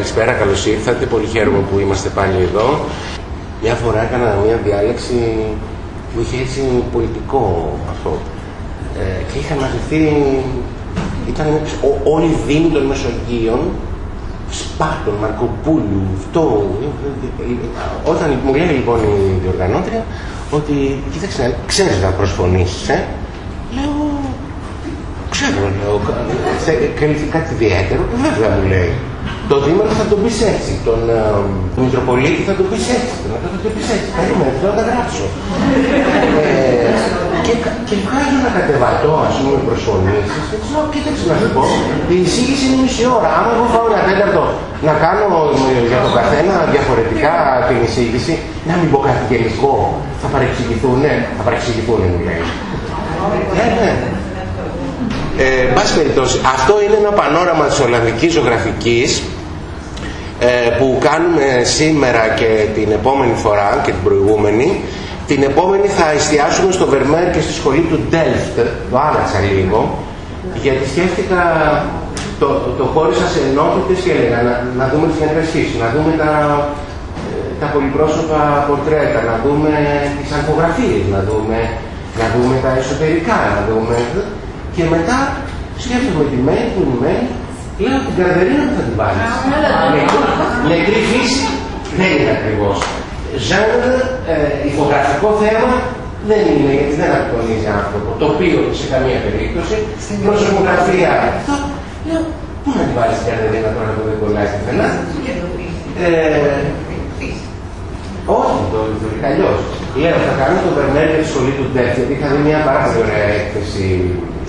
καλησπέρα, καλώ ήρθατε. Πολύ χαίρομαι που είμαστε πάλι εδώ. Μια φορά έκανα μια διάλεξη που είχε έτσι πολιτικό αυτό. Ε, και είχαν μαζευτεί, ήταν όλοι οι δήμοι των Μεσογείων, Σπάρτων, Μαρκοπούλου, αυτό. Όταν μου λέει λοιπόν η διοργανώτρια ότι, κοίταξε, ξέρεις να προσφωνήσεις, ε. Λέω, ξέρω, λέω, καλυφθεί κάτι ιδιαίτερο. Βέβαια μου λέει. Το δήμαρχο θα τον πεις έτσι. Τον, ε, τον Μητροπολίτη θα τον πεις έτσι. Τον θα τον πεις έτσι. Περίμενε, θέλω να τα γράψω. ε, και, και βγάζω ένα κατεβατό, ας πούμε, προσφωνήσει. Έτσι λέω, κοίταξε να σου πω. Η εισήγηση είναι μισή ώρα. Άμα εγώ φάω ένα τέταρτο να κάνω για τον καθένα διαφορετικά την εισήγηση, να μην πω κάτι γενικό, θα παρεξηγηθούν. Ναι, θα παρεξηγηθούν, μου λέει. Ναι, ναι. Ε, πάση περιπτώσει, αυτό είναι ένα πανόραμα της Ολλανδικής ζωγραφικής ε, που κάνουμε σήμερα και την επόμενη φορά και την προηγούμενη. Την επόμενη θα εστιάσουμε στο Βερμέρ και στη σχολή του Delft, το άλλαξα λίγο, γιατί σκέφτηκα, το, το χώρισα σε ενότητες και έλεγα να, να δούμε τις διαδικασίες, να δούμε τα, τα πολυπρόσωπα πορτρέτα, να δούμε τις ανθογραφίες, να δούμε, να δούμε τα εσωτερικά, να δούμε και μετά σκέφτομαι τη μέλη, που είναι μέλη, λέω την καρδερίνα που θα την βάλει. Νεκρή φύση δεν είναι ακριβώς. Ζάνερ, ε, ηχογραφικό θέμα δεν είναι, γιατί δεν απεικονίζει άνθρωπο. Το οποίο σε καμία περίπτωση, προσωπογραφία. Αυτό, λέω, πού να την βάλει την καρδερίνα τώρα που δεν κολλάει στη φελά. Ε, όχι, το λειτουργεί αλλιώς. Λέω, θα κάνω το Βερμέερ και της σχολή του Ντέφ, γιατί είχα δει μια πάρα πολύ ωραία έκθεση ε,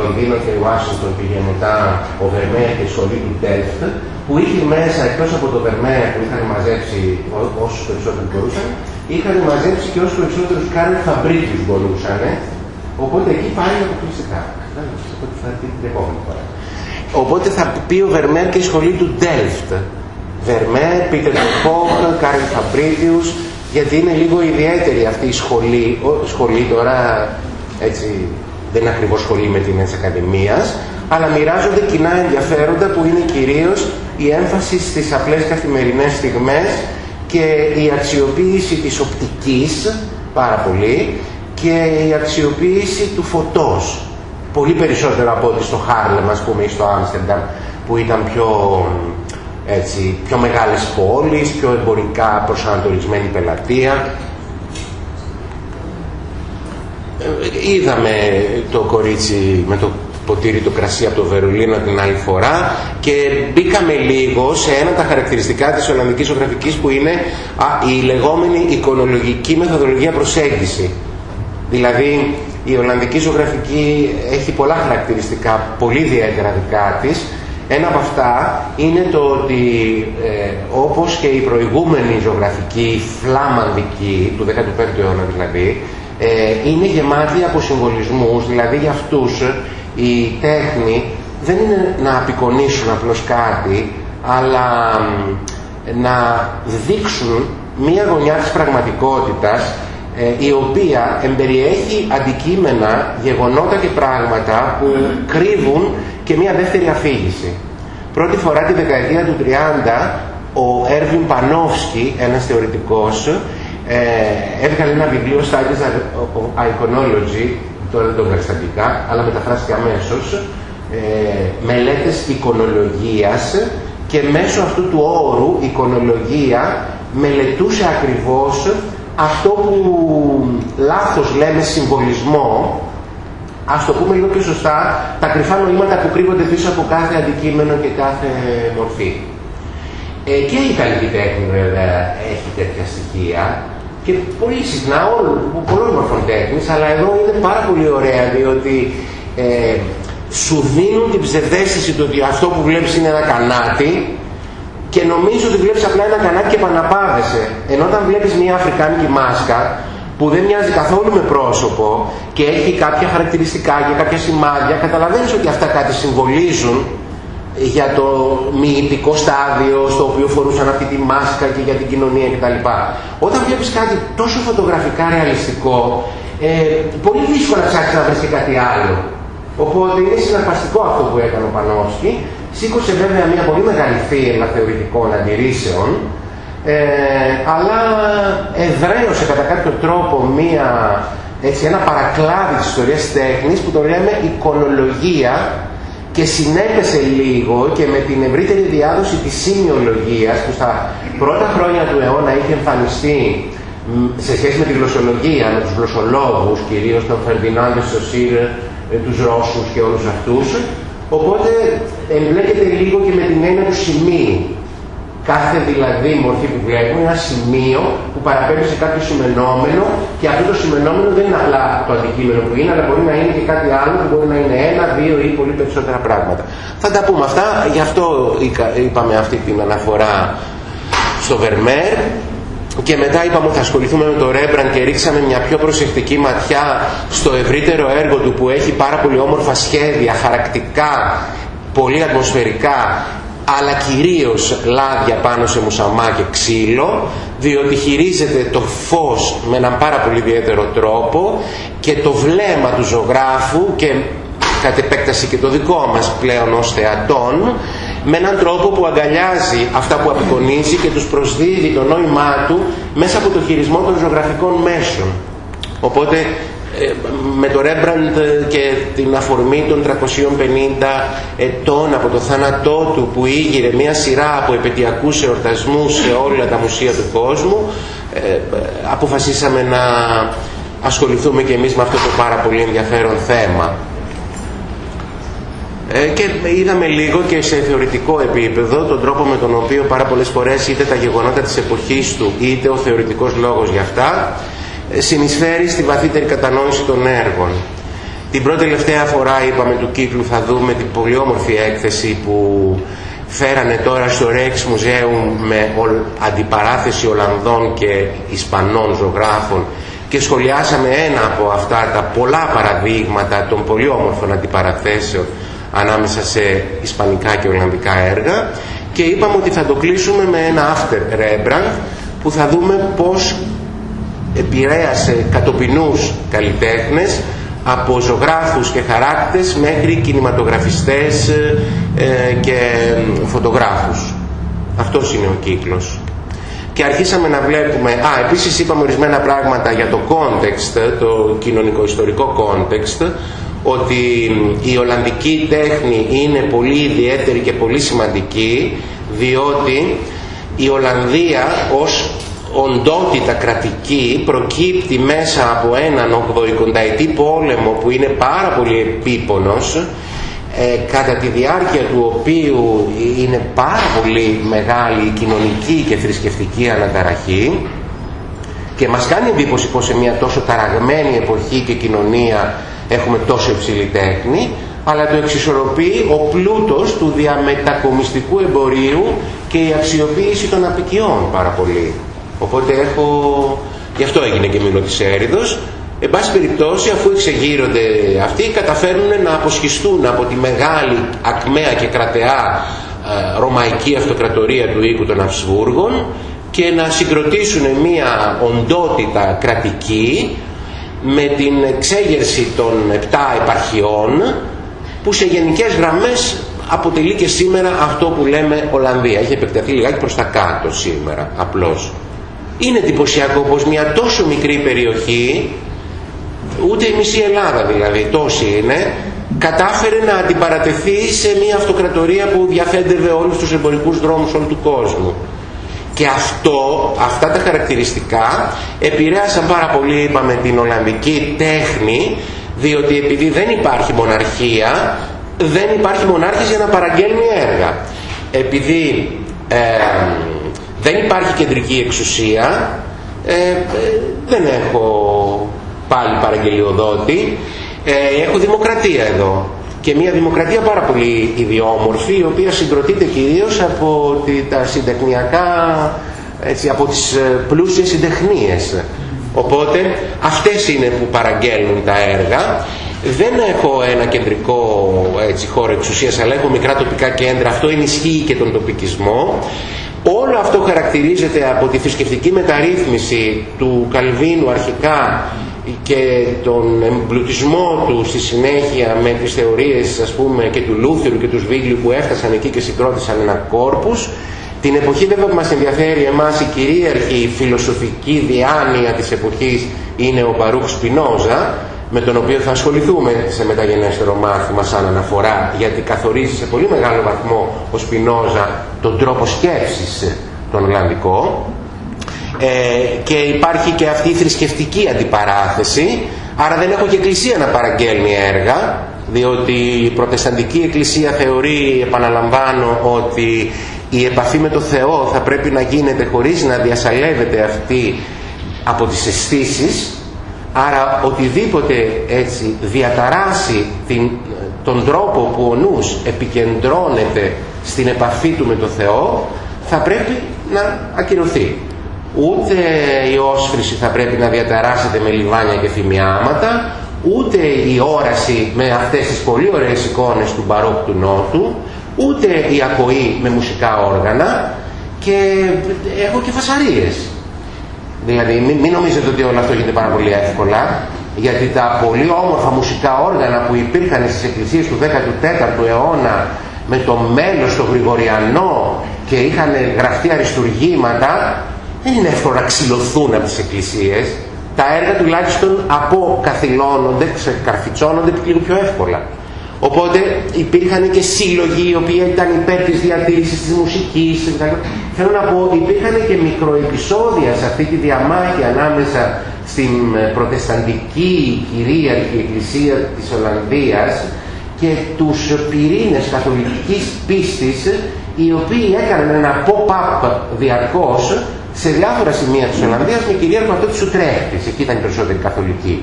Λονδίνο και Ουάσιγκτον πήγε μετά ο Βερμέερ και η σχολή του Delft, που είχε μέσα εκτός από το Βερμέερ που είχαν μαζέψει όσους περισσότερους μπορούσαν, είχαν μαζέψει και όσους περισσότερους Κάρλ Φαμπρίτιους μπορούσαν, οπότε εκεί πάει αποκλειστικά. Οπότε θα πει την επόμενη φορά. Οπότε θα πει ο Βερμέερ και η σχολή του Delft. Βερμέερ, Πίτερ Κόκ, Κάρλ Φαμπρίτιους, γιατί είναι λίγο ιδιαίτερη αυτή η σχολή, σχολή τώρα έτσι δεν είναι ακριβώς σχολή με την της Ακαδημίας, αλλά μοιράζονται κοινά ενδιαφέροντα που είναι κυρίως η έμφαση στις απλές καθημερινές στιγμές και η αξιοποίηση της οπτικής, πάρα πολύ, και η αξιοποίηση του φωτός. Πολύ περισσότερο από ό,τι στο Χάρλεμ, ας πούμε, ή στο Άμστερνταμ, που ήταν πιο, έτσι, πιο μεγάλες πόλεις, πιο εμπορικά προσανατολισμένη πελατεία. Είδαμε το κορίτσι με το ποτήρι το κρασί από το Βερολίνο την άλλη φορά και μπήκαμε λίγο σε ένα τα χαρακτηριστικά της Ολλανδικής ζωγραφικής που είναι α, η λεγόμενη εικονολογική μεθοδολογία προσέγγιση. Δηλαδή η Ολλανδική ζωγραφική έχει πολλά χαρακτηριστικά, πολύ ιδιαίτερα δικά της. Ένα από αυτά είναι το ότι ε, όπως και η προηγούμενη ζωγραφική φλαμανδική του 15ου αιώνα δηλαδή ε, είναι γεμάτη από συμβολισμούς, δηλαδή για αυτούς η τέχνη δεν είναι να απεικονίσουν απλώς κάτι, αλλά να δείξουν μία γωνιά της πραγματικότητας ε, η οποία εμπεριέχει αντικείμενα, γεγονότα και πράγματα που κρύβουν και μία δεύτερη αφήγηση. Πρώτη φορά τη δεκαετία του 30 ο Έρβιν Πανόφσκι, ένας θεωρητικός, ε, έβγαλε ένα βιβλίο Studies of Iconology, τώρα δεν το αγγλικά, αλλά μεταφράστηκε αμέσως, ε, μελέτες εικονολογίας και μέσω αυτού του όρου εικονολογία μελετούσε ακριβώς αυτό που λάθος λέμε συμβολισμό. Ας το πούμε λίγο πιο σωστά, τα κρυφά νοήματα που κρύβονται πίσω από κάθε αντικείμενο και κάθε μορφή. Ε, και η καλή τέχνη βέβαια έχει τέτοια στοιχεία και πολύ συχνά όλων, πολλών μορφών τέχνης, αλλά εδώ είναι πάρα πολύ ωραία διότι ε, σου δίνουν την ψευδέστηση του ότι αυτό που βλέπεις είναι ένα κανάτι και νομίζω ότι βλέπεις απλά ένα κανάτι και επαναπάβεσαι. Ενώ όταν βλέπεις μια αφρικάνικη μάσκα που δεν μοιάζει καθόλου με πρόσωπο και έχει κάποια χαρακτηριστικά και κάποια σημάδια, καταλαβαίνεις ότι αυτά κάτι συμβολίζουν για το μυητικό στάδιο στο οποίο φορούσαν αυτή τη μάσκα και για την κοινωνία κτλ. Όταν βλέπεις κάτι τόσο φωτογραφικά ρεαλιστικό, ε, πολύ δύσκολα ψάξεις να βρεις και κάτι άλλο. Οπότε είναι συναρπαστικό αυτό που έκανε ο Πανόσκι Σήκωσε βέβαια μια πολύ μεγάλη θύελα θεωρητικών αντιρρήσεων, ε, αλλά εδραίωσε κατά κάποιο τρόπο μια, έτσι, ένα παρακλάδι της ιστορίας τέχνης που το λέμε εικονολογία και συνέπεσε λίγο και με την ευρύτερη διάδοση της σημειολογίας που στα πρώτα χρόνια του αιώνα είχε εμφανιστεί σε σχέση με τη γλωσσολογία, με τους γλωσσολόγους, κυρίως τον Φερδινάνδε Σωσίρ, ε, τους Ρώσους και όλους αυτούς, οπότε εμπλέκεται λίγο και με την έννοια του σημείου. Κάθε δηλαδή μορφή που βλέπουμε είναι ένα σημείο που παραπέμπει σε κάποιο σημενόμενο και αυτό το σημενόμενο δεν είναι απλά το αντικείμενο που είναι, αλλά μπορεί να είναι και κάτι άλλο που μπορεί να είναι ένα, δύο ή πολύ περισσότερα πράγματα. Θα τα πούμε αυτά, γι' αυτό είπαμε αυτή την αναφορά στο Βερμέρ. Και μετά είπαμε ότι θα ασχοληθούμε με το Ρέμπραν και ρίξαμε μια πιο προσεκτική ματιά στο ευρύτερο έργο του που έχει πάρα πολύ όμορφα σχέδια, χαρακτικά, πολύ ατμοσφαιρικά αλλά κυρίως λάδια πάνω σε μουσαμά και ξύλο διότι χειρίζεται το φως με έναν πάρα πολύ ιδιαίτερο τρόπο και το βλέμμα του ζωγράφου και κατ' επέκταση και το δικό μας πλέον ως θεατών με έναν τρόπο που αγκαλιάζει αυτά που απεικονίζει και τους προσδίδει το νόημά του μέσα από το χειρισμό των ζωγραφικών μέσων. Οπότε ε, με το Ρέμπραντ και την αφορμή των 350 ετών από το θάνατό του που ήγηρε μια σειρά από επαιτειακούς εορτασμούς σε όλα τα μουσεία του κόσμου ε, αποφασίσαμε να ασχοληθούμε και εμείς με αυτό το πάρα πολύ ενδιαφέρον θέμα. Ε, και είδαμε λίγο και σε θεωρητικό επίπεδο τον τρόπο με τον οποίο πάρα πολλές φορές είτε τα γεγονότα της εποχής του είτε ο θεωρητικός λόγος για αυτά συνεισφέρει στη βαθύτερη κατανόηση των έργων. Την πρώτη τελευταία φορά είπαμε του κύκλου θα δούμε την πολύ όμορφη έκθεση που φέρανε τώρα στο Rex Museum με αντιπαράθεση Ολλανδών και Ισπανών ζωγράφων και σχολιάσαμε ένα από αυτά τα πολλά παραδείγματα των πολύ όμορφων αντιπαραθέσεων ανάμεσα σε ισπανικά και ολλανδικά έργα και είπαμε ότι θα το κλείσουμε με ένα after Rembrandt που θα δούμε πώς επηρέασε κατοπινούς καλλιτέχνες από ζωγράφους και χαράκτες μέχρι κινηματογραφιστές ε, και φωτογράφους. Αυτός είναι ο κύκλος. Και αρχίσαμε να βλέπουμε, α, επίσης είπαμε ορισμένα πράγματα για το context, το κοινωνικο-ιστορικό context, ότι η Ολλανδική τέχνη είναι πολύ ιδιαίτερη και πολύ σημαντική, διότι η Ολλανδία ως οντότητα κρατική προκύπτει μέσα από έναν 80 πόλεμο που είναι πάρα πολύ επίπονος ε, κατά τη διάρκεια του οποίου είναι πάρα πολύ μεγάλη η κοινωνική και θρησκευτική αναταραχή και μας κάνει εντύπωση πως σε μια τόσο ταραγμένη εποχή και κοινωνία έχουμε τόσο υψηλή τέχνη αλλά το εξισορροπεί ο πλούτος του διαμετακομιστικού εμπορίου και η αξιοποίηση των απικιών πάρα πολύ. Οπότε έχω... Γι' αυτό έγινε και μήνο της έρηδος. Εν πάση περιπτώσει, αφού εξεγείρονται αυτοί, καταφέρνουν να αποσχιστούν από τη μεγάλη ακμαία και κρατεά ε, ρωμαϊκή αυτοκρατορία του οίκου των Αυσβούργων και να συγκροτήσουν μία οντότητα κρατική με την εξέγερση των επτά επαρχιών που σε γενικές γραμμές αποτελεί και σήμερα αυτό που λέμε Ολλανδία. Έχει επεκταθεί λιγάκι προς τα κάτω σήμερα, απλώς. Είναι εντυπωσιακό πως μια τόσο μικρή περιοχή, ούτε η μισή Ελλάδα δηλαδή, τόση είναι, κατάφερε να αντιπαρατεθεί σε μια αυτοκρατορία που διαθέτευε όλους τους εμπορικούς δρόμους όλου του κόσμου. Και αυτό, αυτά τα χαρακτηριστικά επηρέασαν πάρα πολύ, είπαμε, την Ολλανδική τέχνη, διότι επειδή δεν υπάρχει μοναρχία, δεν υπάρχει μονάρχης για να παραγγέλνει έργα. Επειδή ε, δεν υπάρχει κεντρική εξουσία, ε, ε, δεν έχω πάλι παραγγελιοδότη, ε, έχω δημοκρατία εδώ. Και μια δημοκρατία πάρα πολύ ιδιόμορφη, η οποία συγκροτείται κυρίως από τα συντεχνιακά, έτσι, από τις ε, πλούσιες συντεχνίες. Οπότε αυτές είναι που παραγγέλνουν τα έργα. Δεν έχω ένα κεντρικό έτσι, χώρο εξουσίας, αλλά έχω μικρά τοπικά κέντρα. Αυτό ενισχύει και τον τοπικισμό. Όλο αυτό χαρακτηρίζεται από τη θρησκευτική μεταρρύθμιση του Καλβίνου αρχικά και τον εμπλουτισμό του στη συνέχεια με τις θεωρίες ας πούμε και του Λούθιρου και τους Σβίγλιου που έφτασαν εκεί και συγκρότησαν ένα κόρπους. Την εποχή βέβαια που μας ενδιαφέρει εμάς η κυρίαρχη φιλοσοφική διάνοια της εποχής είναι ο Μπαρούχ Σπινόζα με τον οποίο θα ασχοληθούμε σε μεταγενέστερο μάθημα σαν αναφορά γιατί καθορίζει σε πολύ μεγάλο βαθμό ο Σπινόζα τον τρόπο σκέψης τον Ολλανδικό. Ε, και υπάρχει και αυτή η θρησκευτική αντιπαράθεση. Άρα δεν έχω και εκκλησία να παραγγέλνει έργα διότι η προτεσταντική εκκλησία θεωρεί, επαναλαμβάνω, ότι η επαφή με το Θεό θα πρέπει να γίνεται χωρίς να διασαλεύεται αυτή από τις αισθήσεις, άρα οτιδήποτε έτσι διαταράσει την, τον τρόπο που ο νους επικεντρώνεται στην επαφή του με το Θεό θα πρέπει να ακυρωθεί ούτε η όσφρηση θα πρέπει να διαταράσσεται με λιβάνια και θυμιάματα, ούτε η όραση με αυτές τις πολύ ωραίες εικόνες του μπαρόκ του Νότου, ούτε η ακοή με μουσικά όργανα και έχω και φασαρίες. Δηλαδή μην, μην νομίζετε ότι όλο αυτό γίνεται πάρα πολύ εύκολα, γιατί τα πολύ όμορφα μουσικά όργανα που υπήρχαν στις εκκλησίες του 14ου αιώνα με το μέλος το Γρηγοριανό και είχαν γραφτεί αριστουργήματα δεν είναι εύκολο να ξυλωθούν από τις εκκλησίες. Τα έργα τουλάχιστον αποκαθιλώνονται, ξεκαρφιτσώνονται λίγο πιο εύκολα. Οπότε υπήρχαν και σύλλογοι οι οποίοι ήταν υπέρ της διατήρησης της μουσικής. Θέλω να πω, υπήρχαν και μικροεπισόδια σε αυτή τη διαμάχη ανάμεσα στην προτεσταντική κυρίαρχη εκκλησία της Ολλανδίας και τους πυρήνες καθολικής πίστης οι οποίοι έκαναν ένα pop-up διαρκώς σε διάφορα σημεία της Ολλανδίας με κυρίαρχο αυτό της Ουτρέχτης. Εκεί ήταν οι περισσότεροι καθολικοί.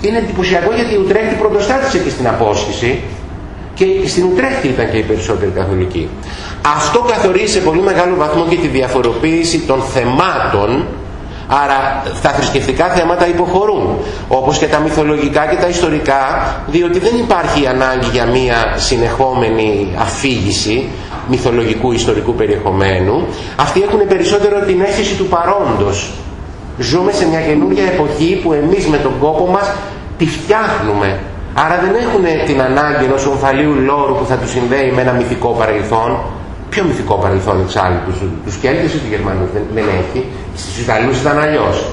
Και είναι εντυπωσιακό γιατί η Ουτρέχτη πρωτοστάτησε και στην απόσχηση και στην Ουτρέχτη ήταν και οι περισσότεροι καθολικοί. Αυτό καθορίζει σε πολύ μεγάλο βαθμό και τη διαφοροποίηση των θεμάτων Άρα τα θρησκευτικά θέματα υποχωρούν, όπως και τα μυθολογικά και τα ιστορικά, διότι δεν υπάρχει ανάγκη για μία συνεχόμενη αφήγηση μυθολογικού ιστορικού περιεχομένου. Αυτοί έχουν περισσότερο την αίσθηση του παρόντος. Ζούμε σε μια καινούργια εποχή που εμείς με τον κόπο μας τη φτιάχνουμε. Άρα δεν έχουν την ανάγκη ενός ομφαλίου λόρου που θα τους συνδέει με ένα μυθικό παρελθόν, Ποιο μυθικό παρελθόν εξάλλου, τους, τους Κέλτες ή τους Γερμανούς; Δεν, δεν έχει. Στους Ιταλούς ήταν αλλιώς.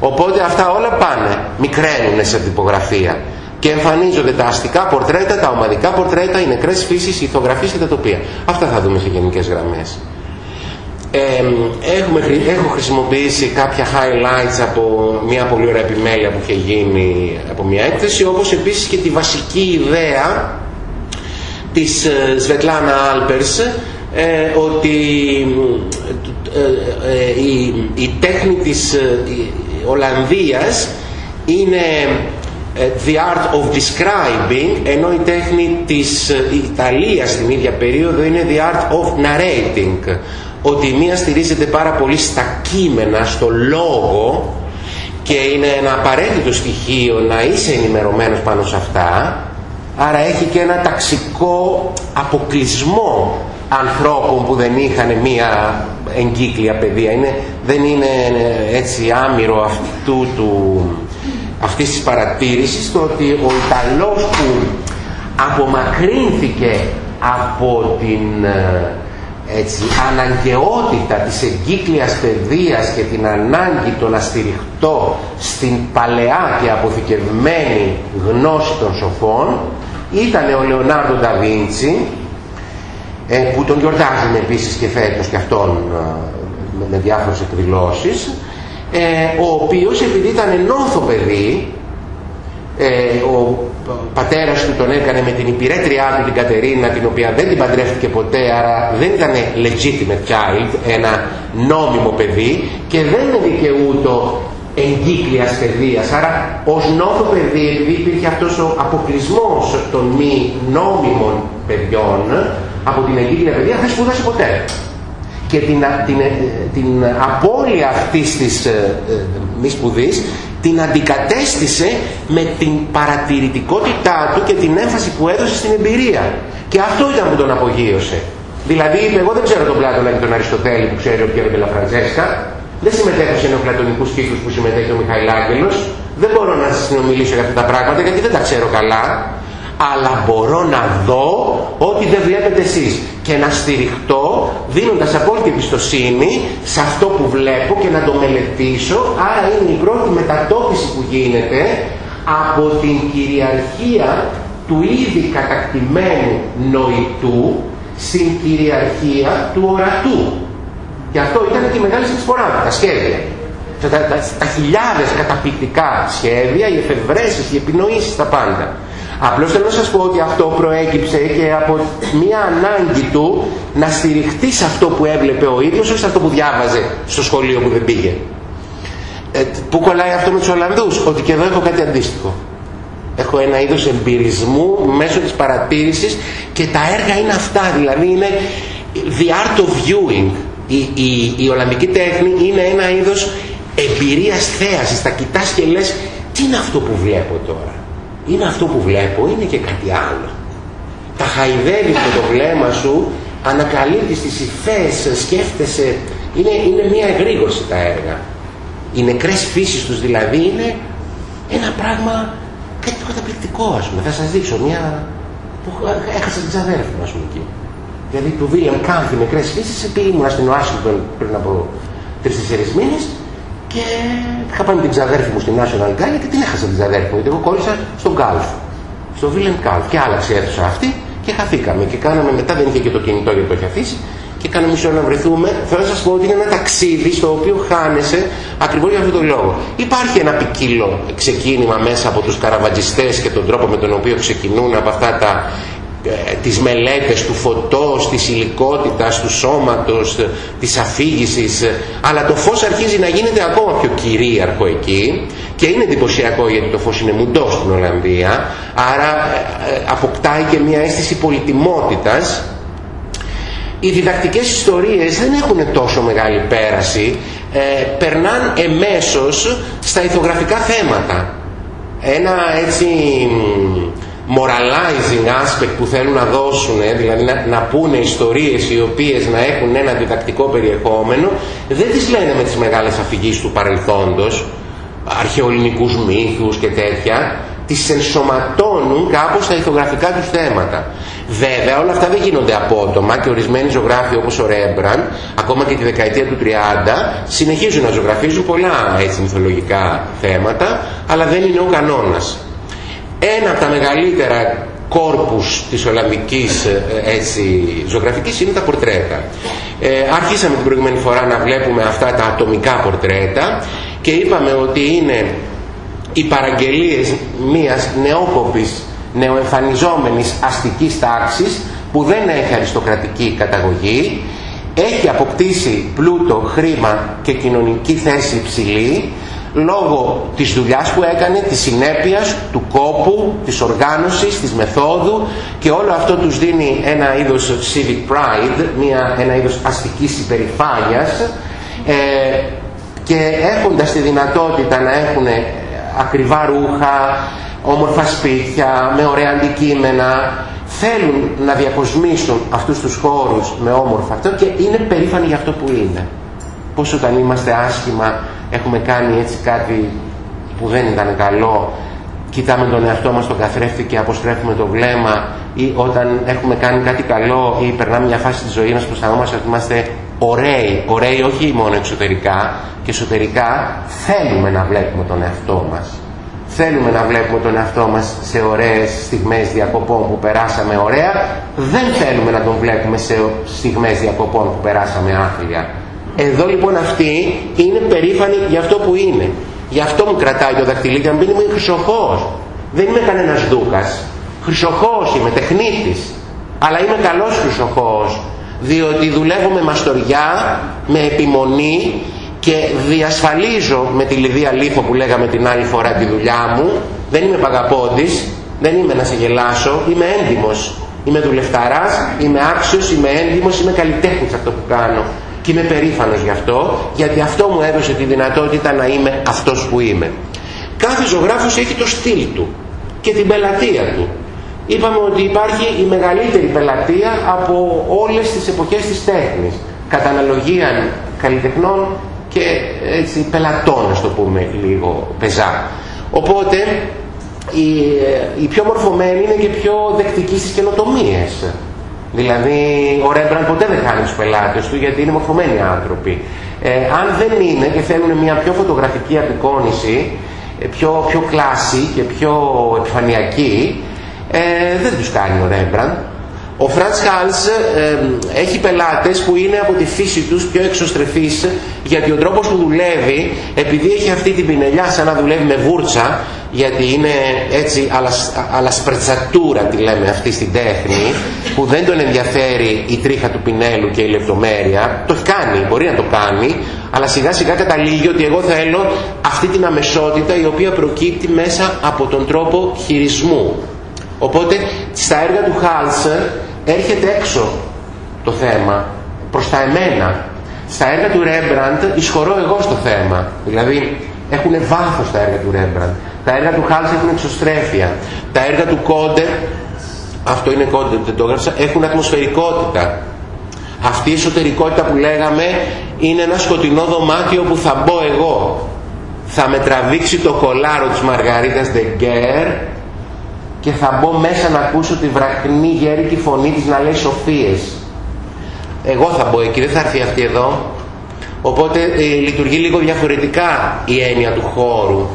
Οπότε αυτά όλα πάνε, μικραίνουν σε τυπογραφία και εμφανίζονται τα αστικά πορτρέτα, τα ομαδικά πορτρέτα, οι νεκρές φύσεις, οι ηθογραφίες και τα τοπία. Αυτά θα δούμε σε γενικές γραμμές. Ε, έχουμε, έχω χρησιμοποιήσει κάποια highlights από μια πολύ ωραία επιμέλεια που είχε γίνει από μια έκθεση, όπως επίσης και τη βασική ιδέα της Σβετλάνα Άλπερς ε, ότι ε, ε, η, η τέχνη της Ολλανδίας είναι the art of describing ενώ η τέχνη της Ιταλίας στην ίδια περίοδο είναι the art of narrating ότι η μία στηρίζεται πάρα πολύ στα κείμενα, στο λόγο και είναι ένα απαραίτητο στοιχείο να είσαι ενημερωμένος πάνω σε αυτά άρα έχει και ένα ταξικό αποκλεισμό ανθρώπων που δεν είχαν μία εγκύκλια παιδεία. Είναι, δεν είναι έτσι άμυρο αυτού του, αυτής της παρατήρησης το ότι ο Ιταλός που απομακρύνθηκε από την έτσι, αναγκαιότητα της εγκύκλιας παιδείας και την ανάγκη το να στηριχτώ στην παλαιά και αποθηκευμένη γνώση των σοφών ήταν ο Λεωνάρντο Νταβίντσι ε, που τον γιορτάζουμε επίσης και φέτος και αυτόν ε, με διάφορες εκδηλώσεις ε, ο οποίος επειδή ήταν ενώθο παιδί ο πατέρας του τον έκανε με την υπηρέτριά του την Κατερίνα την οποία δεν την παντρεύτηκε ποτέ άρα δεν ήταν legitimate child ένα νόμιμο παιδί και δεν είναι δικαιούτο εγκύκλειας παιδείας άρα ως νόθο παιδί επειδή υπήρχε αυτός ο αποκλεισμός των μη νόμιμων παιδιών από την εγκύκλια παιδεία δεν σπούδασε ποτέ. Και την, την, την απώλεια αυτής της ε, ε, μη σπουδής την αντικατέστησε με την παρατηρητικότητά του και την έμφαση που έδωσε στην εμπειρία. Και αυτό ήταν που τον απογείωσε. Δηλαδή είπε, εγώ δεν ξέρω τον Πλάτωνα και τον Αριστοτέλη που ξέρει ο Πιέρο Λαφραντζέσκα, Δεν συμμετέχω σε νεοπλατωνικούς κύκλους που συμμετέχει ο Μιχαηλ Δεν μπορώ να σας συνομιλήσω για αυτά τα πράγματα γιατί δεν τα ξέρω καλά. Αλλά μπορώ να δω ό,τι δεν βλέπετε εσείς και να στηριχτώ δίνοντας απόλυτη εμπιστοσύνη σε αυτό που βλέπω και να το μελετήσω. Άρα είναι η πρώτη μετατόπιση που γίνεται από την κυριαρχία του ήδη κατακτημένου νοητού στην κυριαρχία του ορατού. Και αυτό ήταν και η μεγάλη συνεισφορά του, τα σχέδια. Τα, τα, τα, τα χιλιάδες καταπληκτικά σχέδια, οι εφευρέσεις, οι επινοήσεις, τα πάντα. Απλώς θέλω να σας πω ότι αυτό προέκυψε και από μια ανάγκη του να στηριχτεί σε αυτό που έβλεπε ο ίδιος, όχι σε αυτό που διάβαζε στο σχολείο που δεν πήγε. Ε, πού κολλάει αυτό με τους Ολλανδούς, ότι και εδώ έχω κάτι αντίστοιχο. Έχω ένα είδος εμπειρισμού μέσω της παρατήρησης και τα έργα είναι αυτά, δηλαδή είναι the art of viewing. Η, η, η Ολλανδική τέχνη είναι ένα είδος εμπειρίας θέασης. Τα κοιτάς και λες τι είναι αυτό που βλέπω τώρα; Είναι αυτό που βλέπω, είναι και κάτι άλλο. Τα χαϊδεύεις με το βλέμμα σου, ανακαλύπτεις τις υφές, σκέφτεσαι. Είναι, είναι μια εγρήγορση τα έργα. Οι νεκρές φύσεις τους δηλαδή είναι ένα πράγμα κάτι το καταπληκτικό ας πούμε. Θα σας δείξω μια που έχασα την ξαδέρφη μου ας πούμε εκεί. Δηλαδή του Βίλιαμ Κάμπ οι νεκρές φύσεις ήμουνα στην Ουάσιγκτον πριν από τρεις-τέσσερις μήνες και είχα πάει με την ξαδέρφη μου στην National Gallery και την έχασα την ξαδέρφη μου γιατί εγώ κόλλησα στον Γκάλφ. Στο Βίλιαμ Κάμπ και άλλαξε αίθουσα αυτή και χαθήκαμε και κάναμε μετά δεν είχε και το κινητό γιατί το είχε αφήσει και κάναμε μισό να βρεθούμε, θέλω να σας πω ότι είναι ένα ταξίδι στο οποίο χάνεσαι ακριβώς για αυτόν τον λόγο. Υπάρχει ένα ποικίλο ξεκίνημα μέσα από τους καραβατζιστές και τον τρόπο με τον οποίο ξεκινούν από αυτά τα ε, τις μελέτες του φωτός, της υλικότητας, του σώματος, της αφήγησης αλλά το φως αρχίζει να γίνεται ακόμα πιο κυρίαρχο εκεί και είναι εντυπωσιακό γιατί το φως είναι μουντός στην Ολλανδία άρα ε, ε, αποκτάει και μια αίσθηση πολυτιμότητας οι διδακτικές ιστορίες δεν έχουν τόσο μεγάλη πέραση, ε, περνάν εμέσως στα ηθογραφικά θέματα. Ένα έτσι moralizing aspect που θέλουν να δώσουν, δηλαδή να, να πούνε ιστορίες οι οποίες να έχουν ένα διδακτικό περιεχόμενο, δεν τις λένε με τις μεγάλες αφηγήσεις του παρελθόντος, αρχαιοελληνικούς μύθους και τέτοια, τις ενσωματώνουν κάπως στα ηθογραφικά τους θέματα. Βέβαια όλα αυτά δεν γίνονται απότομα και ορισμένοι ζωγράφοι όπως ο Ρέμπραν, ακόμα και τη δεκαετία του 30, συνεχίζουν να ζωγραφίζουν πολλά έτσι μυθολογικά θέματα, αλλά δεν είναι ο κανόνας. Ένα από τα μεγαλύτερα κόρπους της Ολλανδικής ε, έτσι, ζωγραφικής είναι τα πορτρέτα. Ε, αρχίσαμε την προηγούμενη φορά να βλέπουμε αυτά τα ατομικά πορτρέτα και είπαμε ότι είναι οι παραγγελίες μιας νεόκοπης νεοεμφανιζόμενης αστικής τάξης που δεν έχει αριστοκρατική καταγωγή, έχει αποκτήσει πλούτο, χρήμα και κοινωνική θέση υψηλή λόγω της δουλειάς που έκανε, της συνέπειας, του κόπου, της οργάνωσης, της μεθόδου και όλο αυτό τους δίνει ένα είδος civic pride, μια, ένα είδος αστικής υπερηφάνειας ε, και έχοντας τη δυνατότητα να έχουν ακριβά ρούχα, όμορφα σπίτια, με ωραία αντικείμενα, θέλουν να διακοσμήσουν αυτούς τους χώρους με όμορφα αυτό και είναι περήφανοι για αυτό που είναι. Πώς όταν είμαστε άσχημα έχουμε κάνει έτσι κάτι που δεν ήταν καλό, κοιτάμε τον εαυτό μας στον καθρέφτη και αποστρέφουμε το βλέμμα. Ή όταν έχουμε κάνει κάτι καλό ή περνάμε μια φάση της ζωής μας που αισθανόμαστε ότι είμαστε ωραίοι, ωραίοι όχι μόνο εξωτερικά. Και εσωτερικά θέλουμε να βλέπουμε τον εαυτό μας. Θέλουμε να βλέπουμε τον εαυτό μας σε ωραίες στιγμές διακοπών που περάσαμε ωραία, δεν θέλουμε να τον βλέπουμε σε στιγμές διακοπών που περάσαμε άθλια. Εδώ λοιπόν αυτή είναι περήφανη για αυτό που είναι. Γι' αυτό μου κρατάει το δαχτυλί και να είμαι χρυσοχός. Δεν είμαι κανένας δούκας. Χρυσοχός είμαι, τεχνίτης. Αλλά είμαι καλός χρυσοχός. Διότι δουλεύω με μαστοριά, με επιμονή και διασφαλίζω με τη Λιδία Λίθο που λέγαμε την άλλη φορά τη δουλειά μου δεν είμαι παγαπώντης δεν είμαι να σε γελάσω είμαι έντιμος είμαι δουλευταράς, είμαι άξιος, είμαι έντιμος είμαι καλλιτέχνης αυτό που κάνω και είμαι περήφανος γι' αυτό γιατί αυτό μου έδωσε τη δυνατότητα να είμαι αυτός που είμαι κάθε ζωγράφος έχει το στυλ του και την πελατεία του είπαμε ότι υπάρχει η μεγαλύτερη πελατεία από όλες τις εποχές της τέχνης κατά αναλογία καλλιτεχνών και έτσι πελατών, το πούμε λίγο πεζά. Οπότε οι, οι πιο μορφωμένοι είναι και πιο δεκτικοί στις καινοτομίες. Δηλαδή ο Ρέμπραντ ποτέ δεν κάνει τους πελάτες του γιατί είναι μορφωμένοι άνθρωποι. Ε, αν δεν είναι και θέλουν μια πιο φωτογραφική απεικόνηση, ε, πιο, πιο κλάση και πιο επιφανειακή, ε, δεν τους κάνει ο Ρέμπραντ. Ο Φραντς Χάλς έχει πελάτες που είναι από τη φύση τους πιο εξωστρεφείς γιατί ο τρόπος που δουλεύει επειδή έχει αυτή την πινελιά σαν να δουλεύει με βούρτσα γιατί είναι έτσι αλασπρετσατούρα τη λέμε αυτή στην τέχνη που δεν τον ενδιαφέρει η τρίχα του πινέλου και η λεπτομέρεια το κάνει, μπορεί να το κάνει αλλά σιγά σιγά καταλήγει ότι εγώ θέλω αυτή την αμεσότητα η οποία προκύπτει μέσα από τον τρόπο χειρισμού. Οπότε στα έργα του Χάλσερ έρχεται έξω το θέμα προς τα εμένα. Στα έργα του Ρέμπραντ εισχωρώ εγώ στο θέμα. Δηλαδή έχουν βάθος τα έργα του Ρέμπραντ τα έργα του Χάλς έχουν εξωστρέφεια. Τα έργα του Κόντερ αυτό είναι Κόντερ δεν το έγραψα έχουν ατμοσφαιρικότητα. Αυτή η εσωτερικότητα που λέγαμε είναι ένα σκοτεινό δωμάτιο που θα μπω εγώ. Θα με τραβήξει το κολάρο της Μαργαρίτας Ντεγκέρ και θα μπω μέσα να ακούσω τη βραχνή γέρικη φωνή της να λέει σοφίες. Εγώ θα μπω εκεί, δεν θα έρθει αυτή εδώ. Οπότε ε, λειτουργεί λίγο διαφορετικά η έννοια του χώρου.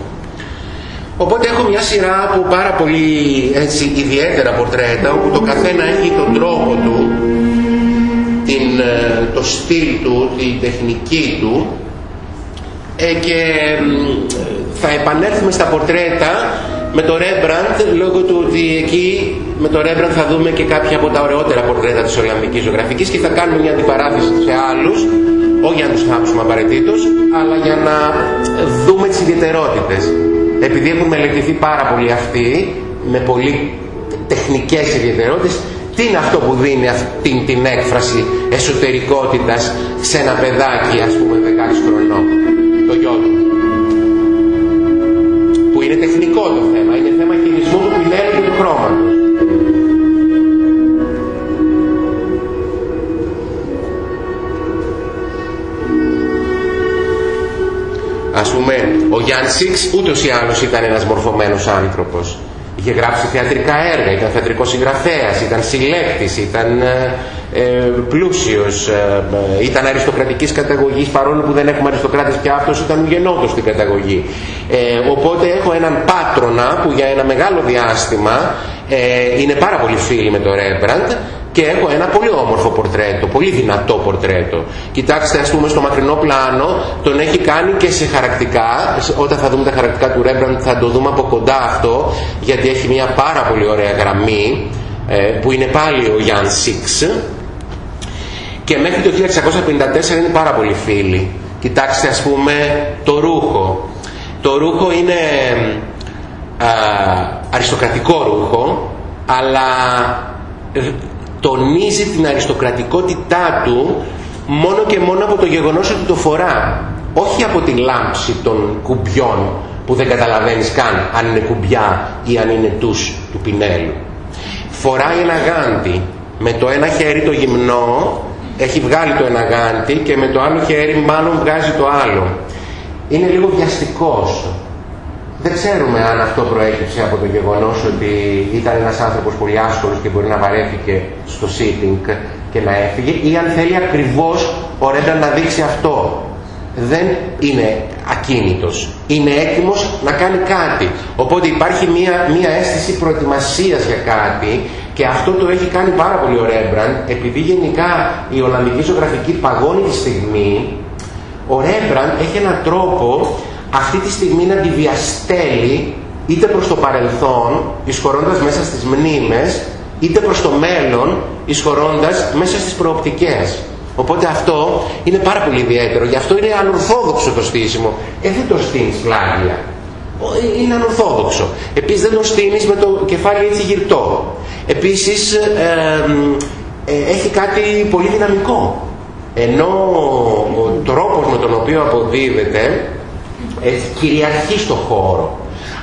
Οπότε έχω μια σειρά από πάρα πολύ έτσι, ιδιαίτερα πορτρέτα όπου το καθένα έχει τον τρόπο του, την, ε, το στυλ του, την τεχνική του ε, και θα επανέλθουμε στα πορτρέτα με το Rembrandt λόγω του ότι εκεί με το Rembrandt θα δούμε και κάποια από τα ωραιότερα πορτρέτα της Ολλανδικής ζωγραφικής και θα κάνουμε μια αντιπαράθεση σε άλλους όχι για να τους θάψουμε απαραίτητος αλλά για να δούμε τις ιδιαιτερότητες. Επειδή έχουν μελετηθεί πάρα πολύ αυτοί με πολύ τεχνικές ιδιαιτερότητες τι είναι αυτό που δίνει αυτή την έκφραση εσωτερικότητας σε ένα παιδάκι ας πούμε 16 χρονών; Το γιο του είναι τεχνικό το θέμα, είναι θέμα χειρισμού του πινέλου και του χρώματος. Ας πούμε, ο Γιάνν Σίξ ούτως ή άλλως ήταν ένας μορφωμένος άνθρωπος. Είχε γράψει θεατρικά έργα, ήταν θεατρικός συγγραφέας, ήταν συλλέκτης, ήταν ε, ε, πλούσιος, ε, ε, ήταν αριστοκρατικής καταγωγής παρόλο που δεν έχουμε αριστοκράτες και αυτός ήταν γεννότος στην καταγωγή. Ε, οπότε έχω έναν πάτρονα που για ένα μεγάλο διάστημα ε, είναι πάρα πολύ φίλοι με το Ρέμπραντ και έχω ένα πολύ όμορφο πορτρέτο, πολύ δυνατό πορτρέτο. Κοιτάξτε ας πούμε στο μακρινό πλάνο τον έχει κάνει και σε χαρακτικά, όταν θα δούμε τα χαρακτικά του Ρέμπραντ θα το δούμε από κοντά αυτό γιατί έχει μια πάρα πολύ ωραία γραμμή που είναι πάλι ο Γιάνν Σίξ και μέχρι το 1654 είναι πάρα πολύ φίλοι. Κοιτάξτε ας πούμε το ρούχο. Το ρούχο είναι α, αριστοκρατικό ρούχο, αλλά ε, τονίζει την αριστοκρατικότητά του μόνο και μόνο από το γεγονός ότι το φορά. Όχι από την λάμψη των κουμπιών που δεν καταλαβαίνεις καν αν είναι κουμπιά ή αν είναι τους του πινέλου. Φοράει ένα γάντι με το ένα χέρι το γυμνό έχει βγάλει το ένα γάντι και με το άλλο χέρι μάλλον βγάζει το άλλο. Είναι λίγο βιαστικός. Δεν ξέρουμε αν αυτό προέκυψε από το γεγονός ότι ήταν ένας άνθρωπος πολύ άσχολος και μπορεί να βαρέθηκε στο sitting και να έφυγε ή αν θέλει ακριβώς ο Ρέντα να δείξει αυτό. Δεν είναι ακίνητος. Είναι έτοιμος να κάνει κάτι. Οπότε υπάρχει μία, μία αίσθηση προετοιμασίας για κάτι και αυτό το έχει κάνει πάρα πολύ ο Ρέμπραντ, επειδή γενικά η Ολλανδική ζωγραφική παγώνει τη στιγμή, ο Ρέμπραντ έχει έναν τρόπο αυτή τη στιγμή να τη διαστέλει είτε προς το παρελθόν, εισχωρώντας μέσα στις μνήμες, είτε προς το μέλλον, εισχωρώντας μέσα στις προοπτικές. Οπότε αυτό είναι πάρα πολύ ιδιαίτερο. Γι' αυτό είναι ανορθόδοξο το στήσιμο. Ε, δεν το στείνεις πλάγια. Είναι ανορθόδοξο. Επίσης δεν το στείνεις με το κεφάλι έτσι γυρτό. Επίσης ε, έχει κάτι πολύ δυναμικό. Ενώ ο τρόπος με τον οποίο αποδίδεται κυριαρχεί στο χώρο.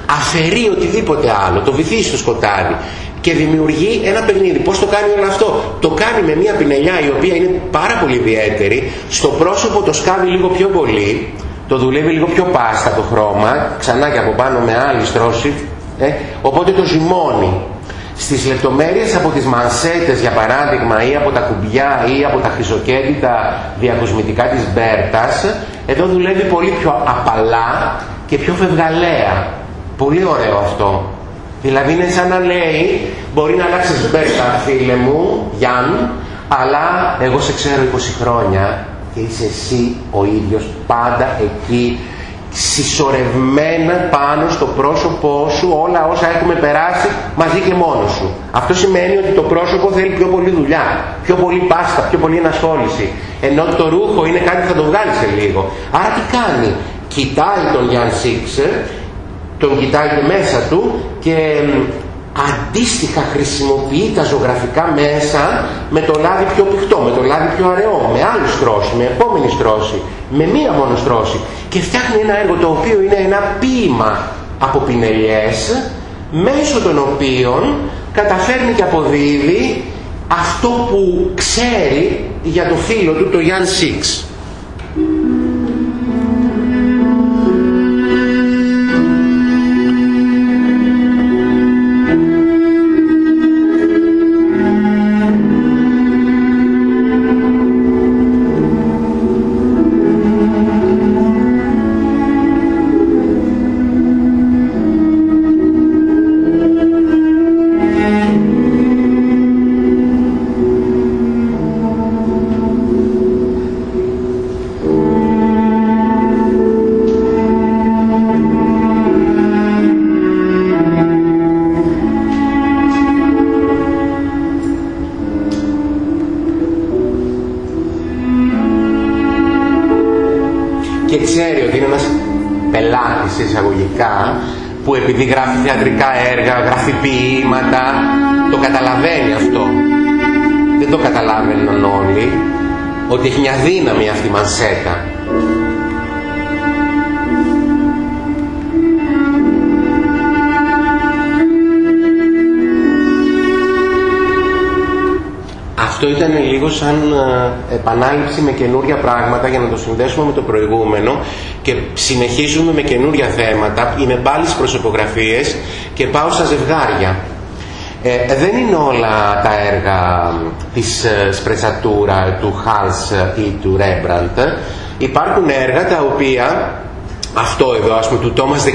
Αφαιρεί οτιδήποτε άλλο, το βυθίζει στο σκοτάδι. και δημιουργεί ένα παιχνίδι. Πώς το κάνει όλο αυτό; Το κάνει με μια πινελιά η οποία είναι πάρα πολύ ιδιαίτερη. Στο πρόσωπο το σκάβει λίγο πιο πολύ. Το δουλεύει λίγο πιο πάστα το χρώμα. Ξανά και από πάνω με άλλη στρώση. Ε, οπότε το ζυμώνει. Στις λεπτομέρειες από τις μανσέτες για παράδειγμα ή από τα κουμπιά ή από τα χρυσοκέντητα διακοσμητικά της Μπέρτας εδώ δουλεύει πολύ πιο απαλά και πιο φευγαλέα. Πολύ ωραίο αυτό. Δηλαδή είναι σαν να λέει μπορεί να αλλάξεις Μπέρτα φίλε μου Γιάνν αλλά εγώ σε ξέρω 20 χρόνια και είσαι εσύ ο ίδιος πάντα εκεί συσσωρευμένα πάνω στο πρόσωπό σου όλα όσα έχουμε περάσει μαζί και μόνο σου. Αυτό σημαίνει ότι το πρόσωπο θέλει πιο πολύ δουλειά, πιο πολύ πάστα, πιο πολύ ενασχόληση. Ενώ το ρούχο είναι κάτι που θα το βγάλεις σε λίγο. Άρα τι κάνει; Κοιτάει τον Γιάνν Σίξερ, τον κοιτάει και μέσα του και αντίστοιχα χρησιμοποιεί τα ζωγραφικά μέσα με το λάδι πιο πηχτό, με το λάδι πιο αραιό, με άλλη στρώση, με επόμενη στρώση, με μία μόνο στρώση και φτιάχνει ένα έργο το οποίο είναι ένα ποίημα από πινελιές μέσω των οποίων καταφέρνει και αποδίδει αυτό που ξέρει για το φίλο του, το Jan Six. Που επειδή γράφει θεατρικά έργα, γράφει ποίηματα, το καταλαβαίνει αυτό. Δεν το καταλάβαιναν όλοι, ότι έχει μια δύναμη αυτή η μανσέτα. Αυτό ήταν λίγο σαν ε, επανάληψη με καινούρια πράγματα για να το συνδέσουμε με το προηγούμενο και συνεχίζουμε με καινούρια θέματα. Είμαι πάλι στις προσωπογραφίες και πάω στα ζευγάρια. Ε, δεν είναι όλα τα έργα της ε, Σπρετσατούρα, του Χάλς ή του Ρέμπραντ. Υπάρχουν έργα τα οποία, αυτό εδώ ας πούμε του Τόμας Δε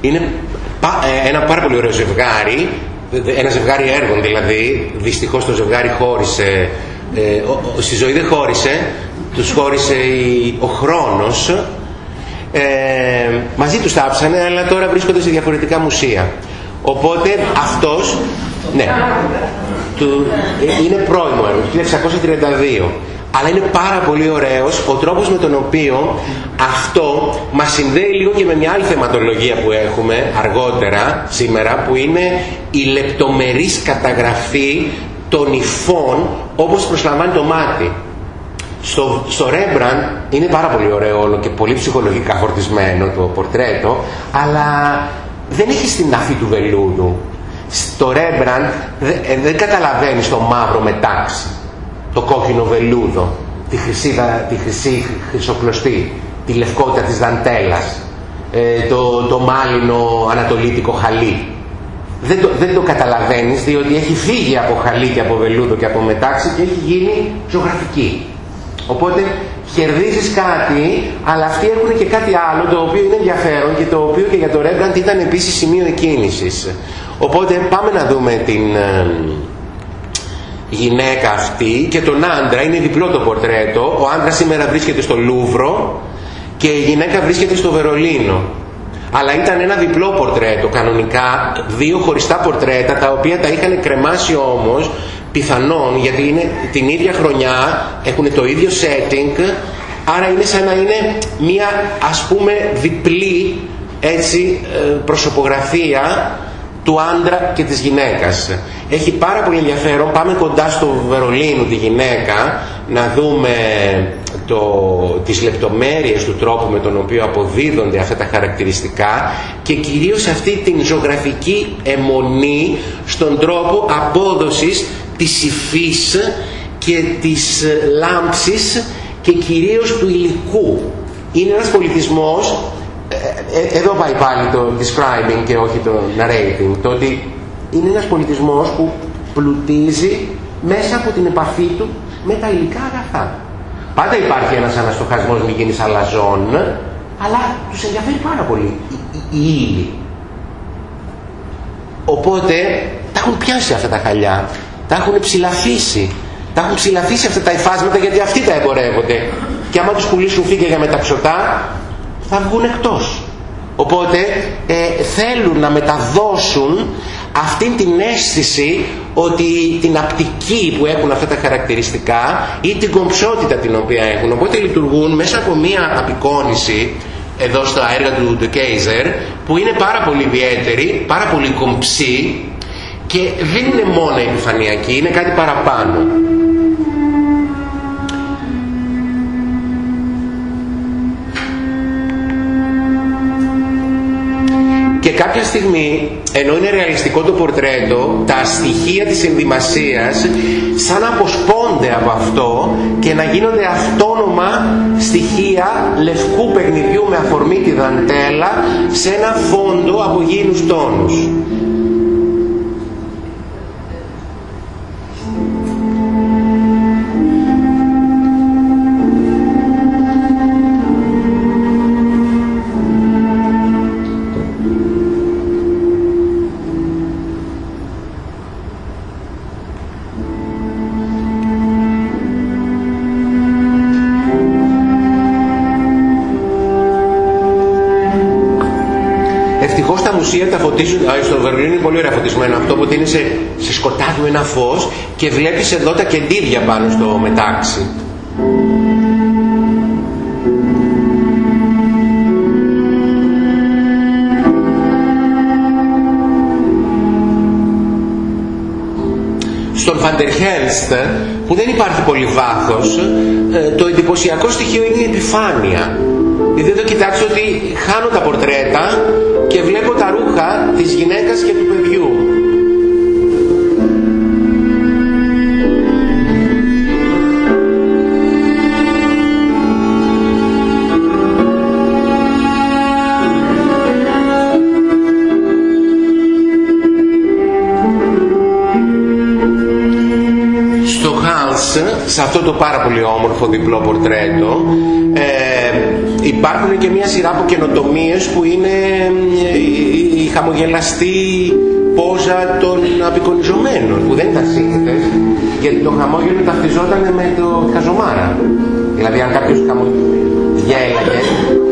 είναι ένα πάρα πολύ ωραίο ζευγάρι ένα ζευγάρι έργων δηλαδή, δυστυχώς το ζευγάρι χώρισε, ε, στη ζωή δεν χώρισε, τους χώρισε ο χρόνος, ε, μαζί τους τάψανε αλλά τώρα βρίσκονται σε διαφορετικά μουσεία. Οπότε αυτός, ναι, του, ε, είναι πρώιμο έργος, 1932 αλλά είναι πάρα πολύ ωραίος ο τρόπος με τον οποίο αυτό μας συνδέει λίγο και με μια άλλη θεματολογία που έχουμε αργότερα σήμερα που είναι η λεπτομερής καταγραφή των υφών όπως προσλαμβάνει το μάτι. Στο, στο Rembrandt είναι πάρα πολύ ωραίο όλο και πολύ ψυχολογικά φορτισμένο το πορτρέτο αλλά δεν έχει στην αφή του βελούδου. Στο Rembrandt δεν, δεν καταλαβαίνεις το μαύρο μετάξι το κόκκινο βελούδο, τη χρυσή, τη χρυσή χρυσοκλωστή, τη λευκότητα της δαντέλας, ε, το, το μάλινο ανατολίτικο χαλί. Δεν το, δεν το καταλαβαίνεις διότι έχει φύγει από χαλί και από βελούδο και από μετάξι και έχει γίνει ζωγραφική. Οπότε κερδίζεις κάτι, αλλά αυτοί έχουν και κάτι άλλο το οποίο είναι ενδιαφέρον και το οποίο και για το Rembrandt ήταν επίσης σημείο εκκίνησης. Οπότε πάμε να δούμε την, ε, γυναίκα αυτή και τον άντρα, είναι διπλό το πορτρέτο, ο άντρας σήμερα βρίσκεται στο Λούβρο και η γυναίκα βρίσκεται στο Βερολίνο. Αλλά ήταν ένα διπλό πορτρέτο, κανονικά δύο χωριστά πορτρέτα τα οποία τα είχαν κρεμάσει όμως πιθανόν γιατί είναι την ίδια χρονιά, έχουν το ίδιο setting, άρα είναι σαν να είναι μία ας πούμε διπλή έτσι ε, προσωπογραφία του άντρα και της γυναίκας. Έχει πάρα πολύ ενδιαφέρον, πάμε κοντά στο Βερολίνο τη γυναίκα, να δούμε το, τις λεπτομέρειες του τρόπου με τον οποίο αποδίδονται αυτά τα χαρακτηριστικά και κυρίως αυτή την ζωγραφική αιμονή στον τρόπο απόδοσης της υφής και της λάμψης και κυρίως του υλικού. Είναι ένας πολιτισμός, ε, ε, εδώ πάει πάλι το describing και όχι το narrating, το ότι είναι ένας πολιτισμός που πλουτίζει μέσα από την επαφή του με τα υλικά αγαθά. Πάντα υπάρχει ένας αναστοχασμός μη γίνεις αλαζόν, αλλά τους ενδιαφέρει πάρα πολύ η ύλη. Οπότε τα έχουν πιάσει αυτά τα χαλιά, τα έχουν ψηλαφίσει, τα έχουν ψηλαφίσει αυτά τα υφάσματα γιατί αυτοί τα εμπορεύονται. Και άμα τους πουλήσουν φύγε για μεταξωτά, θα βγουν εκτός. Οπότε ε, θέλουν να μεταδώσουν αυτήν την αίσθηση ότι την απτική που έχουν αυτά τα χαρακτηριστικά ή την κομψότητα την οποία έχουν. Οπότε λειτουργούν μέσα από μία απεικόνηση εδώ στα έργα του De Kaiser που είναι πάρα πολύ ιδιαίτερη, πάρα πολύ κομψή και δεν είναι μόνο επιφανειακή, είναι κάτι παραπάνω. Και κάποια στιγμή, ενώ είναι ρεαλιστικό το πορτρέτο, τα στοιχεία της ενδυμασίας σαν να αποσπώνται από αυτό και να γίνονται αυτόνομα στοιχεία λευκού παιχνιδιού με αφορμή τη δαντέλα σε ένα φόντο από γήινους τόνους. Φωτίζουν, στο Βερολίνο είναι πολύ ωραία φωτισμένο αυτό, που είναι σε, σε σκοτάδι ένα φως και βλέπεις εδώ τα κεντήρια πάνω στο μετάξι. Στον Φαντερχέλστ, που δεν υπάρχει πολύ βάθος, ε, το εντυπωσιακό στοιχείο είναι η επιφάνεια. Δηλαδή εδώ κοιτάξτε ότι χάνω τα πορτρέτα και βλέπω τα ρούχα της γυναίκας και του παιδιού. Στο Χάλς, σε αυτό το πάρα πολύ όμορφο διπλό πορτρέτο, ε, υπάρχουν και μια σειρά από καινοτομίες που είναι ε, η χαμογελαστή πόζα των απεικονιζομένων που δεν ήταν σύνθετες γιατί το χαμόγελο ταυτιζόταν με το χαζομάρα δηλαδή αν κάποιος χαμογέλαγε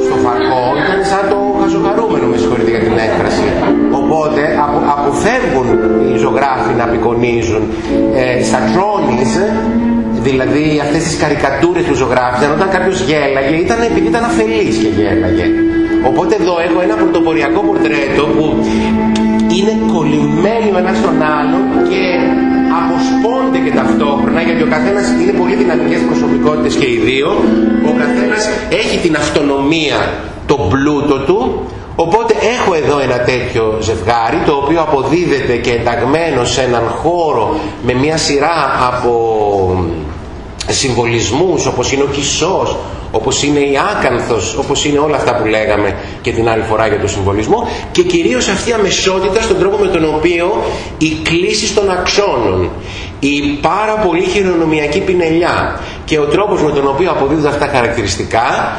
στο φαρκό ήταν σαν το χαζοχαρούμενο με συγχωρείτε για την έκφραση. Οπότε απο, αποφεύγουν οι ζωγράφοι να απεικονίζουν ε, στα τρόνις δηλαδή αυτές τις καρικατούρες του ζωγράφησαν όταν κάποιος γέλαγε ήταν επειδή ήταν αφελής και γέλαγε. Οπότε εδώ έχω ένα πρωτοποριακό πορτρέτο που είναι κολλημένοι ο ένας στον άλλον και αποσπώνται και ταυτόχρονα γιατί ο καθένας είναι πολύ δυναμικές προσωπικότητες και οι δύο. Ο καθένας έχει την αυτονομία το πλούτο του. Οπότε έχω εδώ ένα τέτοιο ζευγάρι το οποίο αποδίδεται και ενταγμένο σε έναν χώρο με μια σειρά από συμβολισμούς όπως είναι ο Κισός, όπως είναι η Άκανθος, όπως είναι όλα αυτά που λέγαμε και την άλλη φορά για το συμβολισμό και κυρίως αυτή η αμεσότητα στον τρόπο με τον οποίο η κλίση των αξώνων, η πάρα πολύ χειρονομιακή πινελιά και ο τρόπος με τον οποίο αποδίδονται αυτά τα χαρακτηριστικά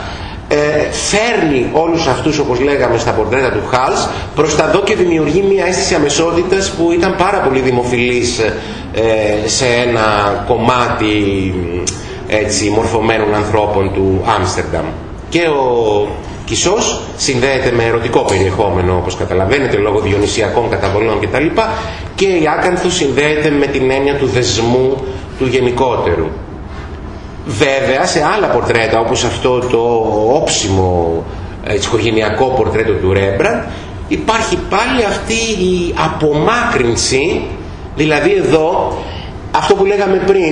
ε, φέρνει όλους αυτούς όπως λέγαμε στα πορτρέτα του Χάλς προς τα δω και δημιουργεί μια αίσθηση αμεσότητας που ήταν πάρα πολύ δημοφιλής ε, σε ένα κομμάτι έτσι, μορφωμένων ανθρώπων του Άμστερνταμ. Και ο Κισός συνδέεται με ερωτικό περιεχόμενο όπως καταλαβαίνετε λόγω διονυσιακών καταβολών κτλ. Και η Άκανθος συνδέεται με την έννοια του δεσμού του γενικότερου. Βέβαια σε άλλα πορτρέτα όπως αυτό το όψιμο έτσι, οικογενειακό πορτρέτο του Ρέμπραντ υπάρχει πάλι αυτή η απομάκρυνση δηλαδή εδώ αυτό που λέγαμε πριν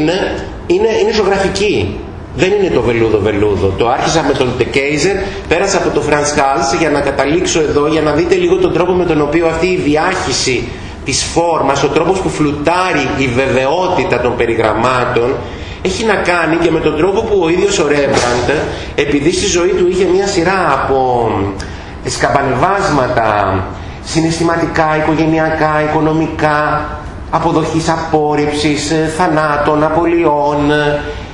είναι, είναι ζωγραφική Δεν είναι το βελούδο βελούδο. Το άρχισα με τον Ντεκέιζερ, πέρασα από το Franz Hals για να καταλήξω εδώ, για να δείτε λίγο τον τρόπο με τον οποίο αυτή η διάχυση της φόρμας, ο τρόπος που φλουτάρει η βεβαιότητα των περιγραμμάτων, έχει να κάνει και με τον τρόπο που ο ίδιος ο Ρέμπραντ, επειδή στη ζωή του είχε μια σειρά από σκαμπανεβάσματα συναισθηματικά, οικογενειακά, οικονομικά, αποδοχής απόρριψης, θανάτων, απολειών,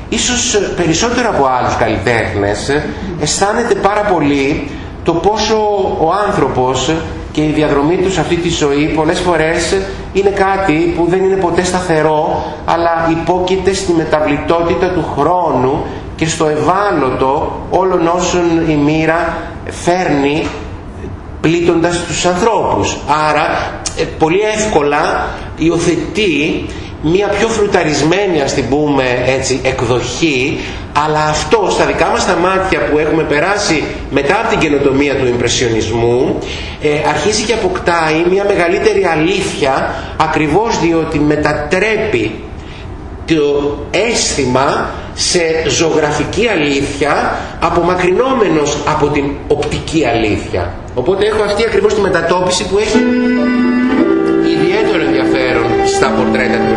ίσως περισσότερο από άλλους καλλιτέχνες, αισθάνεται πάρα πολύ το πόσο ο άνθρωπος και η διαδρομή τους σε αυτή τη ζωή πολλές φορές είναι κάτι που δεν είναι ποτέ σταθερό αλλά υπόκειται στη μεταβλητότητα του χρόνου και στο ευάλωτο όλων όσων η μοίρα φέρνει πλήττοντας τους ανθρώπους. Άρα ε, πολύ εύκολα υιοθετεί μία πιο φρουταρισμένη ας την πούμε έτσι εκδοχή αλλά αυτό στα δικά μας τα μάτια που έχουμε περάσει μετά από την καινοτομία του ιμπρεσιονισμού ε, αρχίζει και αποκτάει μία μεγαλύτερη αλήθεια ακριβώς διότι μετατρέπει το αίσθημα σε ζωγραφική αλήθεια απομακρυνόμενος από την οπτική αλήθεια. Οπότε έχω αυτή ακριβώς τη μετατόπιση που έχει ιδιαίτερο ενδιαφέρον στα πορτρέτα του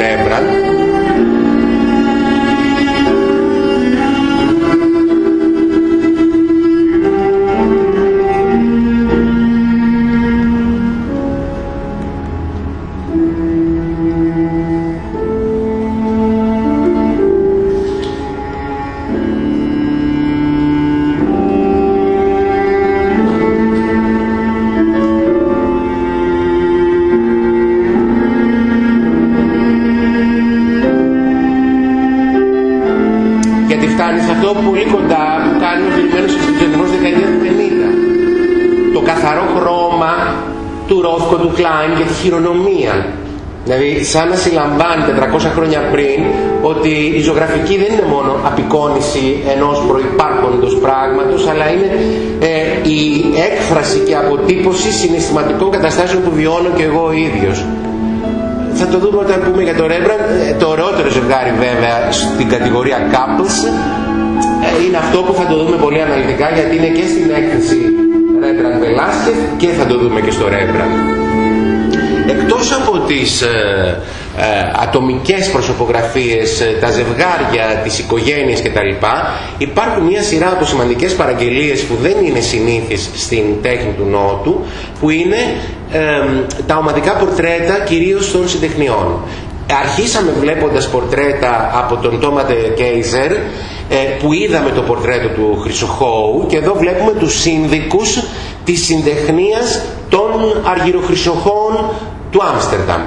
χειρονομία. Δηλαδή σαν να συλλαμβάνει 400 χρόνια πριν ότι η ζωγραφική δεν είναι μόνο απεικόνηση ενός προϋπάρχοντος πράγματος αλλά είναι ε, η έκφραση και αποτύπωση συναισθηματικών καταστάσεων που βιώνω και εγώ ο ίδιος. Θα το δούμε όταν πούμε για το Rembrandt, ε, το ωραιότερο ζευγάρι βέβαια στην κατηγορία couples ε, είναι αυτό που θα το δούμε πολύ αναλυτικά γιατί είναι και στην έκθεση Rembrandt Velasquez και θα το δούμε και στο Rembrandt εκτός από τις ε, ε, ατομικές προσωπογραφίες, ε, τα ζευγάρια, τις οικογένειες κτλ. Υπάρχουν μια σειρά από σημαντικές παραγγελίες που δεν είναι συνήθεις στην τέχνη του Νότου, που είναι τα ομαδικά πορτρέτα κυρίως των συντεχνιών. Αρχίσαμε βλέποντας πορτρέτα από τον Τόματε Κέιζερ, που είδαμε το πορτρέτο του Χρυσοχώου και εδώ βλέπουμε τους σύνδικους της συντεχνίας των αργυροχρυσοχών του Άμστερνταμ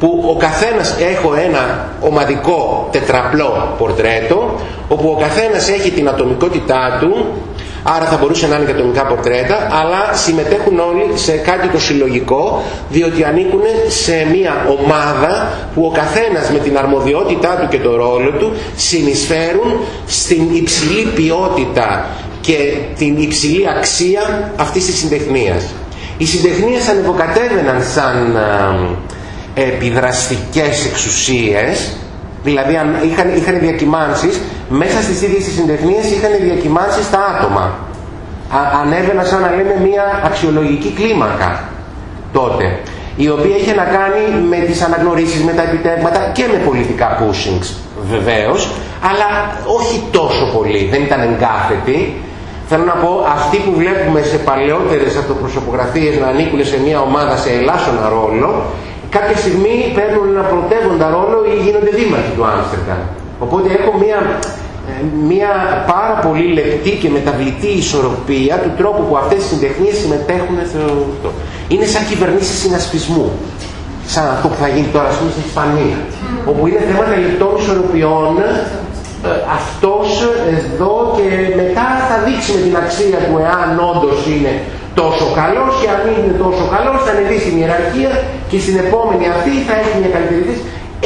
που ο καθένας έχω ένα ομαδικό τετραπλό πορτρέτο όπου ο καθένας έχει την ατομικότητά του άρα θα μπορούσε να είναι και ατομικά πορτρέτα αλλά συμμετέχουν όλοι σε κάτι το συλλογικό διότι ανήκουν σε μια ομάδα που ο καθένας με την αρμοδιότητά του και το ρόλο του συνεισφέρουν στην υψηλή ποιότητα και την υψηλή αξία αυτής της συντεχνίας. Οι συντεχνίες ανεβοκατέβαιναν σαν ε, επιδραστικές εξουσίες, δηλαδή είχαν, είχαν διακυμάνσεις, μέσα στις ίδιες τις συντεχνίες είχαν διακυμάνσεις στα άτομα. Α, ανέβαιναν σαν να λέμε μια αξιολογική κλίμακα τότε, η οποία είχε να κάνει με τις αναγνωρίσεις, με τα επιτεύγματα και με πολιτικά pushings βεβαίως, αλλά όχι τόσο πολύ, δεν ήταν εγκάθετοι, Θέλω να πω, αυτοί που βλέπουμε σε παλαιότερες αυτοπροσωπογραφίες να ανήκουν σε μια ομάδα σε ελάσσονα ρόλο, κάποια στιγμή παίρνουν ένα πρωτεύοντα ρόλο ή γίνονται δήμαρχοι του Άμστερνταμ. Οπότε έχω μια, ε, μια πάρα πολύ λεπτή και μεταβλητή ισορροπία του τρόπου που αυτές οι συντεχνίες συμμετέχουν στο αυτό. Είναι σαν κυβερνήσεις συνασπισμού. Σαν αυτό που θα γίνει τώρα, στην Ισπανία. Όπου είναι θέματα λεπτών ισορροπιών ε, αυτός εδώ και μετά θα δείξει με την αξία του εάν όντως είναι τόσο καλός και αν είναι τόσο καλός θα ανεβεί στην ιεραρχία και στην επόμενη αυτή θα έχει μια καλύτερη θέση.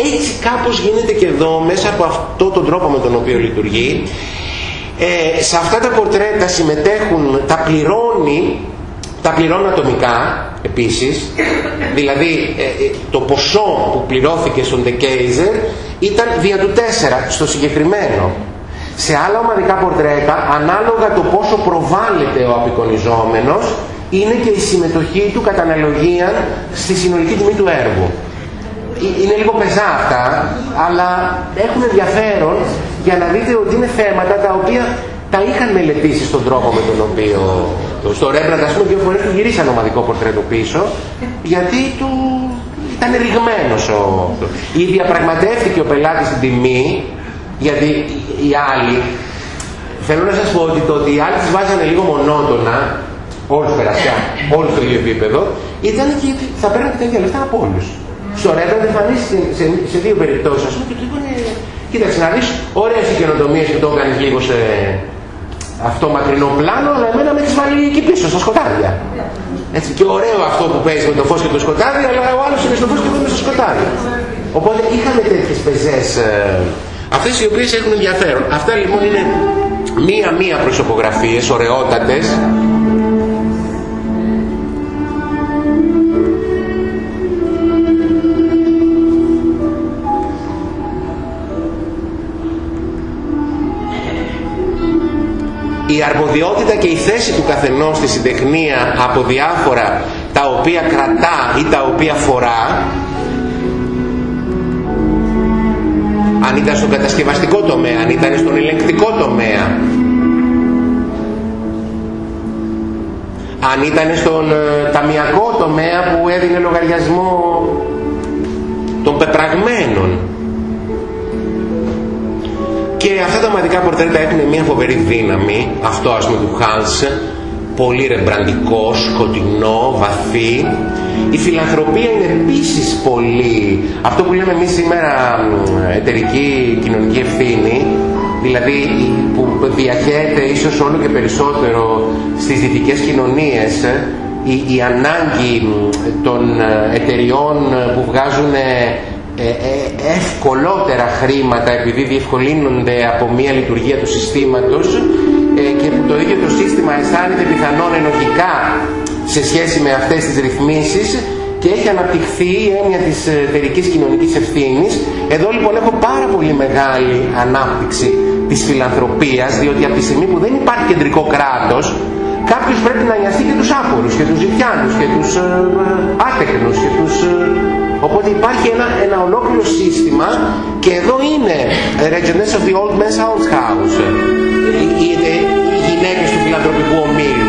Έτσι κάπως γίνεται και εδώ μέσα από αυτό τον τρόπο με τον οποίο λειτουργεί. Ε, σε αυτά τα πορτρέτα συμμετέχουν, τα πληρώνει, τα πληρώνει ατομικά επίσης, δηλαδή ε, ε, το ποσό που πληρώθηκε στον Ντεκέιζερ ήταν δια του 4 στο συγκεκριμένο. Σε άλλα ομαδικά πορτρέτα, ανάλογα το πόσο προβάλλεται ο απεικονιζόμενος, είναι και η συμμετοχή του κατά αναλογία στη συνολική τιμή του έργου. Είναι λίγο πεζά αυτά, αλλά έχουν ενδιαφέρον για να δείτε ότι είναι θέματα τα οποία τα είχαν μελετήσει στον τρόπο με τον οποίο στο Ρέμπραντ ας πούμε δύο φορές του γυρίσαν ομαδικό πορτρέτο πίσω γιατί του ήταν ρηγμένος ο... ή διαπραγματεύτηκε ο πελάτης την τιμή γιατί οι άλλοι θέλω να σας πω ότι το ότι οι άλλοι τις βάζανε λίγο μονότονα όλους περασιά, όλους στο ίδιο επίπεδο ήταν και θα παίρνουν τα ίδια λεφτά από όλους. Στο Ρέμπραντ εμφανίστηκε σε, σε, δύο περιπτώσεις ας πούμε και του είπανε κοίταξε να δεις ωραίες οι καινοτομίες που το έκανες λίγο σε, αυτό μακρινό πλάνο, αλλά εμένα με τις βάλει εκεί πίσω, στα σκοτάδια. Έτσι, και ωραίο αυτό που παίζει με το φως και το σκοτάδι, αλλά ο άλλος είναι στο φως και εγώ είμαι στο σκοτάδι. Οπότε είχαμε τέτοιες πεζές, ε, αυτές οι οποίες έχουν ενδιαφέρον. Αυτά λοιπόν είναι μία-μία προσωπογραφίες, ωραιότατες, η αρμοδιότητα και η θέση του καθενός στη συντεχνία από διάφορα τα οποία κρατά ή τα οποία φορά αν ήταν στον κατασκευαστικό τομέα, αν ήταν στον ελεγκτικό τομέα αν ήταν στον ε, ταμιακό τομέα που έδινε λογαριασμό των πεπραγμένων και αυτά τα ομαδικά πορτρέτα έχουν μια φοβερή δύναμη, αυτό ας πούμε του Χάνς, πολύ ρεμπραντικό, σκοτεινό, βαθύ. Η φιλανθρωπία είναι επίσης πολύ, αυτό που λέμε εμείς σήμερα εταιρική κοινωνική ευθύνη, δηλαδή που διαχέεται ίσως όλο και περισσότερο στις δυτικές κοινωνίες, η, η ανάγκη των εταιριών που βγάζουν ε, ε, ευκολότερα χρήματα επειδή διευκολύνονται από μια λειτουργία του συστήματος ε, και που το ίδιο το σύστημα αισθάνεται πιθανόν ενοχικά σε σχέση με αυτές τις ρυθμίσεις και έχει αναπτυχθεί η έννοια της εταιρικής κοινωνικής ευθύνης. Εδώ λοιπόν έχω πάρα πολύ μεγάλη ανάπτυξη της φιλανθρωπίας διότι από τη στιγμή που δεν υπάρχει κεντρικό κράτος κάποιος πρέπει να νοιαστεί και τους άπορους και τους ζητιάνους και τους άτεκνους και τους Οπότε υπάρχει ένα, ένα ολόκληρο σύστημα και εδώ είναι Regents of the Old Men's House, οι, οι, οι γυναίκες του φιλανθρωπικού ομίλου.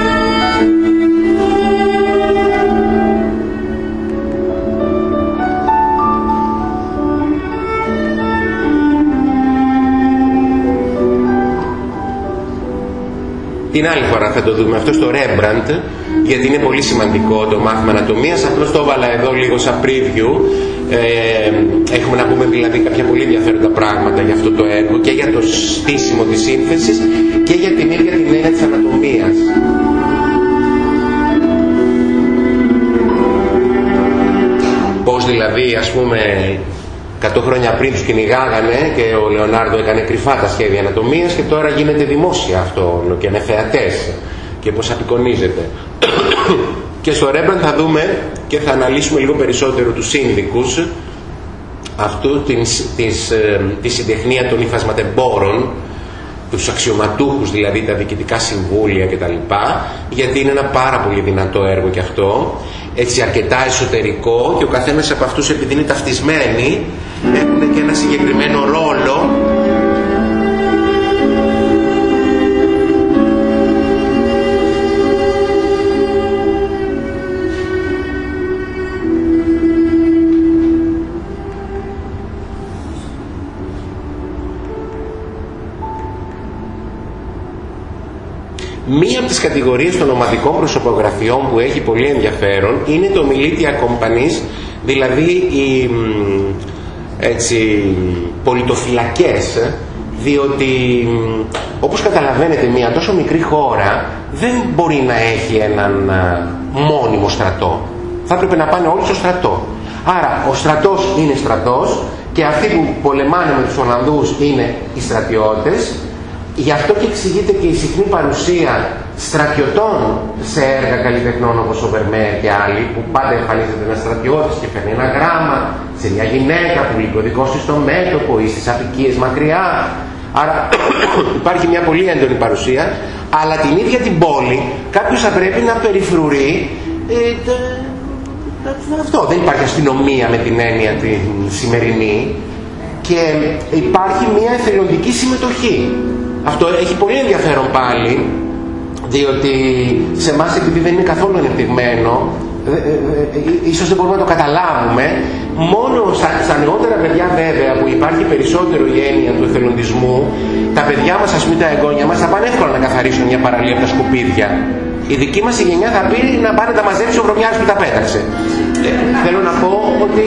Την άλλη φορά θα το δούμε αυτό στο Rembrandt, γιατί είναι πολύ σημαντικό το μάθημα ανατομίας. Απλώς το έβαλα εδώ λίγο σαν preview. Ε, έχουμε να πούμε δηλαδή κάποια πολύ ενδιαφέροντα πράγματα για αυτό το έργο και για το στήσιμο της σύνθεσης και για την ίδια την έννοια της ανατομίας. Πώς δηλαδή ας πούμε 100 χρόνια πριν τους κυνηγάγανε και ο Λεωνάρδο έκανε κρυφά τα σχέδια ανατομίας και τώρα γίνεται δημόσια αυτό και με θεατές και πώς απεικονίζεται. και στο Ρέμπραντ θα δούμε και θα αναλύσουμε λίγο περισσότερο τους σύνδικους αυτού της, της, ε, τη συντεχνία των υφασματεμπόρων τους αξιωματούχους δηλαδή τα διοικητικά συμβούλια κτλ γιατί είναι ένα πάρα πολύ δυνατό έργο και αυτό έτσι αρκετά εσωτερικό και ο καθένας από αυτούς επειδή είναι ταυτισμένοι έχουν και ένα συγκεκριμένο ρόλο Μία από τις κατηγορίες των ομαδικών προσωπογραφιών που έχει πολύ ενδιαφέρον είναι το Militia Companies, δηλαδή οι έτσι, πολιτοφυλακές, διότι όπως καταλαβαίνετε μια τόσο μικρή χώρα δεν μπορεί να έχει έναν μόνιμο στρατό. Θα έπρεπε να πάνε όλοι στο στρατό. Άρα ο στρατός είναι στρατός και αυτοί που πολεμάνε με τους Ολλανδούς είναι οι στρατιώτες Γι' αυτό και εξηγείται και η συχνή παρουσία στρατιωτών σε έργα καλλιτεχνών όπως ο Βερμέρ και άλλοι που πάντα εμφανίζεται ένας στρατιώτης και φέρνει ένα γράμμα σε μια γυναίκα που λείπει ο δικός της στο μέτωπο ή στις απικίες μακριά. Άρα υπάρχει μια πολύ έντονη παρουσία, αλλά την ίδια την πόλη κάποιος θα πρέπει να περιφρουρεί ε, αυτό. Δεν υπάρχει αστυνομία με την έννοια την σημερινή και υπάρχει μια εθελοντική συμμετοχή. Αυτό έχει πολύ ενδιαφέρον πάλι, διότι σε εμάς επειδή δεν είναι καθόλου ενεπτυγμένο, ε, ε, ε, ίσως δεν μπορούμε να το καταλάβουμε, μόνο στα, στα νεότερα παιδιά βέβαια που υπάρχει περισσότερο η έννοια του εθελοντισμού, τα παιδιά μας, ας πούμε τα εγγόνια μας, θα πάνε εύκολα να καθαρίσουν μια παραλία από τα σκουπίδια. Η δική μας η γενιά θα πει να πάνε να τα μαζέψει ο βρωμιάρης που τα πέταξε. Ε, θέλω να πω ότι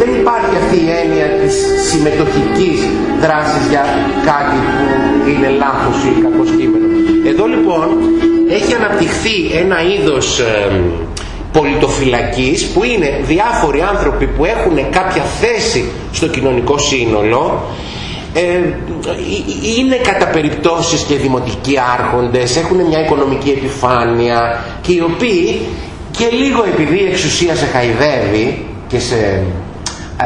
δεν υπάρχει αυτή η έννοια της συμμετοχικής δράσης για κάτι που είναι λάθος ή κακός κείμενο. Εδώ λοιπόν έχει αναπτυχθεί ένα είδος ε, πολιτοφυλακής που είναι διάφοροι άνθρωποι που έχουν κάποια θέση στο κοινωνικό σύνολο ε, είναι κατά περιπτώσεις και δημοτικοί άρχοντες, έχουν μια οικονομική επιφάνεια και οι οποίοι και λίγο επειδή η εξουσία σε χαϊδεύει και σε,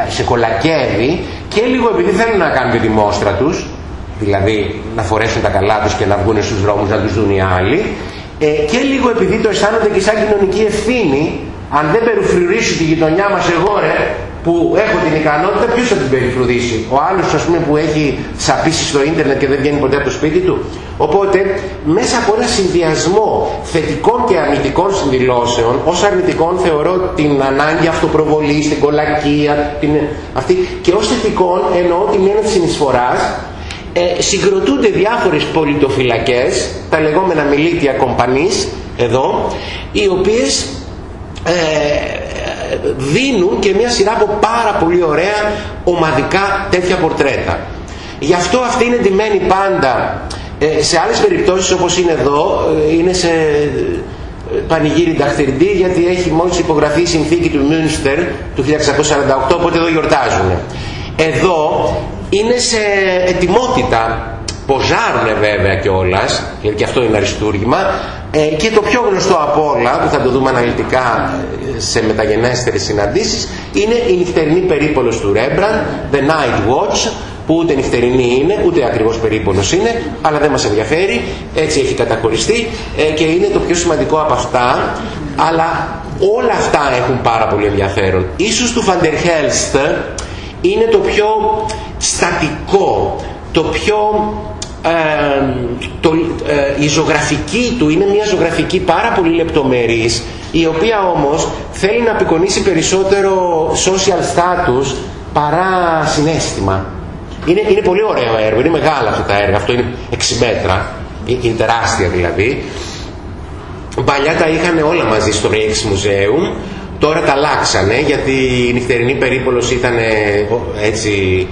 σε κολακεύει και λίγο επειδή θέλουν να κάνουν τη δημόστρα τους, δηλαδή να φορέσουν τα καλά τους και να βγουν στους δρόμους να τους δουν οι άλλοι, ε, και λίγο επειδή το αισθάνονται και σαν κοινωνική ευθύνη, αν δεν περιφρουρήσει τη γειτονιά μας εγώ ρε, που έχω την ικανότητα, ποιος θα την περιφρουδίσει. Ο άλλος ας πούμε που έχει σαπίσει στο ίντερνετ και δεν βγαίνει ποτέ από το σπίτι του. Οπότε μέσα από ένα συνδυασμό θετικών και αρνητικών συνδηλώσεων, ως αρνητικών θεωρώ την ανάγκη αυτοπροβολής, την κολακία, την, αυτή, και ως θετικών εννοώ την έννοια της συνεισφοράς, ε, συγκροτούνται διάφορες πολιτοφυλακές, τα λεγόμενα μιλίτια κομπανής, εδώ, οι οποίες ε, δίνουν και μια σειρά από πάρα πολύ ωραία ομαδικά τέτοια πορτρέτα. Γι' αυτό αυτή είναι ντυμένη πάντα. Ε, σε άλλες περιπτώσεις όπως είναι εδώ, ε, είναι σε ε, πανηγύρι νταχτηρντή γιατί έχει μόλις υπογραφεί η συνθήκη του Μούνστερ του 1648 οπότε εδώ γιορτάζουν. Εδώ είναι σε ετοιμότητα ποζάρουνε βέβαια κιόλας, γιατί και αυτό είναι αριστούργημα, ε, και το πιο γνωστό από όλα, που θα το δούμε αναλυτικά ε, σε μεταγενέστερες συναντήσεις, είναι η νυχτερινή περίπολος του Rembrandt, The Night Watch, που ούτε νυχτερινή είναι, ούτε ακριβώς περίπολος είναι, αλλά δεν μας ενδιαφέρει, έτσι έχει καταχωριστεί ε, και είναι το πιο σημαντικό από αυτά, αλλά όλα αυτά έχουν πάρα πολύ ενδιαφέρον. Ίσως του Φαντερχέλστ είναι το πιο στατικό, το πιο το, ε, η ζωγραφική του είναι μια ζωγραφική πάρα πολύ λεπτομερής η οποία όμως θέλει να απεικονίσει περισσότερο social status παρά συνέστημα. Είναι, είναι πολύ ωραίο έργο, είναι μεγάλα αυτά τα έργα, αυτό είναι 6 μέτρα, είναι τεράστια δηλαδή. Παλιά τα είχαν όλα μαζί στο Rijksmuseum, τώρα τα αλλάξανε γιατί η νυχτερινή περίπολος ήταν έτσι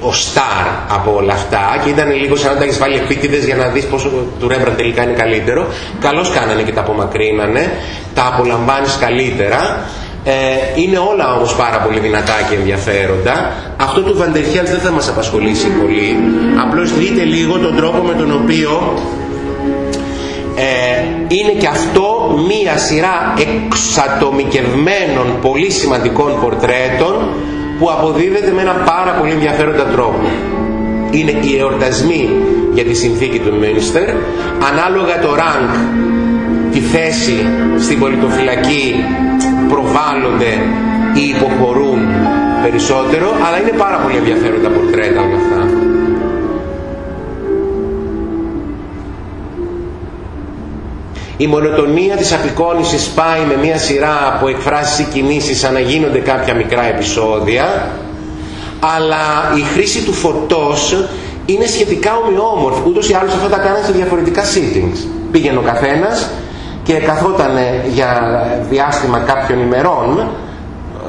ο στάρ από όλα αυτά και ήταν λίγο σαν να τα έχεις βάλει επίτηδες για να δεις πόσο του Ρέμπραντ τελικά είναι καλύτερο. Καλώς κάνανε και τα απομακρύνανε, τα απολαμβάνεις καλύτερα. Ε, είναι όλα όμως πάρα πολύ δυνατά και ενδιαφέροντα. Αυτό του Βαντερχέλ δεν θα μας απασχολήσει πολύ. Απλώς δείτε λίγο τον τρόπο με τον οποίο ε, είναι και αυτό μία σειρά εξατομικευμένων πολύ σημαντικών πορτρέτων που αποδίδεται με ένα πάρα πολύ ενδιαφέροντα τρόπο. Είναι οι εορτασμοί για τη συνθήκη του Μίνιστερ, ανάλογα το rank, τη θέση στην πολιτοφυλακή προβάλλονται ή υποχωρούν περισσότερο, αλλά είναι πάρα πολύ ενδιαφέροντα πορτρέτα όλα αυτά. Η μονοτονία της απεικόνησης πάει με μια σειρά από εκφράσεις ή κινήσεις σαν να γίνονται κάποια μικρά επεισόδια αλλά η χρήση του φωτός είναι σχετικά ομοιόμορφη. Ούτως ή άλλως αυτά τα κάνανε σε διαφορετικά settings. Πήγαινε ο καθένας και καθόταν για διάστημα κάποιων ημερών,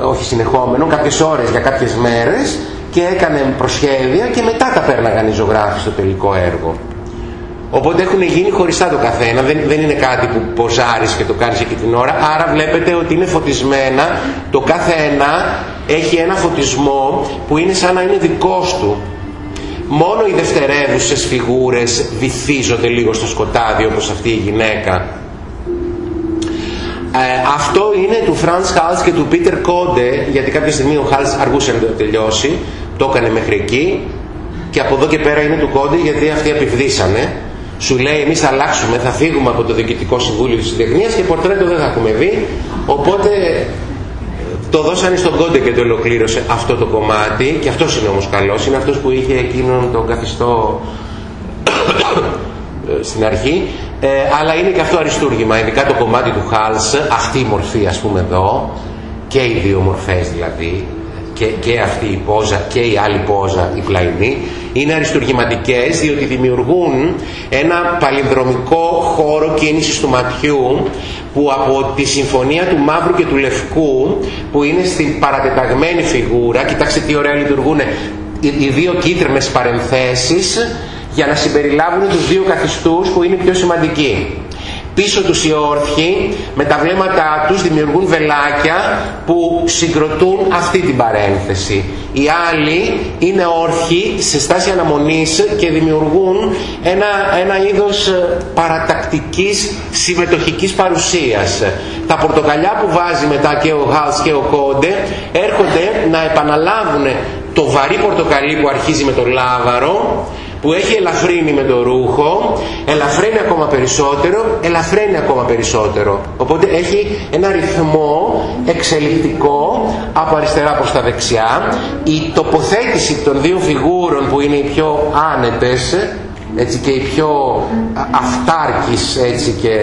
όχι συνεχόμενων, κάποιες ώρες για κάποιες μέρες και έκανε προσχέδια και μετά τα πέρναγαν οι ζωγράφοι στο τελικό έργο. Οπότε έχουν γίνει χωριστά το καθένα, δεν, δεν είναι κάτι που ποζάρεις και το κάνεις εκεί την ώρα, άρα βλέπετε ότι είναι φωτισμένα, το κάθε ένα έχει ένα φωτισμό που είναι σαν να είναι δικός του. Μόνο οι δευτερεύουσες φιγούρες βυθίζονται λίγο στο σκοτάδι όπως αυτή η γυναίκα. Ε, αυτό είναι του Franz Hals και του Peter Kode, γιατί κάποια στιγμή ο Hals αργούσε να το τελειώσει, το έκανε μέχρι εκεί και από εδώ και πέρα είναι του Κόντε γιατί αυτοί επιβδίσανε. Σου λέει εμείς θα αλλάξουμε, θα φύγουμε από το Διοικητικό Συμβούλιο της Τεχνίας και πορτρέτο δεν θα έχουμε δει. Οπότε το δώσανε στον Κόντε και το ολοκλήρωσε αυτό το κομμάτι και αυτός είναι όμως καλός. Είναι αυτός που είχε εκείνον τον καθιστό στην αρχή. Ε, αλλά είναι και αυτό αριστούργημα, ειδικά το κομμάτι του Χάλς, αυτή η μορφή ας πούμε εδώ, και οι δύο μορφές δηλαδή, και, και αυτή η πόζα και η άλλη πόζα, η πλαϊνή, είναι αριστουργηματικές διότι δημιουργούν ένα παλινδρομικό χώρο κίνησης του ματιού που από τη συμφωνία του μαύρου και του λευκού που είναι στην παρατεταγμένη φιγούρα, κοιτάξτε τι ωραία λειτουργούν οι δύο κίτρινες παρενθέσεις για να συμπεριλάβουν τους δύο καθιστούς που είναι πιο σημαντικοί. Πίσω τους οι όρθιοι με τα βλέμματά τους δημιουργούν βελάκια που συγκροτούν αυτή την παρένθεση. Οι άλλοι είναι όρθιοι σε στάση αναμονής και δημιουργούν ένα, ένα είδος ε, παρατακτικής συμμετοχικής παρουσίας. Τα πορτοκαλιά που βάζει μετά και ο Χάλς και ο Κόντε έρχονται να επαναλάβουν το βαρύ πορτοκαλί που αρχίζει με το λάβαρο που έχει ελαφρύνει με το ρούχο, ελαφρύνει ακόμα περισσότερο, ελαφρύνει ακόμα περισσότερο. Οπότε έχει ένα ρυθμό εξελικτικό από αριστερά προς τα δεξιά. Η τοποθέτηση των δύο φιγούρων που είναι οι πιο άνετες έτσι και οι πιο αυτάρκεις έτσι και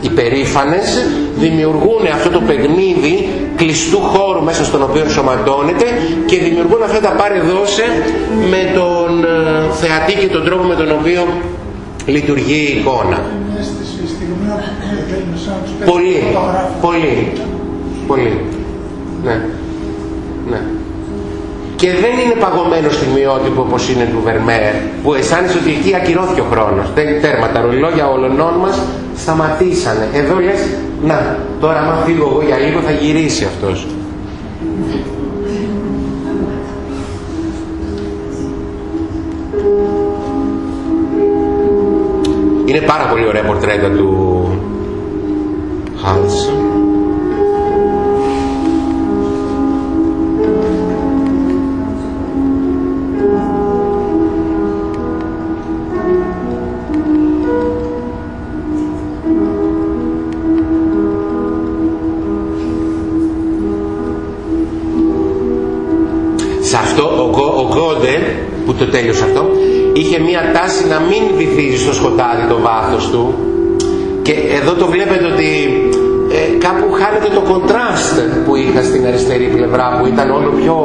υπερήφανες δημιουργούν αυτό το παιχνίδι κλειστού χώρου μέσα στον οποίο ενσωματώνεται και δημιουργούν αυτά τα πάρε δώσε με τον ε, θεατή και τον τρόπο με τον οποίο λειτουργεί η εικόνα. Πολύ, πολύ, πολύ. Ναι, ναι και δεν είναι παγωμένο στιγμιότυπο όπως είναι του Βερμέρ που αισθάνεσαι ότι εκεί ακυρώθηκε ο χρόνος. Τέρμα τα ρολόγια όλων μας σταματήσανε. Εδώ λες να τώρα άμα φύγω εγώ για λίγο θα γυρίσει αυτός είναι πάρα πολύ ωραία πορτρέτα του Hans που το τέλειωσε αυτό, είχε μία τάση να μην βυθίζει στο σκοτάδι το βάθος του και εδώ το βλέπετε ότι ε, κάπου χάνεται το κοντράστ που είχα στην αριστερή πλευρά που ήταν όλο πιο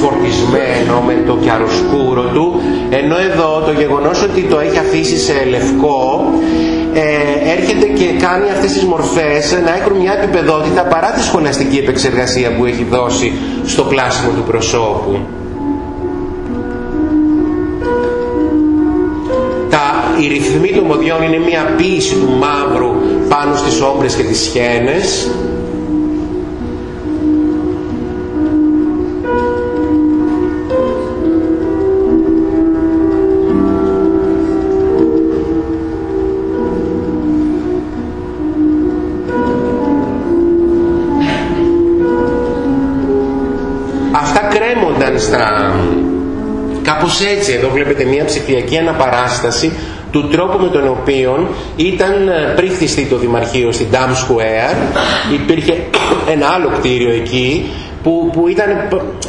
φορτισμένο με το κιαροσκούρο του ενώ εδώ το γεγονός ότι το έχει αφήσει σε λευκό ε, έρχεται και κάνει αυτές τις μορφές να έχουν μια επιπεδότητα παρά τη σχολαστική επεξεργασία που έχει δώσει στο πλάσιμο του προσώπου. Οι ρυθμοί των μοδιών είναι μια ποίηση του μαύρου πάνω στις όμπρες και τις σχένες. Αυτά κρέμονταν στα... Κάπως έτσι, εδώ βλέπετε μια ψηφιακή αναπαράσταση του τρόπου με τον οποίο ήταν ε, πριν χτιστεί το Δημαρχείο στην Dam Square. Υπήρχε ένα άλλο κτίριο εκεί που, που ήταν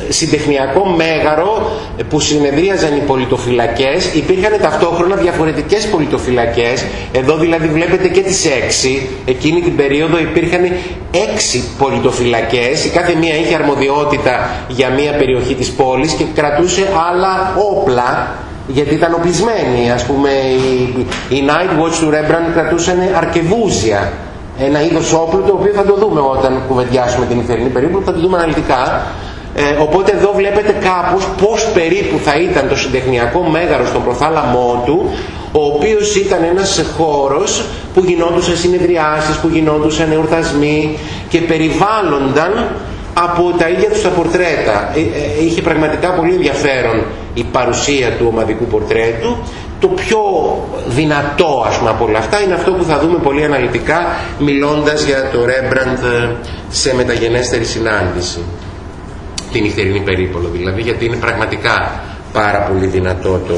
συντεχνιακό μέγαρο που συνεδρίαζαν οι πολιτοφυλακές. Υπήρχαν ταυτόχρονα διαφορετικές πολιτοφυλακές. Εδώ δηλαδή βλέπετε και τις έξι. Εκείνη την περίοδο υπήρχαν έξι πολιτοφυλακές. Η κάθε μία είχε αρμοδιότητα για μία περιοχή της πόλης και κρατούσε άλλα όπλα γιατί ήταν οπλισμένοι. Ας πούμε, οι, Night Watch του Rembrandt κρατούσαν αρκεβούζια. Ένα είδος όπλου το οποίο θα το δούμε όταν κουβεντιάσουμε την ηθερινή περίπου, θα το δούμε αναλυτικά. Ε, οπότε εδώ βλέπετε κάπως πώς περίπου θα ήταν το συντεχνιακό μέγαρος στον προθάλαμό του, ο οποίος ήταν ένας χώρος που γινόντουσαν συνεδριάσεις, που γινόντουσαν εορτασμοί και περιβάλλονταν από τα ίδια τους τα πορτρέτα. Ε, ε, είχε πραγματικά πολύ ενδιαφέρον η παρουσία του ομαδικού πορτρέτου. Το πιο δυνατό ας πούμε από όλα αυτά είναι αυτό που θα δούμε πολύ αναλυτικά μιλώντας για το Ρέμπραντ σε μεταγενέστερη συνάντηση. Την νυχτερινή περίπολο δηλαδή γιατί είναι πραγματικά πάρα πολύ δυνατό το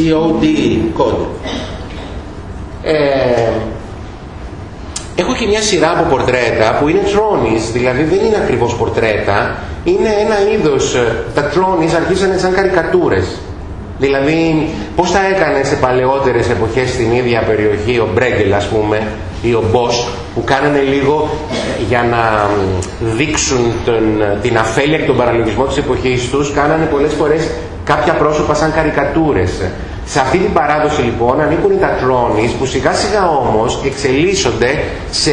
COD code. Ε, έχω και μια σειρά από πορτρέτα που είναι τρόνις, δηλαδή δεν είναι ακριβώς πορτρέτα, είναι ένα είδος, ε, τα τρόνις αρχίσανε σαν καρικατούρες. Δηλαδή πώς τα έκανες σε παλαιότερες εποχές στην ίδια περιοχή ο Μπρέγκελ ας πούμε ή ο Μπός που κάνανε λίγο ε, για να δείξουν τον, την αφέλεια και τον παραλογισμό της εποχής τους κάνανε πολλές φορές κάποια πρόσωπα σαν καρικατούρες. Σε αυτή την παράδοση λοιπόν ανήκουν τα τρόνις που σιγά σιγά όμως εξελίσσονται σε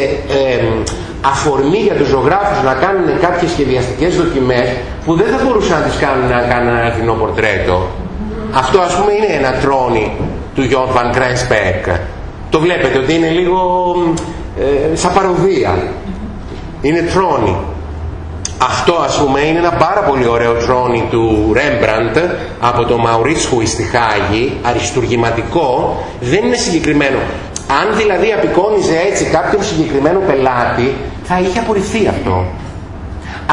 αφορμή για τους ζωγράφους να κάνουν κάποιες σχεδιαστικές δοκιμές που δεν θα μπορούσαν να τις κάνουν να κάνουν ένα κοινό πορτρέτο. Αυτό ας πούμε είναι ένα τρόνι του Γιώργου Βαν Κρένσπεκ. Το βλέπετε ότι είναι λίγο ε, σαν παροδία. Είναι τρόνι. Αυτό ας πούμε είναι ένα πάρα πολύ ωραίο τρόνι του Ρέμπραντ από το Μαουρίτσχουι στη Χάγη, αριστουργηματικό, δεν είναι συγκεκριμένο. Αν δηλαδή απεικόνιζε έτσι κάποιον συγκεκριμένο πελάτη, θα είχε απορριφθεί αυτό.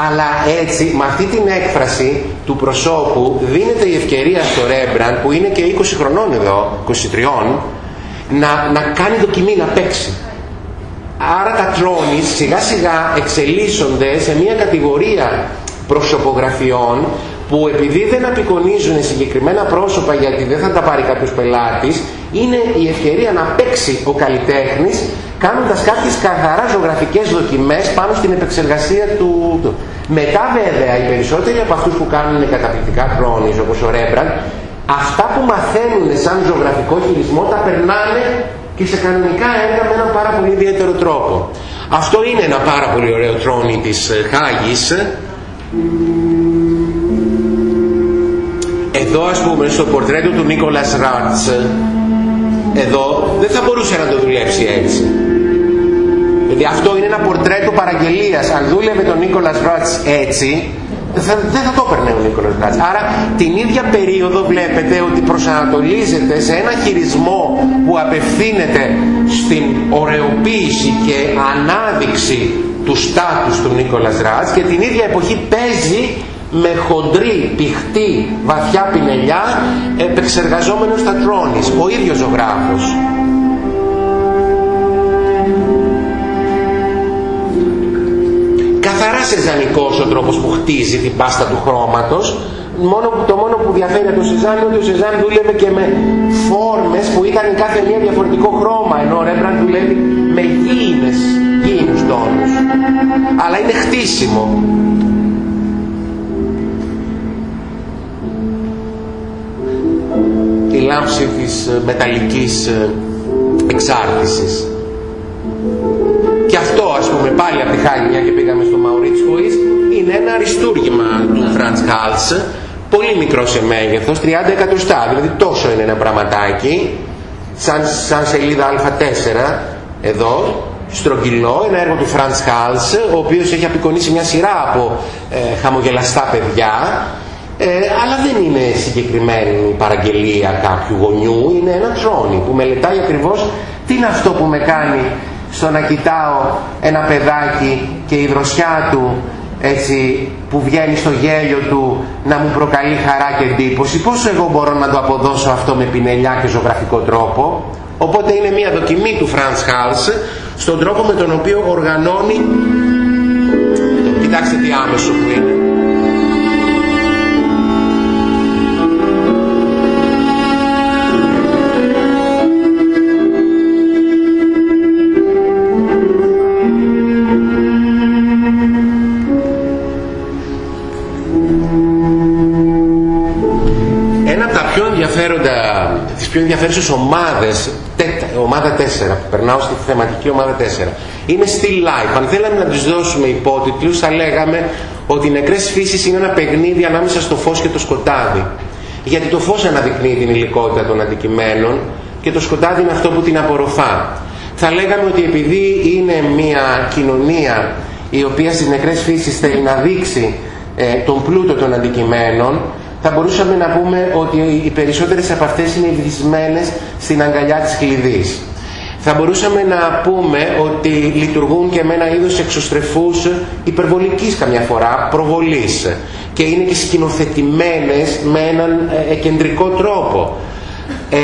Αλλά έτσι, με αυτή την έκφραση του προσώπου, δίνεται η ευκαιρία στο Ρέμπραντ, που είναι και 20 χρονών εδώ, 23, να, να κάνει δοκιμή, να παίξει. Άρα τα τρόνις σιγά σιγά εξελίσσονται σε μια κατηγορία προσωπογραφιών που επειδή δεν απεικονίζουν συγκεκριμένα πρόσωπα γιατί δεν θα τα πάρει κάποιος πελάτης είναι η ευκαιρία να παίξει ο καλλιτέχνης κάνοντας κάποιες καθαρά ζωγραφικές δοκιμές πάνω στην επεξεργασία του. Μετά βέβαια οι περισσότεροι από αυτούς που κάνουν καταπληκτικά τρόνις όπως ο Ρέμπραντ αυτά που μαθαίνουν σαν ζωγραφικό χειρισμό τα περνάνε και σε κανονικά έργα με έναν πάρα πολύ ιδιαίτερο τρόπο. Αυτό είναι ένα πάρα πολύ ωραίο τρόνι της ε, Χάγης. Εδώ ας πούμε στο πορτρέτο του Νίκολας Ράτς, εδώ δεν θα μπορούσε να το δουλέψει έτσι. Γιατί αυτό είναι ένα πορτρέτο παραγγελίας. Αν δούλευε τον Νίκολας Ράτς έτσι, δεν θα το έπαιρνε ο Νίκολας Γκάτς. Άρα την ίδια περίοδο βλέπετε ότι προσανατολίζεται σε ένα χειρισμό που απευθύνεται στην ωρεοποίηση και ανάδειξη του στάτους του Νίκολας Ράτς και την ίδια εποχή παίζει με χοντρή, πηχτή, βαθιά πινελιά επεξεργαζόμενος στα τρόνης, ο ίδιος ζωγράφος. Καθαρά σεζανικός ο τρόπος που χτίζει την πάστα του χρώματος. Μόνο, το μόνο που διαφέρει από το Σεζάν είναι ότι ο Σεζάν δούλευε και με φόρμες που είχαν κάθε μία διαφορετικό χρώμα, ενώ ο Ρέμπραντ δουλεύει με γήινες, γήινους τόνους. Αλλά είναι χτίσιμο. Η λάμψη της ε, μεταλλικής ε, εξάρτησης. Και αυτό ας πούμε πάλι από τη Χάγη και πήγαμε στο Μαουρίτσκοης είναι ένα αριστούργημα του Φραντς Χάλς πολύ μικρό σε μέγεθος 30 εκατοστά δηλαδή τόσο είναι ένα πραγματάκι σαν, σαν σελίδα α4 εδώ στρογγυλό, ένα έργο του Φραντς Χάλς ο οποίος έχει απεικονίσει μια σειρά από ε, χαμογελαστά παιδιά ε, αλλά δεν είναι συγκεκριμένη παραγγελία κάποιου γονιού είναι ένα τρόνι που μελετάει ακριβώς τι είναι αυτό που με κάνει στο να κοιτάω ένα παιδάκι και η δροσιά του έτσι που βγαίνει στο γέλιο του να μου προκαλεί χαρά και εντύπωση. Πόσο εγώ μπορώ να το αποδώσω αυτό με πινελιά και ζωγραφικό τρόπο; Οπότε είναι μια δοκιμή του Franz Hals στον τρόπο με τον οποίο οργανώνει κοιτάξτε τι άμεσο που είναι πιο ενδιαφέρουσες ομάδες, ομάδα 4, περνάω στη θεματική ομάδα 4. Είναι still life. Αν θέλαμε να τους δώσουμε υπότιτλους, θα λέγαμε ότι οι νεκρές φύσεις είναι ένα παιχνίδι ανάμεσα στο φως και το σκοτάδι. Γιατί το φως αναδεικνύει την υλικότητα των αντικειμένων και το σκοτάδι είναι αυτό που την απορροφά. Θα λέγαμε ότι επειδή είναι μια κοινωνία η οποία στις νεκρές φύσεις θέλει να δείξει ε, τον πλούτο των αντικειμένων, θα μπορούσαμε να πούμε ότι οι περισσότερες από αυτές είναι βυθισμένες στην αγκαλιά της κλειδής. Θα μπορούσαμε να πούμε ότι λειτουργούν και με ένα είδος εξωστρεφούς υπερβολικής καμιά φορά, προβολής και είναι και σκηνοθετημένες με έναν ε, κεντρικό τρόπο. Ε,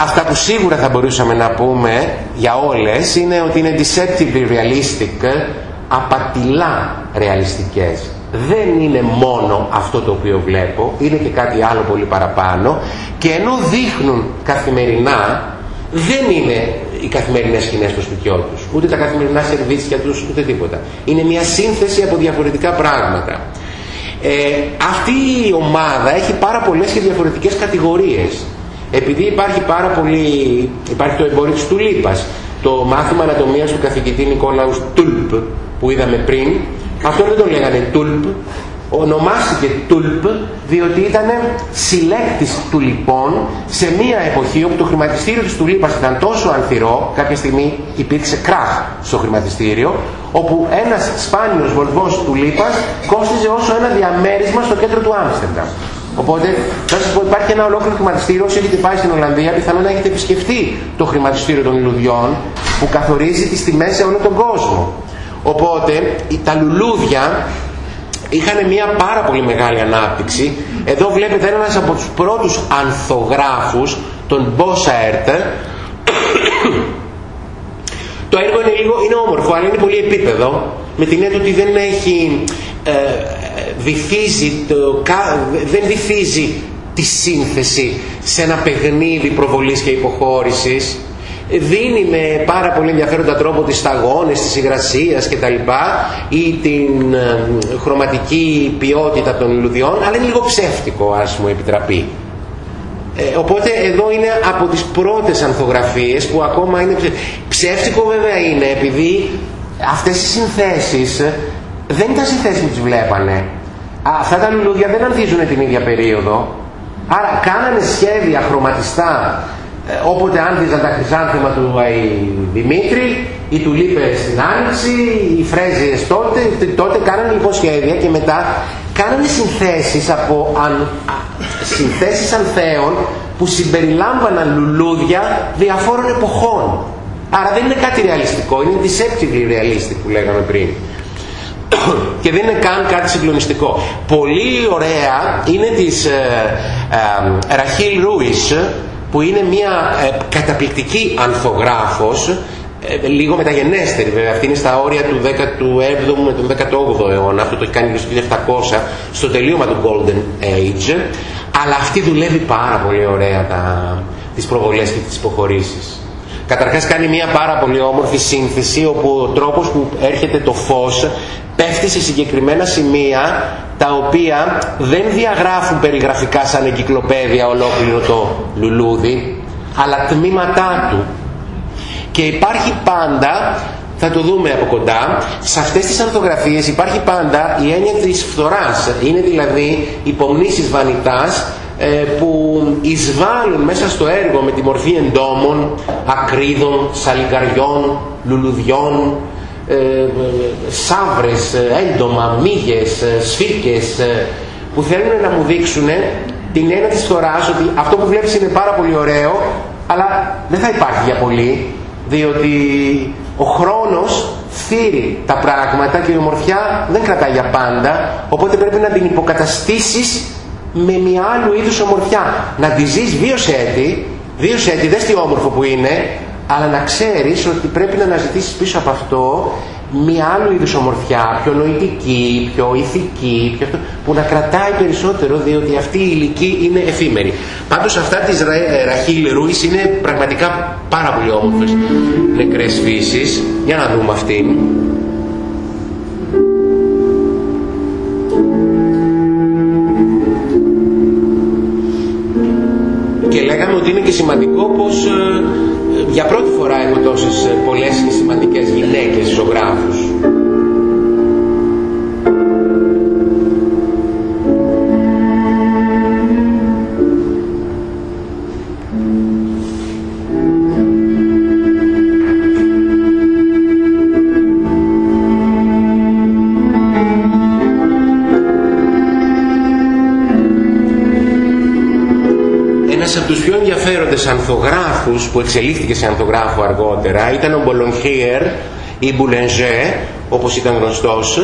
αυτά που σίγουρα θα μπορούσαμε να πούμε για όλες είναι ότι είναι deceptively realistic, απατηλά ρεαλιστικές. Δεν είναι μόνο αυτό το οποίο βλέπω, είναι και κάτι άλλο πολύ παραπάνω και ενώ δείχνουν καθημερινά, δεν είναι οι καθημερινές σκηνές στο σπιτιό τους, ούτε τα καθημερινά σερβίτσια τους, ούτε τίποτα. Είναι μια σύνθεση από διαφορετικά πράγματα. Ε, αυτή η ομάδα έχει πάρα πολλές και διαφορετικές κατηγορίες. Επειδή υπάρχει πάρα πολύ, υπάρχει το εμπόριο της τουλίπας, το μάθημα ανατομίας του καθηγητή Νικόλαου Τούλπ που είδαμε πριν, αυτό δεν το λέγανε Τούλπ, ονομάστηκε Τούλπ διότι ήταν συλλέκτης τουλιπών σε μία εποχή όπου το χρηματιστήριο της τουλίπας ήταν τόσο ανθυρό, κάποια στιγμή υπήρξε κράχ στο χρηματιστήριο, όπου ένας σπάνιος βολβός τουλίπας κόστιζε όσο ένα διαμέρισμα στο κέντρο του Άμστερνταμ. Οπότε θα σας πω υπάρχει ένα ολόκληρο χρηματιστήριο, όσοι έχετε πάει στην Ολλανδία, πιθανόν να έχετε επισκεφτεί το χρηματιστήριο των λουλουδιών που καθορίζει τις τιμές σε όλο τον κόσμο. Οπότε τα λουλούδια είχαν μια πάρα πολύ μεγάλη ανάπτυξη. Εδώ βλέπετε ένας από τους πρώτους ανθογράφους, τον Μπόσαερτ. Το έργο είναι, λίγο, είναι όμορφο, αλλά είναι πολύ επίπεδο, με την έννοια ότι δεν έχει ε, βυθίζει το, δεν βυθίζει τη σύνθεση σε ένα παιχνίδι προβολής και υποχώρησης δίνει με πάρα πολύ ενδιαφέροντα τρόπο τις σταγόνες της υγρασίας και τα λοιπά ή την ε, χρωματική ποιότητα των λουλουδιών αλλά είναι λίγο ψεύτικο ας μου επιτραπεί. Ε, οπότε εδώ είναι από τις πρώτες ανθογραφίες που ακόμα είναι ψεύτικο βέβαια είναι επειδή αυτές οι συνθέσεις δεν ήταν συνθέσεις που τις βλέπανε. Αυτά τα λουλούδια δεν ανθίζουν την ίδια περίοδο. Άρα κάνανε σχέδια χρωματιστά ε, όποτε άνθιζαν τα χρυσάνθεμα του Δημήτρη, οι τουλίπες στην Άνοιξη, οι φρέζιες τότε, τότε κάνανε λοιπόν σχέδια και μετά κάνανε συνθέσεις από αν, συνθέσεις ανθέων που συμπεριλάμβαναν λουλούδια διαφόρων εποχών. Άρα δεν είναι κάτι ρεαλιστικό, είναι deceptively realistic που λέγαμε πριν. και δεν είναι καν κάτι συγκλονιστικό. Πολύ ωραία είναι της ε, ε, Ραχίλ Ρούις που είναι μια ε, καταπληκτική ανθογράφος ε, λίγο μεταγενέστερη βέβαια. Αυτή είναι στα όρια του 17ου με τον 18ο αιώνα. Αυτό το έχει κάνει το 1700 στο τελείωμα του Golden Age. Αλλά αυτή δουλεύει πάρα πολύ ωραία τα, τις προβολές και τις υποχωρήσεις Καταρχάς κάνει μια πάρα πολύ όμορφη σύνθεση όπου ο τρόπος που έρχεται το φως πέφτει σε συγκεκριμένα σημεία τα οποία δεν διαγράφουν περιγραφικά σαν εγκυκλοπαίδεια ολόκληρο το λουλούδι αλλά τμήματά του. Και υπάρχει πάντα θα το δούμε από κοντά σε αυτές τις ανθογραφίες υπάρχει πάντα η έννοια της φθοράς. Είναι δηλαδή υπομνήσεις βανιτάς ε, που εισβάλλουν μέσα στο έργο με τη μορφή εντόμων, ακρίδων, σαλιγκαριών, λουλουδιών, ε, ε, σάβρες, έντομα, μύγες, σφίκες που θέλουν να μου δείξουν την έννοια της φθοράς ότι αυτό που βλέπεις είναι πάρα πολύ ωραίο αλλά δεν θα υπάρχει για πολύ διότι ο χρόνος φύρει τα πράγματα και η ομορφιά δεν κρατάει για πάντα οπότε πρέπει να την υποκαταστήσεις με μια άλλου είδους ομορφιά. Να τη ζεις δύο έτη, δύο έτη, δες τι όμορφο που είναι, αλλά να ξέρεις ότι πρέπει να αναζητήσεις πίσω από αυτό μια άλλου είδους ομορφιά, πιο νοητική, πιο ηθική, πιο που να κρατάει περισσότερο διότι αυτή η ηλική είναι εφήμερη. Πάντως αυτά της Ραχίλ Ρούις είναι πραγματικά πάρα πολύ όμορφες νεκρές φύσεις. Για να δούμε αυτήν. Ότι είναι και σημαντικό πως ε, για πρώτη φορά έχω τόσες ε, πολλές και σημαντικές γυναίκες ζωγράφους. Ανθογράφους που εξελίχθηκε σε ανθογράφο αργότερα ήταν ο Μπολονχίερ ή Boulanger όπως ήταν γνωστός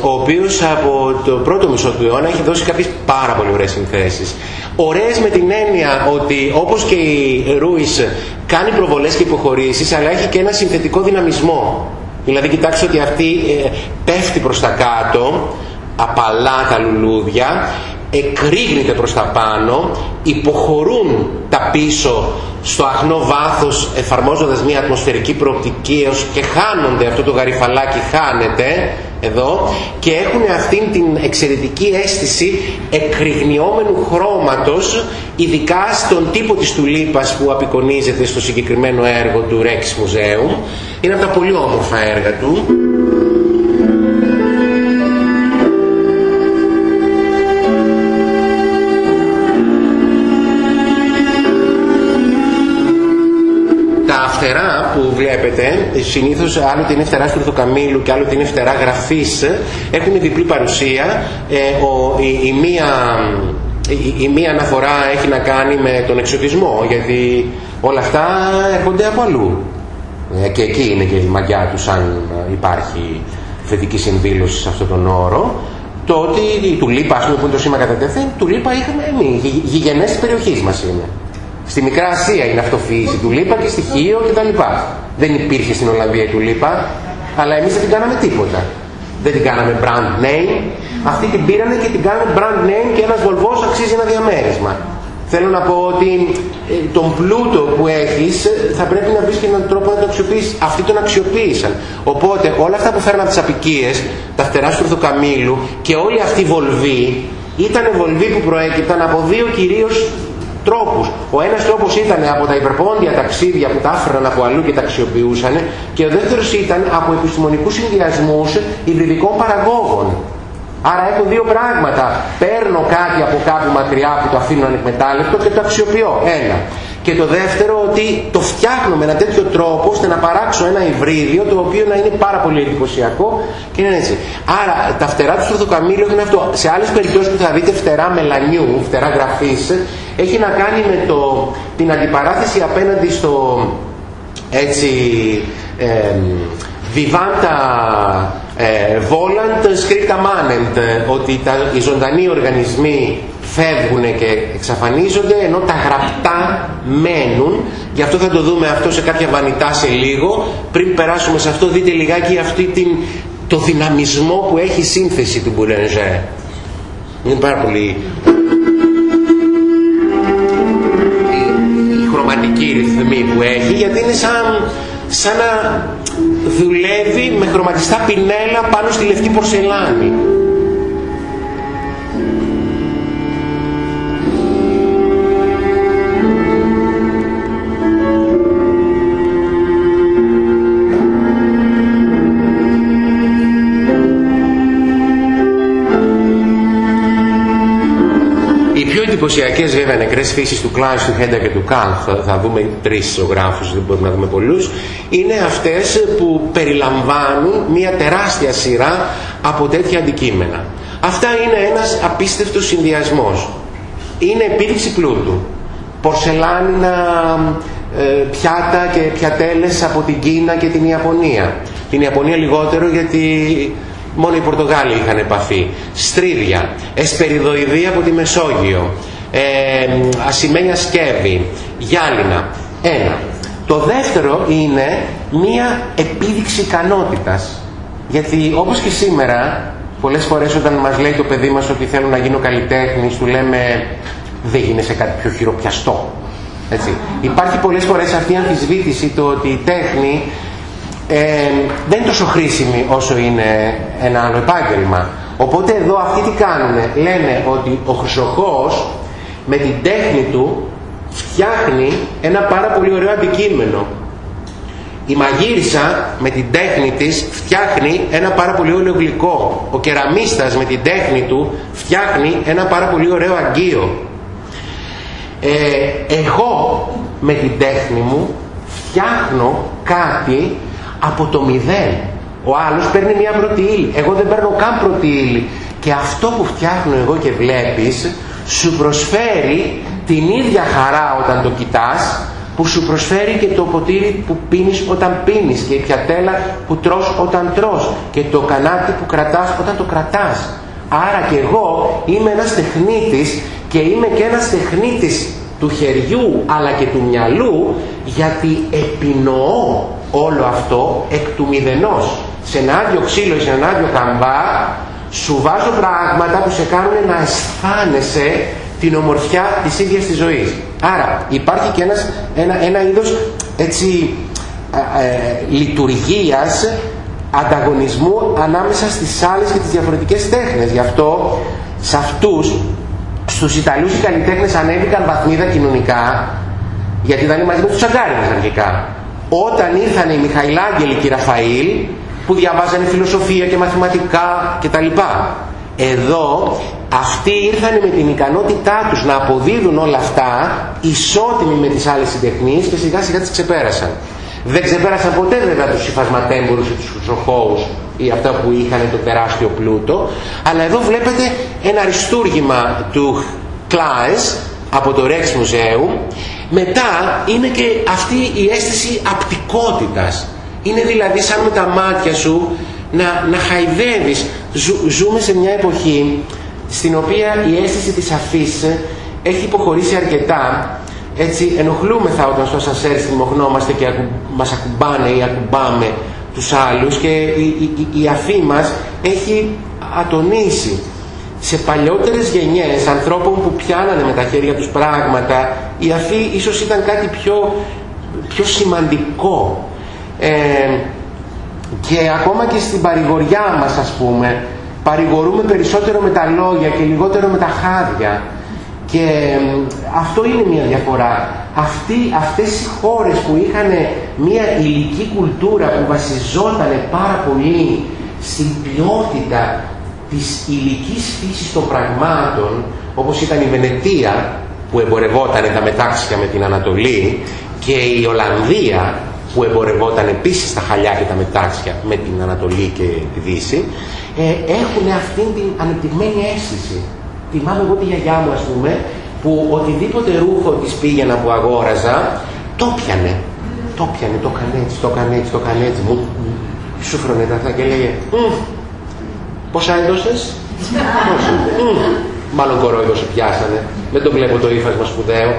ο οποίος από το πρώτο μισό του αιώνα έχει δώσει κάποιες πάρα πολύ ωραίες συνθέσεις. Ωραίες με την έννοια ότι όπως και η Ρούις κάνει προβολές και υποχωρήσεις αλλά έχει και ένα συνθετικό δυναμισμό. Δηλαδή κοιτάξτε ότι αυτή ε, πέφτει προς τα κάτω απαλά τα λουλούδια εκρήγνεται προς τα πάνω υποχωρούν τα πίσω στο αχνό βάθος εφαρμόζοντας μια ατμοσφαιρική προοπτική έως και χάνονται αυτό το γαριφαλάκι χάνεται εδώ και έχουν αυτήν την εξαιρετική αίσθηση εκρηγνιόμενου χρώματος ειδικά στον τύπο της τουλίπας που απεικονίζεται στο συγκεκριμένο έργο του Rex Museum. Είναι από τα πολύ όμορφα έργα του βλέπετε, συνήθως άλλο είναι φτερά του Ορθοκαμήλου και άλλο είναι φτερά γραφής, έχουν διπλή παρουσία. Ε, ο, η, μία, η, μία αναφορά έχει να κάνει με τον εξωτισμό, γιατί όλα αυτά έρχονται από αλλού. Ε, και εκεί είναι και η μαγιά τους αν υπάρχει θετική συνδήλωση σε αυτόν τον όρο. Το ότι η τουλίπα, ας πούμε, που είναι το σήμα κατά τεθέν, τουλίπα είχαμε εμείς, γηγενές της περιοχής μας είναι. Στη Μικρά Ασία είναι αυτοφύση του Λίπα και στοιχείο κτλ. Δεν υπήρχε στην Ολλανδία η Τουλίπα, αλλά εμείς δεν την κάναμε τίποτα. Δεν την κάναμε brand name, αυτοί την πήρανε και την κάνανε brand name και ένας Βολβός αξίζει ένα διαμέρισμα. Θέλω να πω ότι ε, τον πλούτο που έχεις θα πρέπει να βρεις και έναν τρόπο να το αξιοποιήσεις. Αυτοί τον αξιοποίησαν. Οπότε όλα αυτά που φέρναν τις απικίες, τα φτερά του Ορθοκαμήλου και όλη αυτή η βολβή ήταν βολβή που προέκυπταν από δύο κυρίως τρόπους. Ο ένας τρόπος ήταν από τα υπερπόντια ταξίδια που τα άφεραν από αλλού και τα αξιοποιούσαν και ο δεύτερος ήταν από επιστημονικούς συνδυασμούς υβριδικών παραγόγων. Άρα έχω δύο πράγματα. Παίρνω κάτι από κάπου μακριά που το αφήνω ανεκμετάλλευτο και το αξιοποιώ. Ένα. Και το δεύτερο ότι το φτιάχνω με ένα τέτοιο τρόπο ώστε να παράξω ένα υβρίδιο το οποίο να είναι πάρα πολύ εντυπωσιακό και είναι έτσι. Άρα τα φτερά του στροφοκαμήλου έχουν αυτό. Σε άλλες περιπτώσεις που θα δείτε φτερά μελανιού, φτερά γραφής, έχει να κάνει με το, την αντιπαράθεση απέναντι στο έτσι ε, vivanta ε, volant scripta manent ότι τα, οι ζωντανοί οργανισμοί φεύγουν και εξαφανίζονται ενώ τα γραπτά μένουν. Γι' αυτό θα το δούμε αυτό σε κάποια βανιτά σε λίγο. Πριν περάσουμε σε αυτό δείτε λιγάκι αυτή την, το δυναμισμό που έχει η σύνθεση του Boulanger. Είναι πάρα πολύ χρωματική ρυθμή που έχει γιατί είναι σαν, σαν να δουλεύει με χρωματιστά πινέλα πάνω στη λευκή πορσελάνη. Εντυπωσιακές βέβαια νεκρές φύσεις του Κλάιν, του Χέντα και του Κάλφ, θα δούμε τρεις ζωγράφους, δεν μπορούμε να δούμε πολλούς, είναι αυτές που περιλαμβάνουν μια τεράστια σειρά από τέτοια αντικείμενα. Αυτά είναι ένας απίστευτος συνδυασμός. Είναι επίδειξη πλούτου. Πορσελάνινα ε, πιάτα και πιατέλες από την Κίνα και την Ιαπωνία. Την Ιαπωνία λιγότερο γιατί μόνο οι Πορτογάλοι είχαν επαφή. Στρίδια, εσπεριδοειδή από τη Μεσόγειο, ε, ασημένια σκεύη, γυάλινα. Ένα. Το δεύτερο είναι μία επίδειξη ικανότητας. Γιατί όπως και σήμερα, πολλές φορές όταν μας λέει το παιδί μας ότι θέλω να γίνω καλλιτέχνης, του λέμε δεν γίνεσαι κάτι πιο χειροπιαστό. Έτσι. Υπάρχει πολλές φορές αυτή η αμφισβήτηση το ότι η τέχνη ε, δεν είναι τόσο χρήσιμη όσο είναι ένα άλλο επάγγελμα. Οπότε εδώ αυτοί τι κάνουν, λένε ότι ο Χρυσοχός με την τέχνη του φτιάχνει ένα πάρα πολύ ωραίο αντικείμενο. Η μαγείρισα με την τέχνη της φτιάχνει ένα πάρα πολύ ωραίο γλυκό. Ο κεραμίστας με την τέχνη του φτιάχνει ένα πάρα πολύ ωραίο αγγείο. Ε, εγώ με την τέχνη μου φτιάχνω κάτι από το μηδέν. Ο άλλος παίρνει μια πρώτη ύλη. Εγώ δεν παίρνω καν πρώτη ύλη. Και αυτό που φτιάχνω εγώ και βλέπεις σου προσφέρει την ίδια χαρά όταν το κοιτάς που σου προσφέρει και το ποτήρι που πίνεις όταν πίνεις και η πιατέλα που τρως όταν τρως και το κανάτι που κρατάς όταν το κρατάς. Άρα και εγώ είμαι ένας τεχνίτης και είμαι και ένας τεχνίτης του χεριού αλλά και του μυαλού γιατί επινοώ όλο αυτό εκ του μηδενός. Σε ένα άδειο ξύλο ή σε ένα άδειο καμπά σου βάζω πράγματα που σε κάνουν να αισθάνεσαι την ομορφιά της ίδιας της ζωής. Άρα υπάρχει και ένας, ένα, ένα είδος έτσι, ε, λειτουργίας ανταγωνισμού ανάμεσα στις άλλες και τις διαφορετικές τέχνες. Γι' αυτό σε αυτούς, στους Ιταλούς οι καλλιτέχνες ανέβηκαν βαθμίδα κοινωνικά γιατί ήταν μαζί με τους Τσαγκάριδες αρχικά. Όταν ήρθαν οι Μιχαηλάγγελοι και οι Ραφαήλ που διαβάζανε φιλοσοφία και μαθηματικά κτλ. Εδώ αυτοί ήρθαν με την ικανότητά τους να αποδίδουν όλα αυτά ισότιμοι με τις άλλες συντεχνίες και σιγά σιγά τις ξεπέρασαν. Δεν ξεπέρασαν ποτέ βέβαια τους υφασματέμπορους ή τους χρυσοχώους ή αυτά που είχαν το τεράστιο πλούτο, αλλά εδώ βλέπετε ένα αριστούργημα του Κλάες από το Rex Μουζέου. Μετά είναι και αυτή η αίσθηση απτικότητας. Είναι δηλαδή σαν με τα μάτια σου να, να χαϊδεύεις. ζούμε σε μια εποχή στην οποία η αίσθηση της αφής έχει υποχωρήσει αρκετά. Έτσι ενοχλούμεθα όταν στο σασέρ στριμωχνόμαστε και ακου, μας ακουμπάνε ή ακουμπάμε τους άλλους και η, η, η αφή μας έχει ατονίσει. Σε παλιότερες γενιές ανθρώπων που πιάνανε με τα χέρια τους πράγματα η αφή ίσως ήταν κάτι πιο, πιο σημαντικό. Ε, και ακόμα και στην παρηγοριά μας ας πούμε παρηγορούμε περισσότερο με τα λόγια και λιγότερο με τα χάδια και αυτό είναι μια διαφορά Αυτοί, αυτές οι χώρες που είχαν μια υλική κουλτούρα που βασιζόταν πάρα πολύ στην ποιότητα της υλικής φύσης των πραγμάτων όπως ήταν η Βενετία που εμπορευόταν τα μετάξια με την Ανατολή και η Ολλανδία που εμπορευόταν επίσης τα χαλιά και τα μετάξια με την Ανατολή και τη Δύση, ε, έχουν αυτήν την ανεπτυγμένη αίσθηση. Θυμάμαι εγώ τη γιαγιά μου, ας πούμε, που οτιδήποτε ρούχο της πήγαινα που αγόραζα, το πιανε. Το πιανε, το έκανε έτσι, το έκανε έτσι, το έκανε έτσι. Μου σούφρωνε τα αυτά και λέγε «Πόσα έδωσες» «Πόσα» Μάλλον κορόιδο σε πιάσανε. Δεν το βλέπω το ύφασμα σπουδαίο.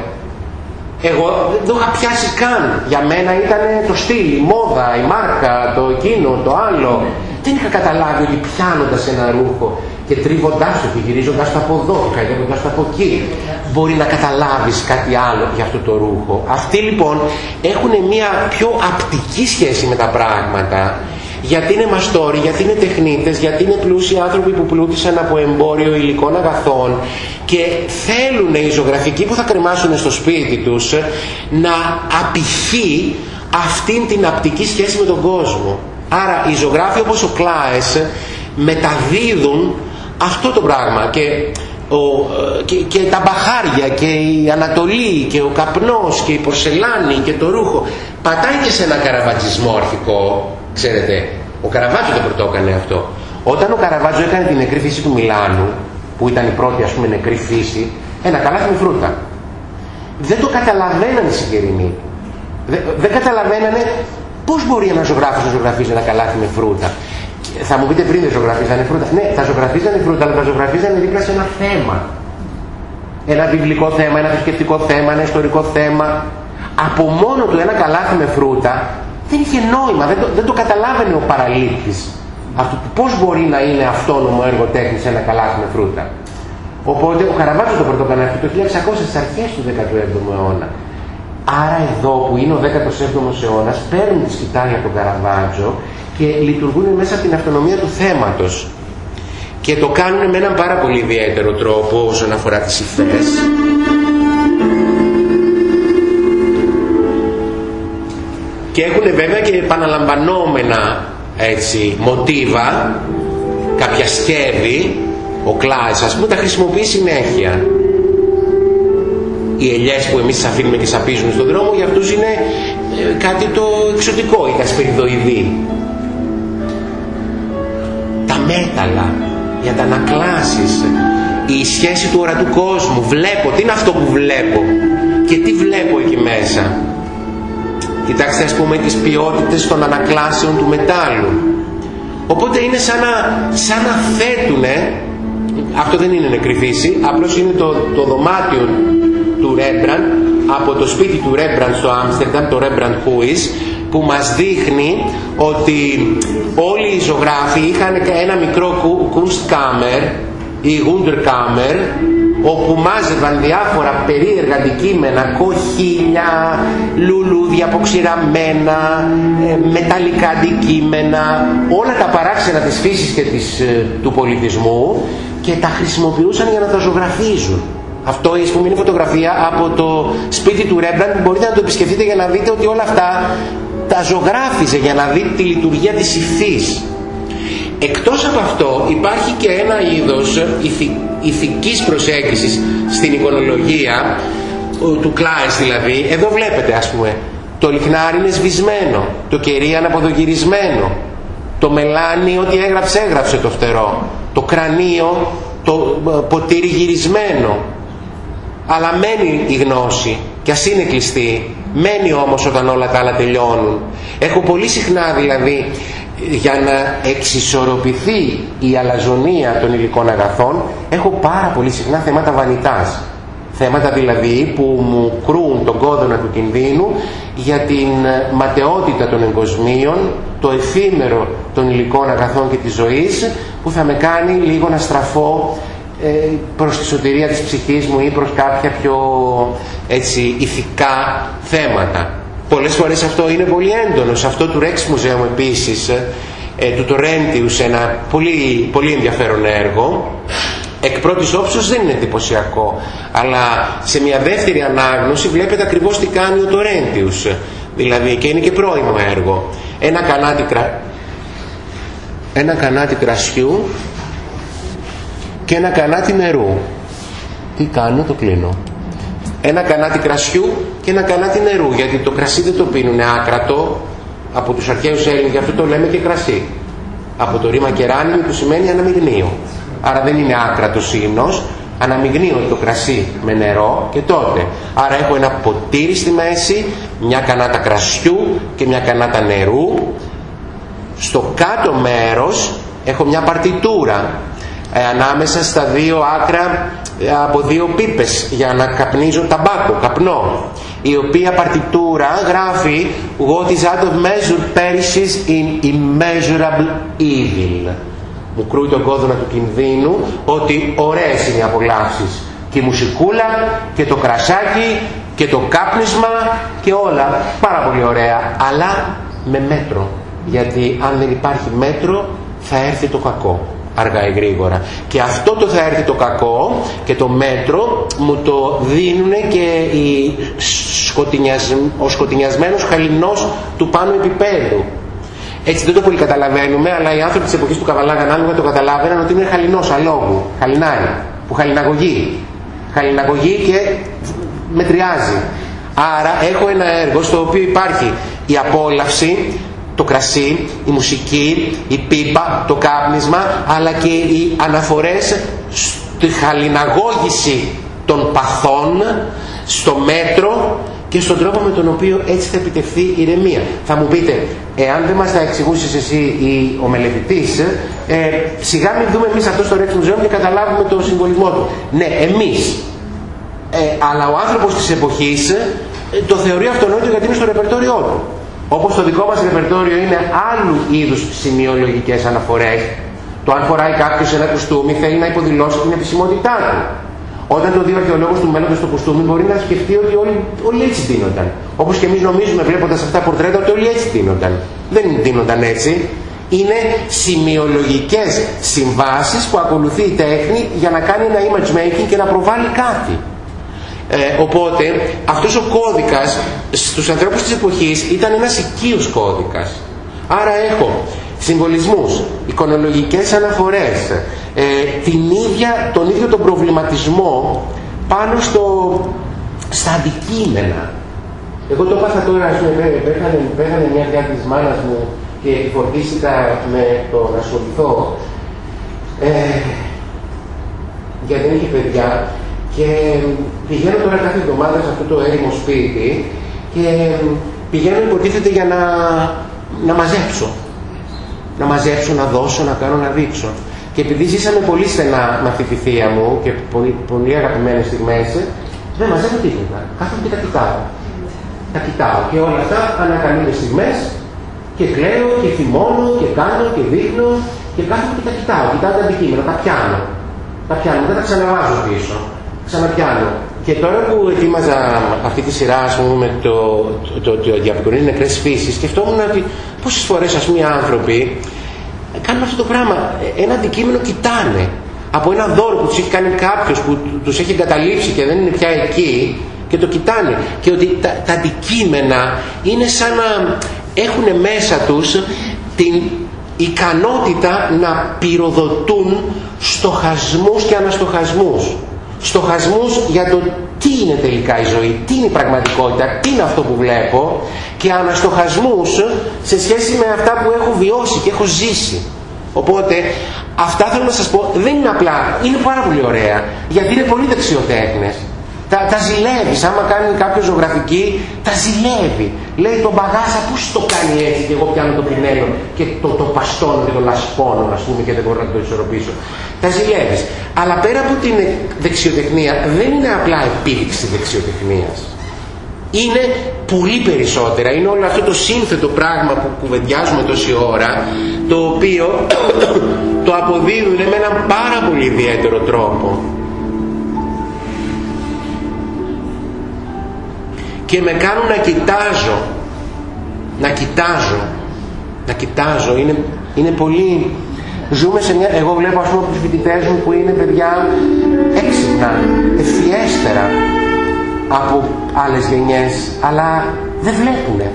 Εγώ δεν το είχα πιάσει καν. Για μένα ήταν το στυλ, η μόδα, η μάρκα, το εκείνο, το άλλο. Δεν είχα καταλάβει ότι πιάνοντας ένα ρούχο και τρίβοντάς το και γυρίζοντας το από εδώ και καίγοντας το από εκεί μπορεί να καταλάβεις κάτι άλλο για αυτό το ρούχο. Αυτοί λοιπόν έχουν μια πιο απτική σχέση με τα πράγματα γιατί είναι μαστόροι, γιατί είναι τεχνίτες, γιατί είναι πλούσιοι άνθρωποι που πλούτησαν από εμπόριο υλικών αγαθών και θέλουν οι ζωγραφικοί που θα κρεμάσουν στο σπίτι τους να απηχεί αυτήν την απτική σχέση με τον κόσμο. Άρα οι ζωγράφοι όπως ο Κλάες μεταδίδουν αυτό το πράγμα και, ο, και, και τα μπαχάρια και η Ανατολή και ο καπνός και η πορσελάνη και το ρούχο πατάει και σε ένα καραβατζισμό αρχικό Ξέρετε, ο Καραβάτζο το πρωτό έκανε αυτό. Όταν ο Καραβάτζο έκανε την νεκρή φύση του Μιλάνου, που ήταν η πρώτη ας πούμε νεκρή φύση, ένα καλάθι με φρούτα. Δεν το καταλαβαίνανε οι συγγερινοί. Δεν, δεν καταλαβαίνανε πώς μπορεί ένα ζωγράφος να ζωγραφίζει ένα καλάθι με φρούτα; Θα μου πείτε πριν δεν ζωγραφίζανε φρούτα. Ναι, θα ζωγραφίζανε φρούτα, αλλά θα ζωγραφίζανε δίπλα σε ένα θέμα. Ένα βιβλικό θέμα, ένα θρησκευτικό θέμα, ένα ιστορικό θέμα. Από μόνο του ένα καλάθι με φρούτα δεν είχε νόημα, δεν το, δεν το καταλάβαινε ο παραλήπτης. Αυτό, πώς μπορεί να είναι αυτόνομο έργο τέχνης ένα καλάθι με φρούτα. Οπότε ο Καραβάτζο το πρωτόκανε αυτό το 1600 στις αρχές του 17ου αιώνα. Άρα εδώ που είναι ο 17ος αιώνας παίρνουν τη σκητάλια από τον Καραβάτζο και λειτουργούν μέσα από την αυτονομία του θέματος. Και το κάνουν με έναν πάρα πολύ ιδιαίτερο τρόπο όσον αφορά τις υφές. και έχουν βέβαια και επαναλαμβανόμενα έτσι, μοτίβα, κάποια σκεύη, ο Κλάις ας πούμε τα χρησιμοποιεί συνέχεια. Οι ελιές που εμείς αφήνουμε και σαπίζουν στον δρόμο για αυτούς είναι ε, κάτι το εξωτικό, η κασπεριδοειδή. Τα μέταλλα για τα ανακλάσεις, η σχέση του ορατού κόσμου. Βλέπω, τι είναι αυτό που βλέπω και τι βλέπω εκεί μέσα. Κοιτάξτε ας πούμε τις ποιότητες των ανακλάσεων του μετάλλου. Οπότε είναι σαν να, σαν να θέτουνε, αυτό δεν είναι νεκρή φύση, απλώς είναι το, το δωμάτιο του Ρέμπραντ, από το σπίτι του Ρέμπραντ στο Άμστερνταμ, το Ρέμπραντ Χούις, που μας δείχνει ότι όλοι οι ζωγράφοι είχαν ένα μικρό Kunstkammer ή Wunderkammer όπου μάζευαν διάφορα περίεργα αντικείμενα, κοχύλια, λουλούδια αποξηραμένα, ε, μεταλλικά αντικείμενα, όλα τα παράξενα της φύσης και της, ε, του πολιτισμού και τα χρησιμοποιούσαν για να τα ζωγραφίζουν. Αυτό η πούμε, είναι φωτογραφία από το σπίτι του Ρέμπραντ που μπορείτε να το επισκεφτείτε για να δείτε ότι όλα αυτά τα ζωγράφιζε για να δείτε τη λειτουργία της υφής. Εκτός από αυτό υπάρχει και ένα είδος ηθικής προσέγγισης στην εικονολογία του Κλάις δηλαδή. Εδώ βλέπετε ας πούμε το λιχνάρι είναι σβησμένο, το κερί αναποδογυρισμένο, το μελάνι ό,τι έγραψε έγραψε το φτερό, το κρανίο το ε, ποτήρι γυρισμένο. Αλλά μένει η γνώση και ας είναι κλειστή, μένει όμως όταν όλα τα άλλα τελειώνουν. Έχω πολύ συχνά δηλαδή για να εξισορροπηθεί η αλαζονία των υλικών αγαθών έχω πάρα πολύ συχνά θέματα βανιτάς θέματα δηλαδή που μου κρούν τον κόδωνα του κινδύνου για την ματαιότητα των εγκοσμίων το εφήμερο των υλικών αγαθών και της ζωής που θα με κάνει λίγο να στραφώ ε, προς τη σωτηρία της ψυχής μου ή προς κάποια πιο έτσι ηθικά θέματα Πολλές φορές αυτό είναι πολύ έντονο. Σε αυτό του Rex Museum επίσης, ε, του Τορέντιους, ένα πολύ, πολύ ενδιαφέρον έργο, εκ πρώτης όψεως δεν είναι εντυπωσιακό, αλλά σε μια δεύτερη ανάγνωση βλέπετε ακριβώς τι κάνει ο Τορέντιους. Δηλαδή, και είναι και πρώιμο έργο. Ένα κανάτι, ένα κανάτι κρασιού και ένα κανάτι νερού. Τι κάνω, το κλείνω. Ένα κανάτι κρασιού και ένα κανάτι νερού γιατί το κρασί δεν το πίνουν άκρατο. Από τους αρχαίους Έλληνες γι' αυτό το λέμε και κρασί. Από το ρήμα κεράνι που σημαίνει αναμειγνύο άρα δεν είναι άκρατος ύμνος αναμειγνύω το κρασί με νερό και τότε. Άρα έχω ένα ποτήρι στη μέση μια κανάτα κρασιού και μια κανάτα νερού. Στο κάτω μέρος έχω μια παρτιτούρα ε, ανάμεσα στα δύο άκρα ε, από δύο πίπες για να καπνίζω ταμπάκο, καπνό η οποία παρτιτούρα γράφει What is out of measure perishes in immeasurable evil μου κρούει τον κόδωνα του κινδύνου ότι ωραίες είναι οι απολαύσεις. Και η μουσικούλα και το κρασάκι και το κάπνισμα και όλα πάρα πολύ ωραία αλλά με μέτρο. Γιατί αν δεν υπάρχει μέτρο θα έρθει το κακό αργά ή γρήγορα. Και αυτό το θα έρθει το κακό και το μέτρο μου το δίνουν και οι σκοτεινιασ... ο σκοτεινιασμένος χαλινός του πάνω επίπεδου. Έτσι δεν το πολύ καταλαβαίνουμε, αλλά οι άνθρωποι της εποχής του Καβαλάγαν άνοιγμα το καταλάβαιναν ότι είναι χαλινός αλόγου, χαλινάρι, που χαλιναγωγεί. Χαλιναγωγεί και μετριάζει. Άρα έχω ένα έργο στο οποίο υπάρχει η απόλαυση το κρασί, η μουσική, η πίπα, το κάπνισμα, αλλά και οι αναφορές στη χαλιναγώγηση των παθών, στο μέτρο και στον τρόπο με τον οποίο έτσι θα επιτευχθεί η ηρεμία. Θα μου πείτε, εάν δεν μας τα εξηγούσες εσύ ή ο μελετητής, ε, σιγά μην δούμε εμείς αυτό στο Rex Museum και καταλάβουμε το συμβολισμό του. Ναι, εμείς. Ε, αλλά ο άνθρωπος της εποχής ε, το θεωρεί αυτονόητο γιατί είναι στο ρεπερτόριό του. Όπως το δικό μας ρεπερτόριο είναι άλλου είδους σημειολογικές αναφορές, το αν φοράει κάποιος ένα κουστούμι θέλει να υποδηλώσει την επισημότητά του. Όταν το δει ο αρχαιολόγος του μέλλοντος στο κουστούμι μπορεί να σκεφτεί ότι όλοι, όλοι έτσι δίνονταν. Όπως και εμείς νομίζουμε βλέποντας αυτά τα πορτρέτα ότι όλοι έτσι δίνονταν. Δεν δίνονταν έτσι. Είναι σημειολογικές συμβάσεις που ακολουθεί η τέχνη για να κάνει ένα image making και να προβάλλει κάτι. Ε, οπότε αυτός ο κώδικας στους ανθρώπους της εποχής ήταν ένας οικείος κώδικας. Άρα έχω συμβολισμούς, εικονολογικές αναφορές, ε, την ίδια, τον ίδιο τον προβληματισμό πάνω στο, στα αντικείμενα. Εγώ το πάθα τώρα, ας πούμε, πέθανε, μια θεία της μάνας μου και φορτίστηκα με το να ασχοληθώ. Ε, γιατί δεν είχε παιδιά και πηγαίνω τώρα κάθε εβδομάδα σε αυτό το έρημο σπίτι και πηγαίνω υποτίθεται για να, να μαζέψω. Να μαζέψω, να δώσω, να κάνω, να δείξω. Και επειδή ζήσαμε πολύ στενά με αυτή τη θεία μου και πολύ, πολύ αγαπημένες στιγμές, δεν μαζεύω τίποτα. Κάθομαι και τα κοιτάω. Τα κοιτάω και όλα αυτά ανακαλύπτω στιγμές και κλαίω και θυμώνω και κάνω και δείχνω και κάθομαι και τα κοιτάω. Κοιτάω τα αντικείμενα, τα πιάνω. Τα πιάνω, δεν τα ξαναβάζω πίσω. Ξαναπιάνω. Και τώρα που ετοίμαζα αυτή τη σειρά ας πούμε, με το, το, το, το νεκρές φύσεις, σκεφτόμουν ότι πόσες φορές ας πούμε οι άνθρωποι κάνουν αυτό το πράγμα. Ένα αντικείμενο κοιτάνε. Από ένα δώρο που τους έχει κάνει κάποιος που τους έχει εγκαταλείψει και δεν είναι πια εκεί και το κοιτάνε. Και ότι τα, τα αντικείμενα είναι σαν να έχουν μέσα τους την ικανότητα να πυροδοτούν στοχασμούς και αναστοχασμούς. Στοχασμούς για το τι είναι τελικά η ζωή, τι είναι η πραγματικότητα, τι είναι αυτό που βλέπω και αναστοχασμούς σε σχέση με αυτά που έχω βιώσει και έχω ζήσει. Οπότε αυτά θέλω να σας πω δεν είναι απλά, είναι πάρα πολύ ωραία γιατί είναι πολύ δεξιοτέχνες. Τα, τα ζηλεύει. Άμα κάνει κάποιο ζωγραφική, τα ζηλεύει. Λέει τον μπαγάζα, πώς το κάνει έτσι και εγώ πιάνω το πινέλο και το, το παστώνω και το λασπώνω, ας πούμε, και δεν μπορώ να το ισορροπήσω. Τα ζηλεύεις. Αλλά πέρα από την δεξιοτεχνία, δεν είναι απλά επίδειξη δεξιοτεχνίας. Είναι πολύ περισσότερα. Είναι όλο αυτό το σύνθετο πράγμα που κουβεντιάζουμε τόση ώρα, το οποίο το αποδίδουν με έναν πάρα πολύ ιδιαίτερο τρόπο. Και με κάνουν να κοιτάζω. Να κοιτάζω. Να κοιτάζω. Είναι, είναι πολύ ζούμε σε μια εγώ βλέπω ας πούμε τους φοιτητές μου που είναι παιδιά έξυπνα ευφιέστερα από άλλες γενιές αλλά δεν βλέπουνε.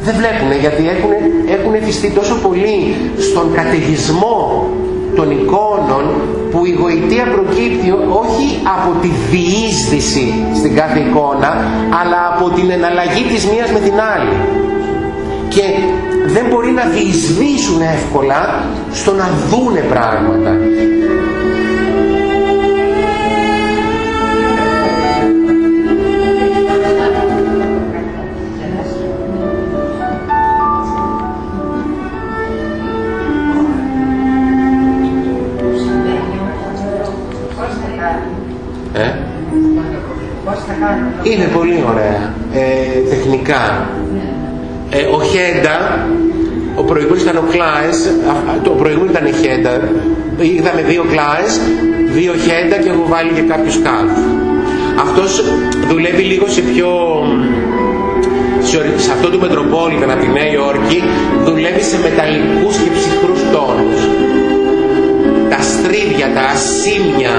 Δεν βλέπουνε γιατί έχουν, έχουν εφιστεί τόσο πολύ στον καταιγισμό των εικόνων που η γοητεία προκύπτει όχι από τη διείσδυση στην κάθε εικόνα αλλά από την εναλλαγή της μίας με την άλλη. Και δεν μπορεί να διεισδύσουν εύκολα στο να δούνε πράγματα Είναι πολύ ωραία. Ε, τεχνικά. Ε, ο Χέντα, ο προηγούμενος ήταν ο Κλάες, το προηγούμενο ήταν η Χέντα. Είδαμε δύο Κλάες, δύο Χέντα και έχω βάλει και κάποιους κάλφ. Αυτός δουλεύει λίγο σε πιο... Σε αυτό το Μετροπόλιταν από τη Νέα Υόρκη δουλεύει σε μεταλλικούς και ψυχρούς τόνους. Τα στρίδια, τα ασήμια,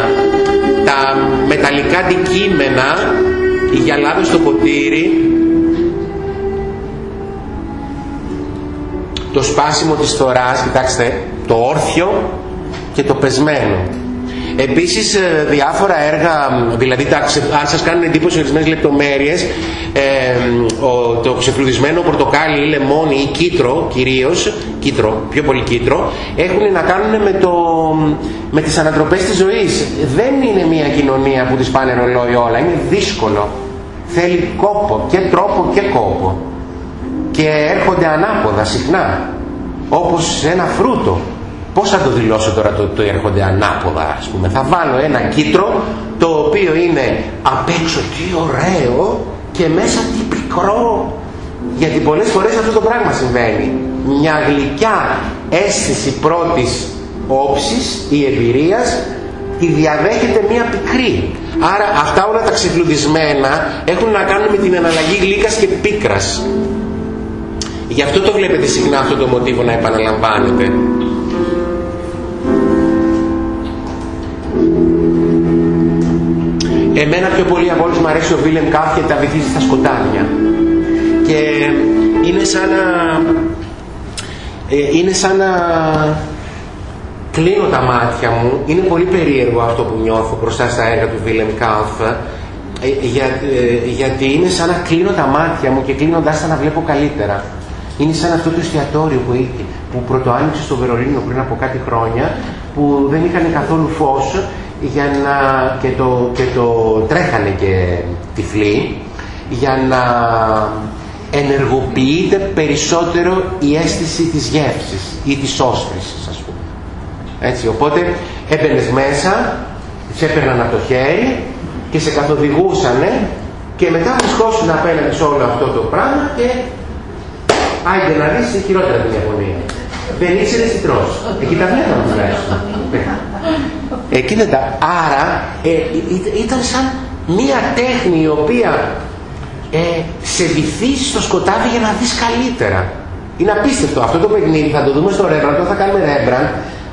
τα μεταλλικά αντικείμενα οι γυαλάδες στο ποτήρι το σπάσιμο της θωράς κοιτάξτε το όρθιο και το πεσμένο Επίσης ε, διάφορα έργα, δηλαδή τα, αν σας κάνουν εντύπωση ορισμένες λεπτομέρειες, ε, το ξεφλουδισμένο πορτοκάλι ή λεμόνι ή κίτρο κυρίως, κίτρο, πιο πολύ κίτρο, έχουν να κάνουν με, το, με τις ανατροπές της ζωής. Δεν είναι μια κοινωνία που τις πάνε ρολόι όλα, είναι δύσκολο. Θέλει κόπο και τρόπο και κόπο. Και έρχονται ανάποδα συχνά, όπως ένα φρούτο Πώς θα το δηλώσω τώρα το, το έρχονται ανάποδα ας πούμε; Θα βάλω ένα κίτρο το οποίο είναι απ' έξω τι ωραίο και μέσα τι πικρό. Γιατί πολλές φορές αυτό το πράγμα συμβαίνει. Μια γλυκιά αίσθηση πρώτης όψης ή εμπειρίας τη διαδέχεται μια πικρή. Άρα αυτά όλα τα ξεφλουδισμένα έχουν να κάνουν με την αναλλαγή γλύκας και πίκρας. Γι' αυτό το βλέπετε συχνά αυτό το μοτίβο να επαναλαμβάνεται. Εμένα πιο πολύ από όλους μου αρέσει ο Βίλεμ Κάφ και τα βυθίζει στα σκοτάδια. Και είναι σαν να... Ε, είναι σαν να κλείνω τα μάτια μου. Είναι πολύ περίεργο αυτό που νιώθω μπροστά στα έργα του Βίλεμ Κάφ. Ε, για, ε, γιατί είναι σαν να κλείνω τα μάτια μου και κλείνοντάς τα να βλέπω καλύτερα. Είναι σαν αυτό το εστιατόριο που, που πρωτοάνοιξε στο Βερολίνο πριν από κάτι χρόνια που δεν είχαν καθόλου φως για να, και, το, και το τρέχανε και τυφλοί για να ενεργοποιείται περισσότερο η αίσθηση της γεύσης ή της όσφρησης ας πούμε. Έτσι, οπότε έμπαινες μέσα, σε έπαιρναν από το χέρι και σε καθοδηγούσανε και μετά βρισκόσουν απέναντι σε όλο αυτό το πράγμα και άιντε να δεις χειρότερα την Ιαπωνία. Δεν ήξερε τι τρως. Εκεί τα βλέπαμε τουλάχιστον. Εκεί δεν τα... Άρα ε, ήταν σαν μία τέχνη η οποία ε, σε βυθίζει στο σκοτάδι για να δεις καλύτερα. Είναι απίστευτο. Αυτό το παιχνίδι θα το δούμε στο Ρέμπραντ, όταν θα κάνουμε Ρέμπραντ,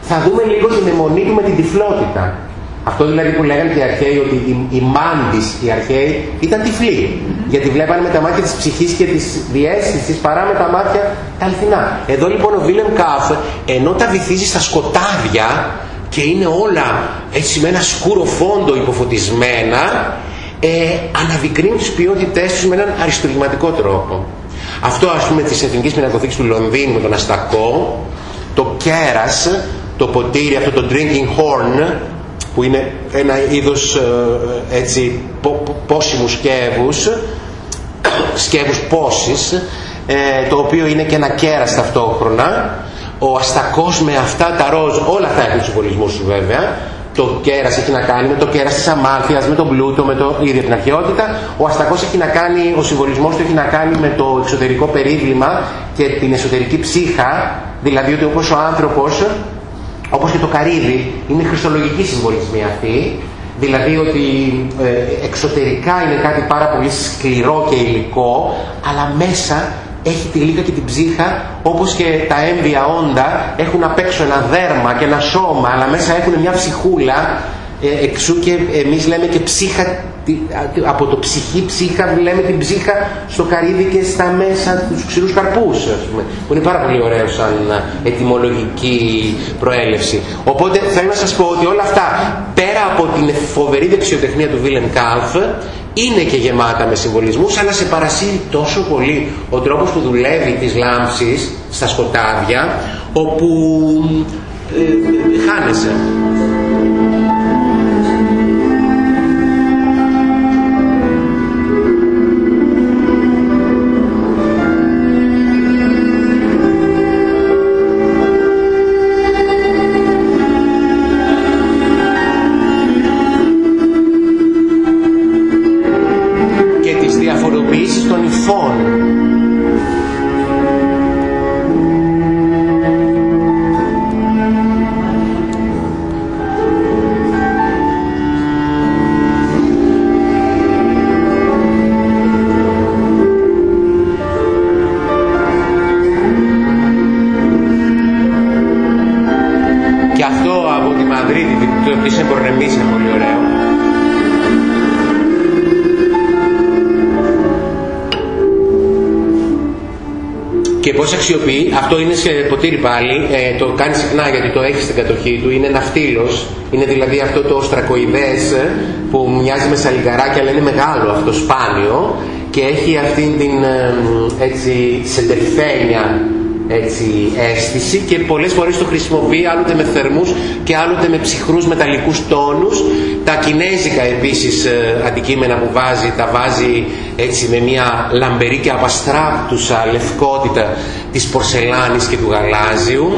θα δούμε λίγο την αιμονή του με την τυφλότητα. Αυτό δηλαδή που λέγανε και οι αρχαίοι ότι οι, οι μάντις, οι αρχαίοι, ήταν τυφλοί. Γιατί βλέπανε με τα μάτια της ψυχής και της διέστησης παρά με τα μάτια τα αληθινά. Εδώ λοιπόν ο Βίλεμ Κάφ, ενώ τα βυθίζει στα σκοτάδια και είναι όλα έτσι με ένα σκούρο φόντο υποφωτισμένα, ε, αναδεικνύουν τις ποιότητές τους με έναν αριστουργηματικό τρόπο. Αυτό ας πούμε της Εθνικής Πινακοθήκης του Λονδίνου με τον Αστακό, το κέρας, το ποτήρι, αυτό το drinking horn, που είναι ένα είδος ε, έτσι πόσιμους σκεύους, σκεύους πόσης, ε, το οποίο είναι και ένα κέρας ταυτόχρονα, ο αστακός με αυτά τα ροζ, όλα αυτά έχουν συμβολισμούς σου βέβαια, το κέρας έχει να κάνει με το κέρας της αμάρτεια, με τον πλούτο, με το ίδιο την αρχαιότητα. Ο αστακός έχει να κάνει, ο συμβολισμός του έχει να κάνει με το εξωτερικό περίβλημα και την εσωτερική ψύχα, δηλαδή ότι όπως ο άνθρωπος, όπως και το καρύδι, είναι χριστολογική συμβολισμή αυτή, δηλαδή ότι ε, εξωτερικά είναι κάτι πάρα πολύ σκληρό και υλικό, αλλά μέσα έχει τη λίγα και την ψύχα όπως και τα έμβια όντα έχουν απ' έξω ένα δέρμα και ένα σώμα αλλά μέσα έχουν μια ψυχούλα ε, εξού και εμείς λέμε και ψύχα από το ψυχή ψύχα λέμε την ψύχα στο καρύδι και στα μέσα τους ξηρούς καρπούς ας πούμε, που είναι πάρα πολύ ωραίο σαν ετυμολογική προέλευση οπότε θέλω να σας πω ότι όλα αυτά πέρα από την φοβερή δεξιοτεχνία του Βίλεν Κάλφ είναι και γεμάτα με συμβολισμούς αλλά σε παρασύρει τόσο πολύ ο τρόπος που δουλεύει τις λάμψεις στα σκοτάδια όπου ε, χάνεσαι. Αξιοποιεί, αυτό είναι σε ποτήρι πάλι, ε, το κάνει συχνά γιατί το έχεις στην κατοχή του, είναι ναυτίλος, είναι δηλαδή αυτό το στρακοειδές που μοιάζει με σαλιγκαράκια αλλά είναι μεγάλο αυτό, σπάνιο. Και έχει αυτήν την ε, έτσι σεντερφένια έτσι, αίσθηση. Και πολλές φορές το χρησιμοποιεί άλλοτε με θερμούς και άλλοτε με ψυχρούς μεταλλικούς τόνους. Τα κινέζικα επίσης ε, αντικείμενα που βάζει, τα βάζει έτσι με μια λαμπερή και απαστράπτουσα λευκότητα της πορσελάνης και του γαλάζιου.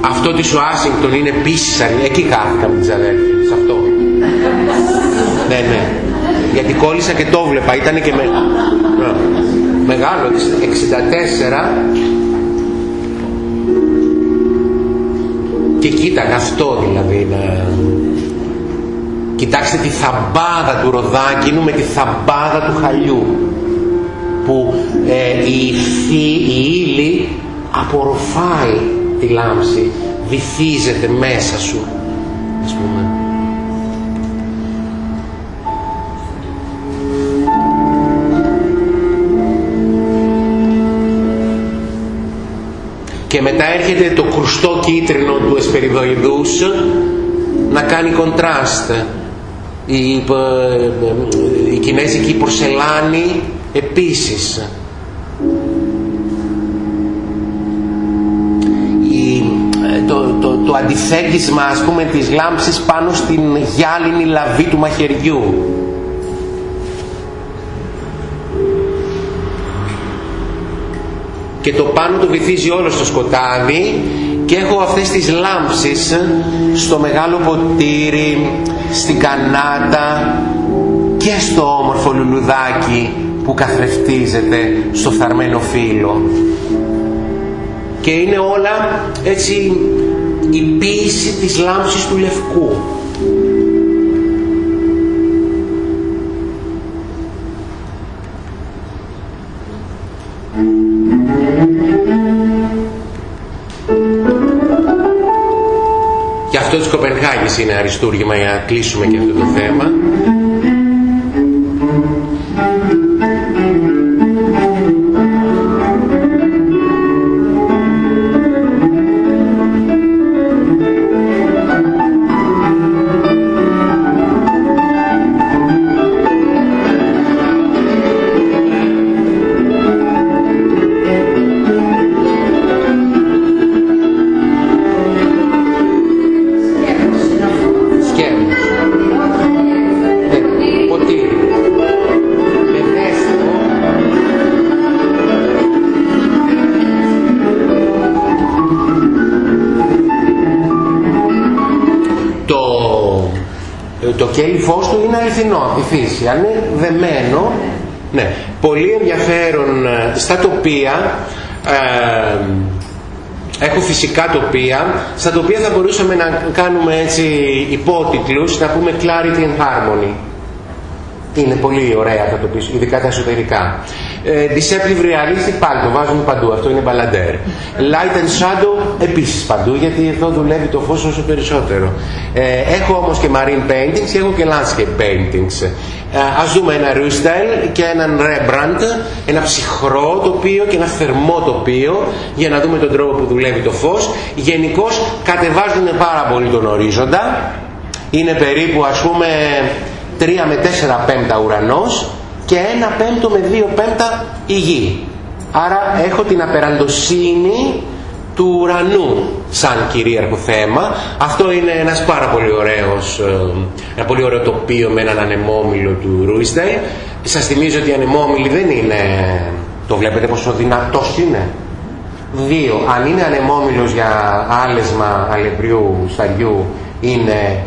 Αυτό της Ουάσιγκτον είναι επίσης, εκεί κάθηκα με τις αδέρφες, σε αυτό. ναι, ναι γιατί κόλλησα και το βλέπα, ήταν και με... μεγάλο, 64 και κοίταγα αυτό δηλαδή να... κοιτάξτε τη θαμπάδα του ροδάκινου με τη θαμπάδα του χαλιού που ε, η, η ύλη απορροφάει τη λάμψη βυθίζεται μέσα σου και μετά έρχεται το κρουστό κίτρινο του εσπεριδοειδούς να κάνει κοντράστ. Η, ε, ε, η κινέζικη πορσελάνη επίσης. Η, ε, το, το, το αντιθέγγισμα ας πούμε πάνω στην γυάλινη λαβή του μαχαιριού. Και το πάνω το βυθίζει όλο στο σκοτάδι και έχω αυτές τις λάμψεις στο μεγάλο ποτήρι, στην κανάτα και στο όμορφο λουλουδάκι που καθρεφτίζεται στο φθαρμένο φύλλο. Και είναι όλα έτσι η ποίηση της λάμψης του λευκού. Κοπενχάγης είναι αριστούργημα για να κλείσουμε και αυτό το θέμα. Αν είναι δεμένο, ναι, πολύ ενδιαφέρον ε, στα τοπία, ε, έχω φυσικά τοπία, στα τοπία θα μπορούσαμε να κάνουμε έτσι υπότιτλους, να πούμε Clarity and Harmony. Είναι πολύ ωραία θα το πεις, ειδικά τα εσωτερικά. Ε, Deceptive Realistic πάλι το βάζουμε παντού, αυτό είναι μπαλαντέρ. Light and Shadow επίσης παντού, γιατί εδώ δουλεύει το φως όσο περισσότερο. Ε, έχω όμως και Marine Paintings και έχω και Landscape Paintings. Ε, ας δούμε ένα Ρούστελ και έναν Rembrandt, ένα ψυχρό τοπίο και ένα θερμό τοπίο για να δούμε τον τρόπο που δουλεύει το φως. Γενικώς κατεβάζουν πάρα πολύ τον ορίζοντα. Είναι περίπου ας πούμε 3 με 4 πέμπτα ουρανός και 1 πέμπτο με 2 πέμπτα η γη. Άρα έχω την απεραντοσύνη του ουρανού σαν κυρίαρχο θέμα. Αυτό είναι ένας πάρα πολύ ωραίος, ε, ένα πολύ ωραίο τοπίο με έναν ανεμόμυλο του Ρούιστεϊ. Σας θυμίζω ότι η ανεμόμυλη δεν είναι, το βλέπετε πόσο δυνατός είναι. Δύο, αν είναι ανεμόμυλος για άλεσμα αλεπριού, σταριού, είναι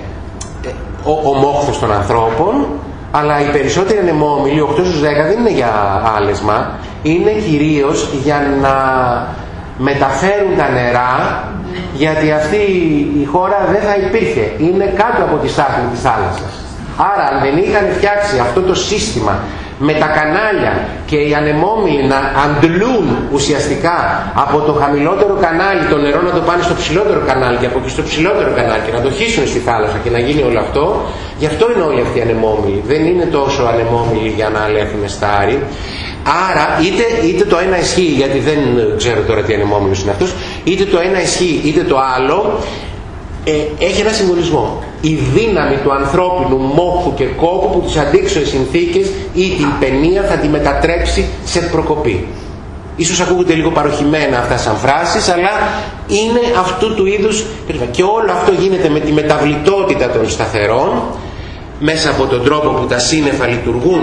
ε, ο, ο μόχθος των ανθρώπων, αλλά οι περισσότεροι ανεμόμυλοι, 8 στους 10 δεν είναι για άλεσμα, είναι κυρίως για να μεταφέρουν τα νερά γιατί αυτή η χώρα δεν θα υπήρχε. Είναι κάτω από τη στάθμη της θάλασσας. Άρα αν δεν είχαν φτιάξει αυτό το σύστημα με τα κανάλια και οι ανεμόμυλοι να αντλούν ουσιαστικά από το χαμηλότερο κανάλι το νερό να το πάνε στο ψηλότερο κανάλι και από εκεί στο ψηλότερο κανάλι και να το χύσουν στη θάλασσα και να γίνει όλο αυτό. Γι' αυτό είναι όλοι αυτοί οι ανεμόμυλοι. Δεν είναι τόσο ανεμόμυλοι για να αλέχουν στάρι. Άρα είτε, είτε το ένα ισχύει, γιατί δεν ξέρω τώρα τι ανεμόμενος είναι αυτός, είτε το ένα ισχύει είτε το άλλο, ε, έχει ένα συμβολισμό. Η δύναμη του ανθρώπινου μόχου και κόπου που τις αντίξωες συνθήκες ή την παινία θα τη μετατρέψει σε προκοπή. Ίσως ακούγονται λίγο παροχημένα αυτά σαν φράσεις, αλλά είναι αυτού του είδους και όλο αυτό γίνεται με τη μεταβλητότητα των σταθερών μέσα από τον τρόπο που τα σύννεφα λειτουργούν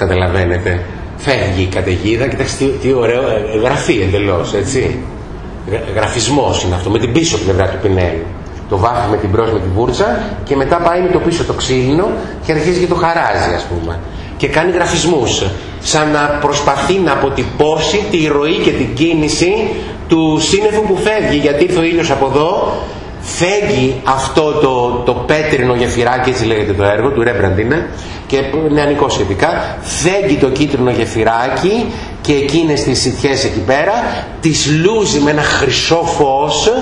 καταλαβαίνετε. Φεύγει η καταιγίδα. Κοιτάξτε τι, τι ωραίο ε, γραφή εντελώς έτσι. Γραφισμός είναι αυτό με την πίσω πλευρά του πινέλου. Το βάφει με την μπρος με την βούρτσα και μετά πάει με το πίσω το ξύλινο και αρχίζει και το χαράζει ας πούμε. Και κάνει γραφισμούς σαν να προσπαθεί να αποτυπώσει τη ροή και την κίνηση του σύννεφου που φεύγει γιατί ήρθε ο ήλιος από εδώ. Φέγγει αυτό το, το πέτρινο γεφυράκι, έτσι λέγεται το έργο, του Ρέμπραντ είναι, και νεανικό σχετικά, φέγγει το κίτρινο γεφυράκι και εκείνες τις σιτιές εκεί πέρα, τις λούζει με ένα χρυσό φως,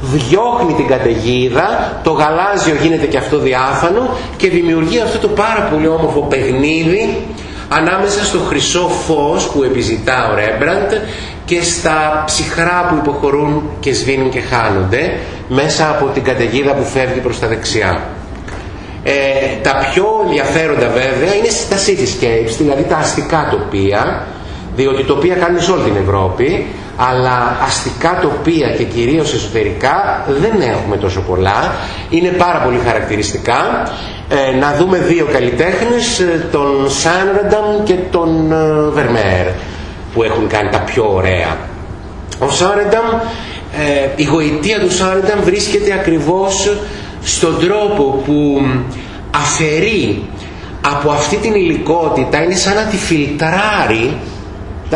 διώχνει την καταιγίδα, το γαλάζιο γίνεται και αυτό διάφανο και δημιουργεί αυτό το πάρα πολύ όμορφο παιχνίδι ανάμεσα στο χρυσό φως που επιζητά ο Ρέμπραντ και στα ψυχρά που υποχωρούν και σβήνουν και χάνονται μέσα από την καταιγίδα που φεύγει προς τα δεξιά. Ε, τα πιο ενδιαφέροντα βέβαια είναι στα cityscapes, δηλαδή τα αστικά τοπία, διότι τοπία κάνουν σε όλη την Ευρώπη, αλλά αστικά τοπία και κυρίως εσωτερικά δεν έχουμε τόσο πολλά. Είναι πάρα πολύ χαρακτηριστικά. Ε, να δούμε δύο καλλιτέχνες, ε, τον Σάνρενταμ και τον ε, Βερμέρ, που έχουν κάνει τα πιο ωραία. Ο Σάνρενταμ, ε, η γοητεία του Σάνρενταμ βρίσκεται ακριβώς στον τρόπο που αφαιρεί από αυτή την υλικότητα, είναι σαν να τη φιλτράρει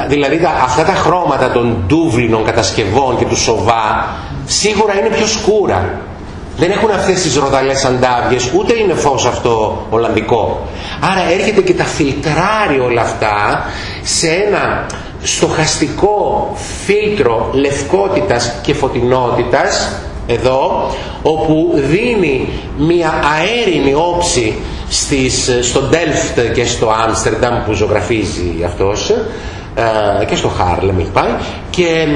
δηλαδή αυτά τα χρώματα των ντούβλινων κατασκευών και του σοβά σίγουρα είναι πιο σκούρα. Δεν έχουν αυτές τις ροδαλές αντάβιες, ούτε είναι φως αυτό Ολλανδικό. Άρα έρχεται και τα φιλτράρει όλα αυτά σε ένα στοχαστικό φίλτρο λευκότητας και φωτεινότητας εδώ όπου δίνει μια αέρινη όψη στις, στο Ντέλφτ και στο Άμστερνταμ που ζωγραφίζει αυτός ε, και στο Χάρλεμ έχει πάει και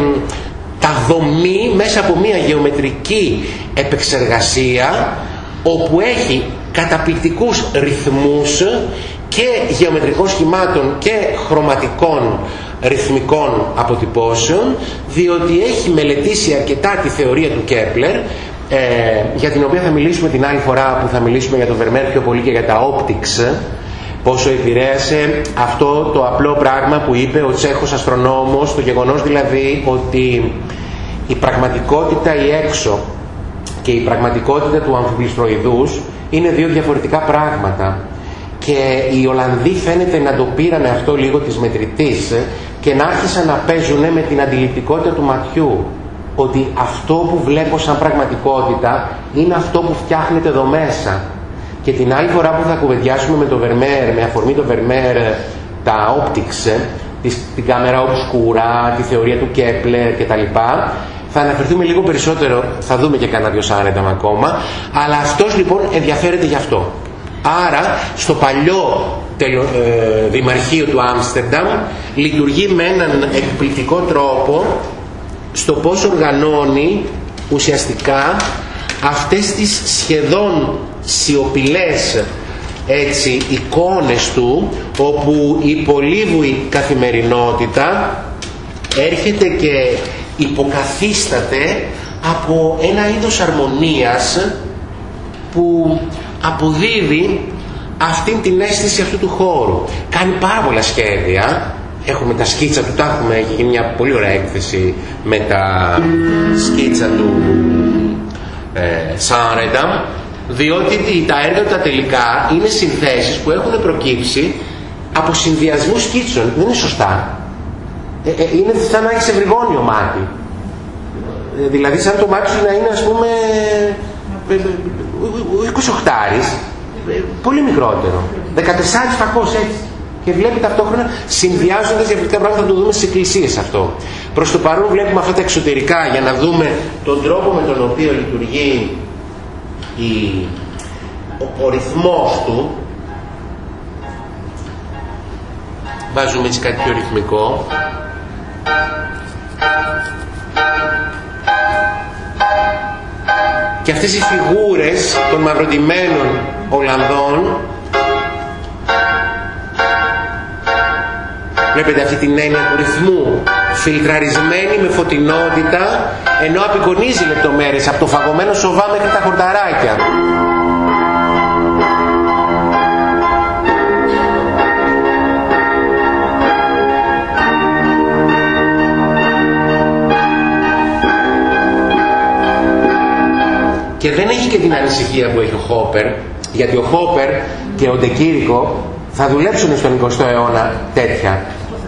τα δομεί μέσα από μια γεωμετρική επεξεργασία όπου έχει καταπληκτικούς ρυθμούς και γεωμετρικών σχημάτων και χρωματικών ρυθμικών αποτυπώσεων διότι έχει μελετήσει αρκετά τη θεωρία του Κέπλερ ε, για την οποία θα μιλήσουμε την άλλη φορά που θα μιλήσουμε για το Βερμέρ πιο πολύ και για τα optics πόσο επηρέασε αυτό το απλό πράγμα που είπε ο Τσέχος αστρονόμος, το γεγονός δηλαδή ότι η πραγματικότητα η έξω και η πραγματικότητα του αμφιπληστροειδούς είναι δύο διαφορετικά πράγματα και οι Ολλανδοί φαίνεται να το πήραν αυτό λίγο της μετρητής και να άρχισαν να παίζουν με την αντιληπτικότητα του ματιού ότι αυτό που βλέπω σαν πραγματικότητα είναι αυτό που φτιάχνεται εδώ μέσα και την άλλη φορά που θα κουβεντιάσουμε με το Vermeer, με αφορμή το Vermeer, τα optics, την κάμερα obscura, τη θεωρία του Kepler κτλ. Θα αναφερθούμε λίγο περισσότερο, θα δούμε και κανένα δυο σάρετα ακόμα, αλλά αυτός λοιπόν ενδιαφέρεται γι' αυτό. Άρα στο παλιό ε, Δημαρχείο του Άμστερνταμ λειτουργεί με έναν εκπληκτικό τρόπο στο πώς οργανώνει ουσιαστικά αυτές τις σχεδόν σιωπηλές έτσι εικόνες του όπου η πολύβουη καθημερινότητα έρχεται και υποκαθίσταται από ένα είδος αρμονίας που αποδίδει αυτήν την αίσθηση αυτού του χώρου. Κάνει πάρα πολλά σχέδια. Έχουμε τα σκίτσα του, τα έχουμε, έχει γίνει μια πολύ ωραία έκθεση με τα σκίτσα του ε, Σάνρενταμ διότι τα έργα τα τελικά είναι συνθέσεις που έχουν προκύψει από συνδυασμού σκίτσων. Δεν είναι σωστά. Ε, ε, είναι σαν να έχεις ευρυγόνιο μάτι. Ε, δηλαδή σαν το μάτι σου να είναι ας πούμε 28 πολύ μικρότερο. 14 φακός έτσι. Και βλέπει ταυτόχρονα συνδυάζοντας διαφορετικά πράγματα, θα το δούμε στις εκκλησίες αυτό. Προς το παρόν βλέπουμε αυτά τα εξωτερικά για να δούμε τον τρόπο με τον οποίο λειτουργεί η, ο, ο ρυθμός του βάζουμε έτσι κάτι πιο ρυθμικό και αυτές οι φιγούρες των μαυροτημένων Ολλανδών βλέπετε αυτή την έννοια του ρυθμού φιλτραρισμένη με φωτεινότητα ενώ απεικονίζει λεπτομέρειες από το φαγωμένο σοβά μέχρι τα χορταράκια. Έχει και την ανησυχία που έχει ο Χόπερ, γιατί ο Χόπερ και ο Ντεκήρικο θα δουλέψουν στον 20ο αιώνα τέτοια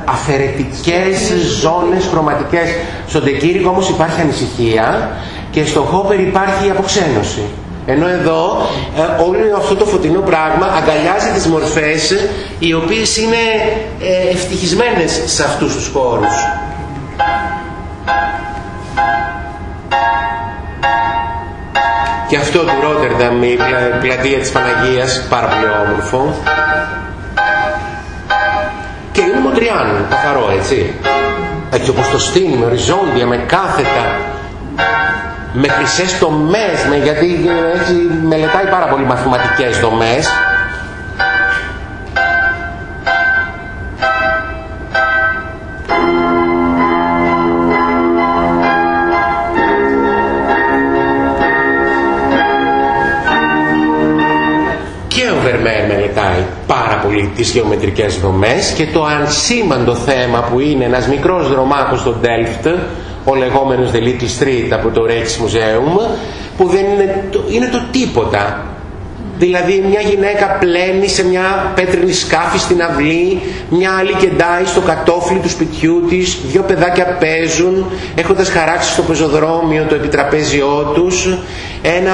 αφαιρετικές ζώνες χρωματικές. Στον Τεκήρικο όμως υπάρχει ανησυχία και στο Χόπερ υπάρχει αποξένωση. Ενώ εδώ ε, όλο αυτό το φωτεινό πράγμα αγκαλιάζει τις μορφές οι οποίες είναι ε, ευτυχισμένες σε αυτούς τους χώρους. Και αυτό του Ρότερνταμ, η πλατεία της Παναγίας, πάρα πολύ όμορφο. Και είναι Μοντριάν, καθαρό έτσι. Έτσι όπως το στείνει, οριζόντια, με κάθετα, με χρυσές τομές, με, γιατί έτσι μελετάει πάρα πολύ μαθηματικές δομές. Τις γεωμετρικές δομές και το ανσήμαντο θέμα που είναι ένας μικρός δρομάκος στο Delft ο λεγόμενος The Little Street από το Rijksmuseum που δεν είναι το, είναι το τίποτα. Δηλαδή μια γυναίκα πλένει σε μια πέτρινη σκάφη στην αυλή, μια άλλη κεντάει στο κατόφλι του σπιτιού της, δύο παιδάκια παίζουν, έχοντας χαράξει στο πεζοδρόμιο το επιτραπέζιό τους, ένα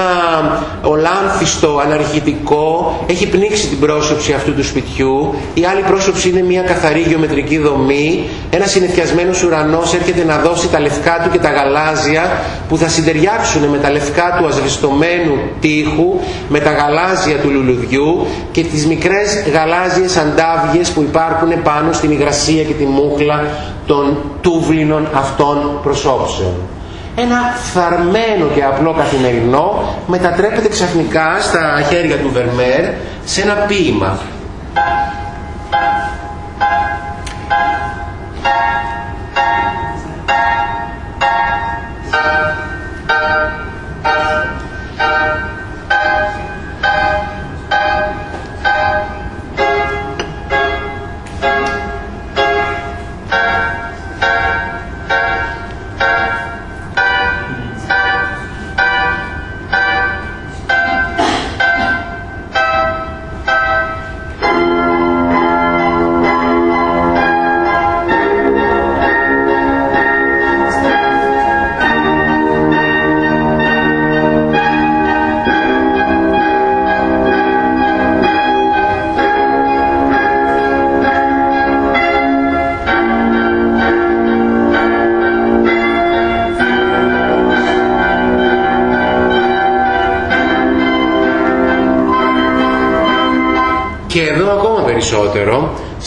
ολάνθιστο αναρχητικό έχει πνίξει την πρόσωψη αυτού του σπιτιού, η άλλη πρόσωψη είναι μια καθαρή γεωμετρική δομή, ένας συνεφιασμένος ουρανός έρχεται να δώσει τα λευκά του και τα γαλάζια που θα συντεριάξουν με τα λευκά του ασβεστομένου τείχου, με τα γαλάζια του λουλουδιού και τις μικρές γαλάζιες αντάβιες που υπάρχουν πάνω στην υγρασία και τη μούχλα των τούβλινων αυτών προσώψεων. Ένα φθαρμένο και απλό καθημερινό μετατρέπεται ξαφνικά στα χέρια του Βερμέρ σε ένα ποίημα.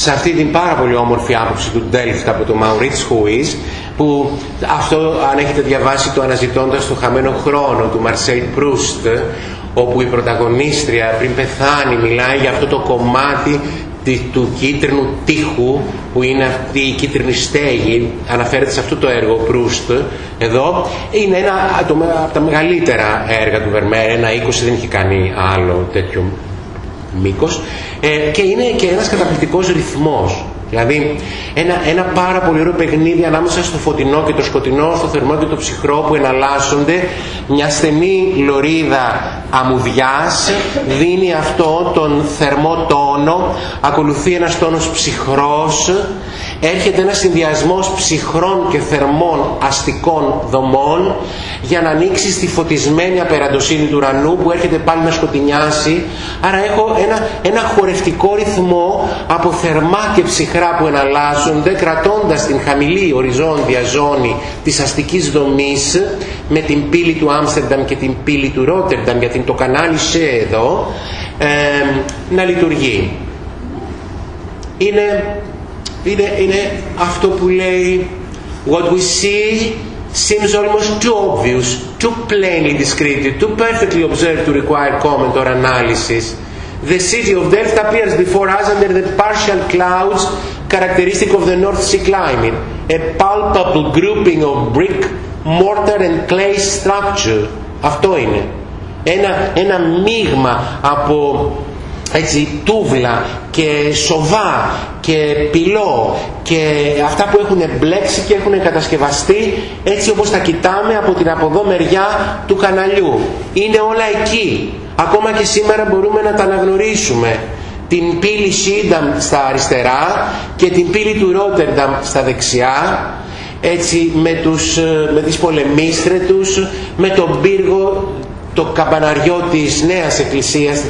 Σε αυτή την πάρα πολύ όμορφη άποψη του Delft από το Maurits Huys, που αυτό αν έχετε διαβάσει το αναζητώντας το χαμένο χρόνο του Μαρσέλ Προύστ, όπου η πρωταγωνίστρια πριν πεθάνει μιλάει για αυτό το κομμάτι του κίτρινου τείχου που είναι αυτή η κίτρινη στέγη αναφέρεται σε αυτό το έργο Προύστ εδώ. Είναι ένα από τα μεγαλύτερα έργα του Βερμέρ ένα 20 δεν έχει κάνει άλλο τέτοιο μήκος. Ε, και είναι και ένας καταπληκτικός ρυθμός. Δηλαδή ένα, ένα πάρα πολύ ωραίο παιχνίδι ανάμεσα στο φωτεινό και το σκοτεινό στο θερμό και το ψυχρό που εναλλάσσονται. Μια στενή λωρίδα αμμουδιάς δίνει αυτό τον θερμό τόνο. Ακολουθεί ένας τόνος ψυχρός έρχεται ένας συνδυασμός ψυχρών και θερμών αστικών δομών για να ανοίξει στη φωτισμένη απεραντοσύνη του ουρανού που έρχεται πάλι να σκοτεινιάσει. Άρα έχω ένα, ένα χορευτικό ρυθμό από θερμά και ψυχρά που εναλλάσσονται κρατώντας την χαμηλή οριζόντια ζώνη της αστικής δομής με την πύλη του Άμστερνταμ και την πύλη του Ρότερνταμ γιατί το κανάλι σε εδώ ε, να λειτουργεί. Είναι είναι, είναι αυτό που λέει what we see seems almost too obvious, too plainly described, too perfectly observed to require comment or analysis. The city of Delft appears before us under the partial clouds characteristic of the North Sea climate, a palpable grouping of brick, mortar and clay structure. Αυτό είναι. Ένα, ένα μείγμα από έτσι τούβλα και σοβά και πυλό και αυτά που έχουν μπλέξει και έχουν κατασκευαστεί έτσι όπως τα κοιτάμε από την από μεριά του καναλιού. Είναι όλα εκεί. Ακόμα και σήμερα μπορούμε να τα αναγνωρίσουμε. Την πύλη Σίνταμ στα αριστερά και την πύλη του Ρότερνταμ στα δεξιά έτσι με, τους, με τις πολεμίστρες τους, με τον πύργο το καμπαναριό της νέας εκκλησίας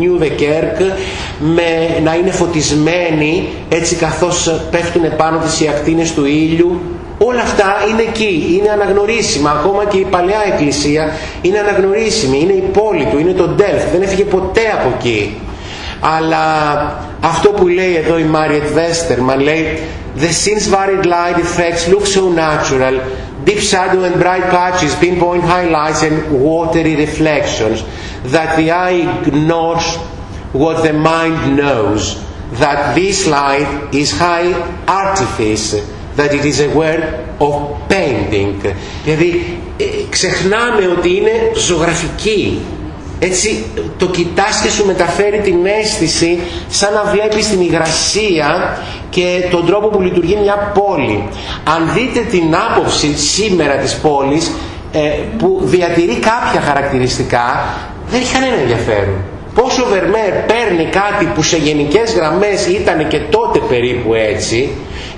New the Kerk με, να είναι φωτισμένη έτσι καθώς πέφτουν επάνω της οι ακτίνες του ήλιου. Όλα αυτά είναι εκεί, είναι αναγνωρίσιμα. Ακόμα και η παλαιά εκκλησία είναι αναγνωρίσιμη είναι η πόλη του, είναι το Delft. Δεν έφυγε ποτέ από εκεί. Αλλά αυτό που λέει εδώ η Μάριετ Βέστερμαν λέει The since varied light effects look so natural deep shadow and bright patches, pinpoint highlights and watery reflections, that the eye ignores what the mind knows, that this light is high artifice, that it is a work of painting. Δηλαδή ξεχνάμε ότι είναι ζωγραφική έτσι το κοιτάς και σου μεταφέρει την αίσθηση σαν να βλέπεις την υγρασία και τον τρόπο που λειτουργεί μια πόλη. Αν δείτε την άποψη σήμερα της πόλης ε, που διατηρεί κάποια χαρακτηριστικά δεν έχει κανένα ενδιαφέρον. Πόσο Βερμέρ παίρνει κάτι που σε γενικές γραμμές ήταν και τότε περίπου έτσι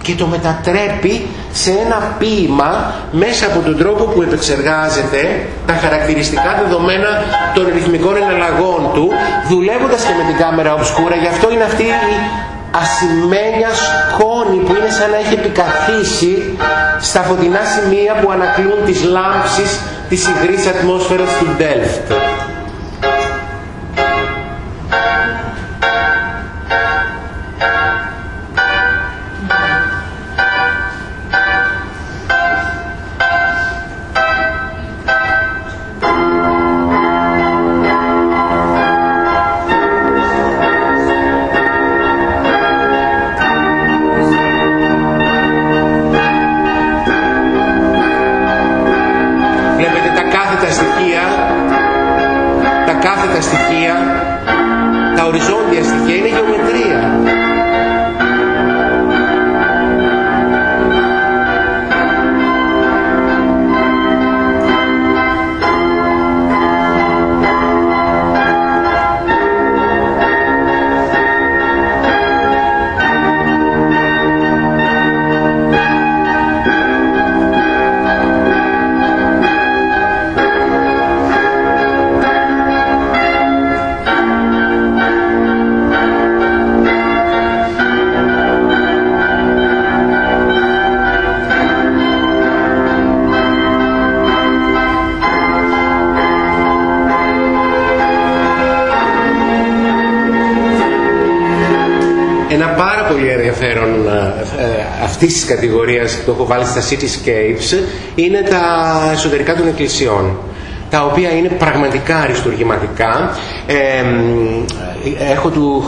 και το μετατρέπει σε ένα ποίημα μέσα από τον τρόπο που επεξεργάζεται τα χαρακτηριστικά δεδομένα των ρυθμικών εναλλαγών του δουλεύοντας και με την κάμερα ομπσκούρα γι' αυτό είναι αυτή η ασημένια σκόνη που είναι σαν να έχει επικαθίσει στα φωτεινά σημεία που ανακλούν τις λάμψεις της υγρής ατμόσφαιρας του Delft. Αυτής της κατηγορίας που το έχω βάλει στα cityscapes είναι τα εσωτερικά των εκκλησιών τα οποία είναι πραγματικά αριστουργηματικά. Ε, έχω του,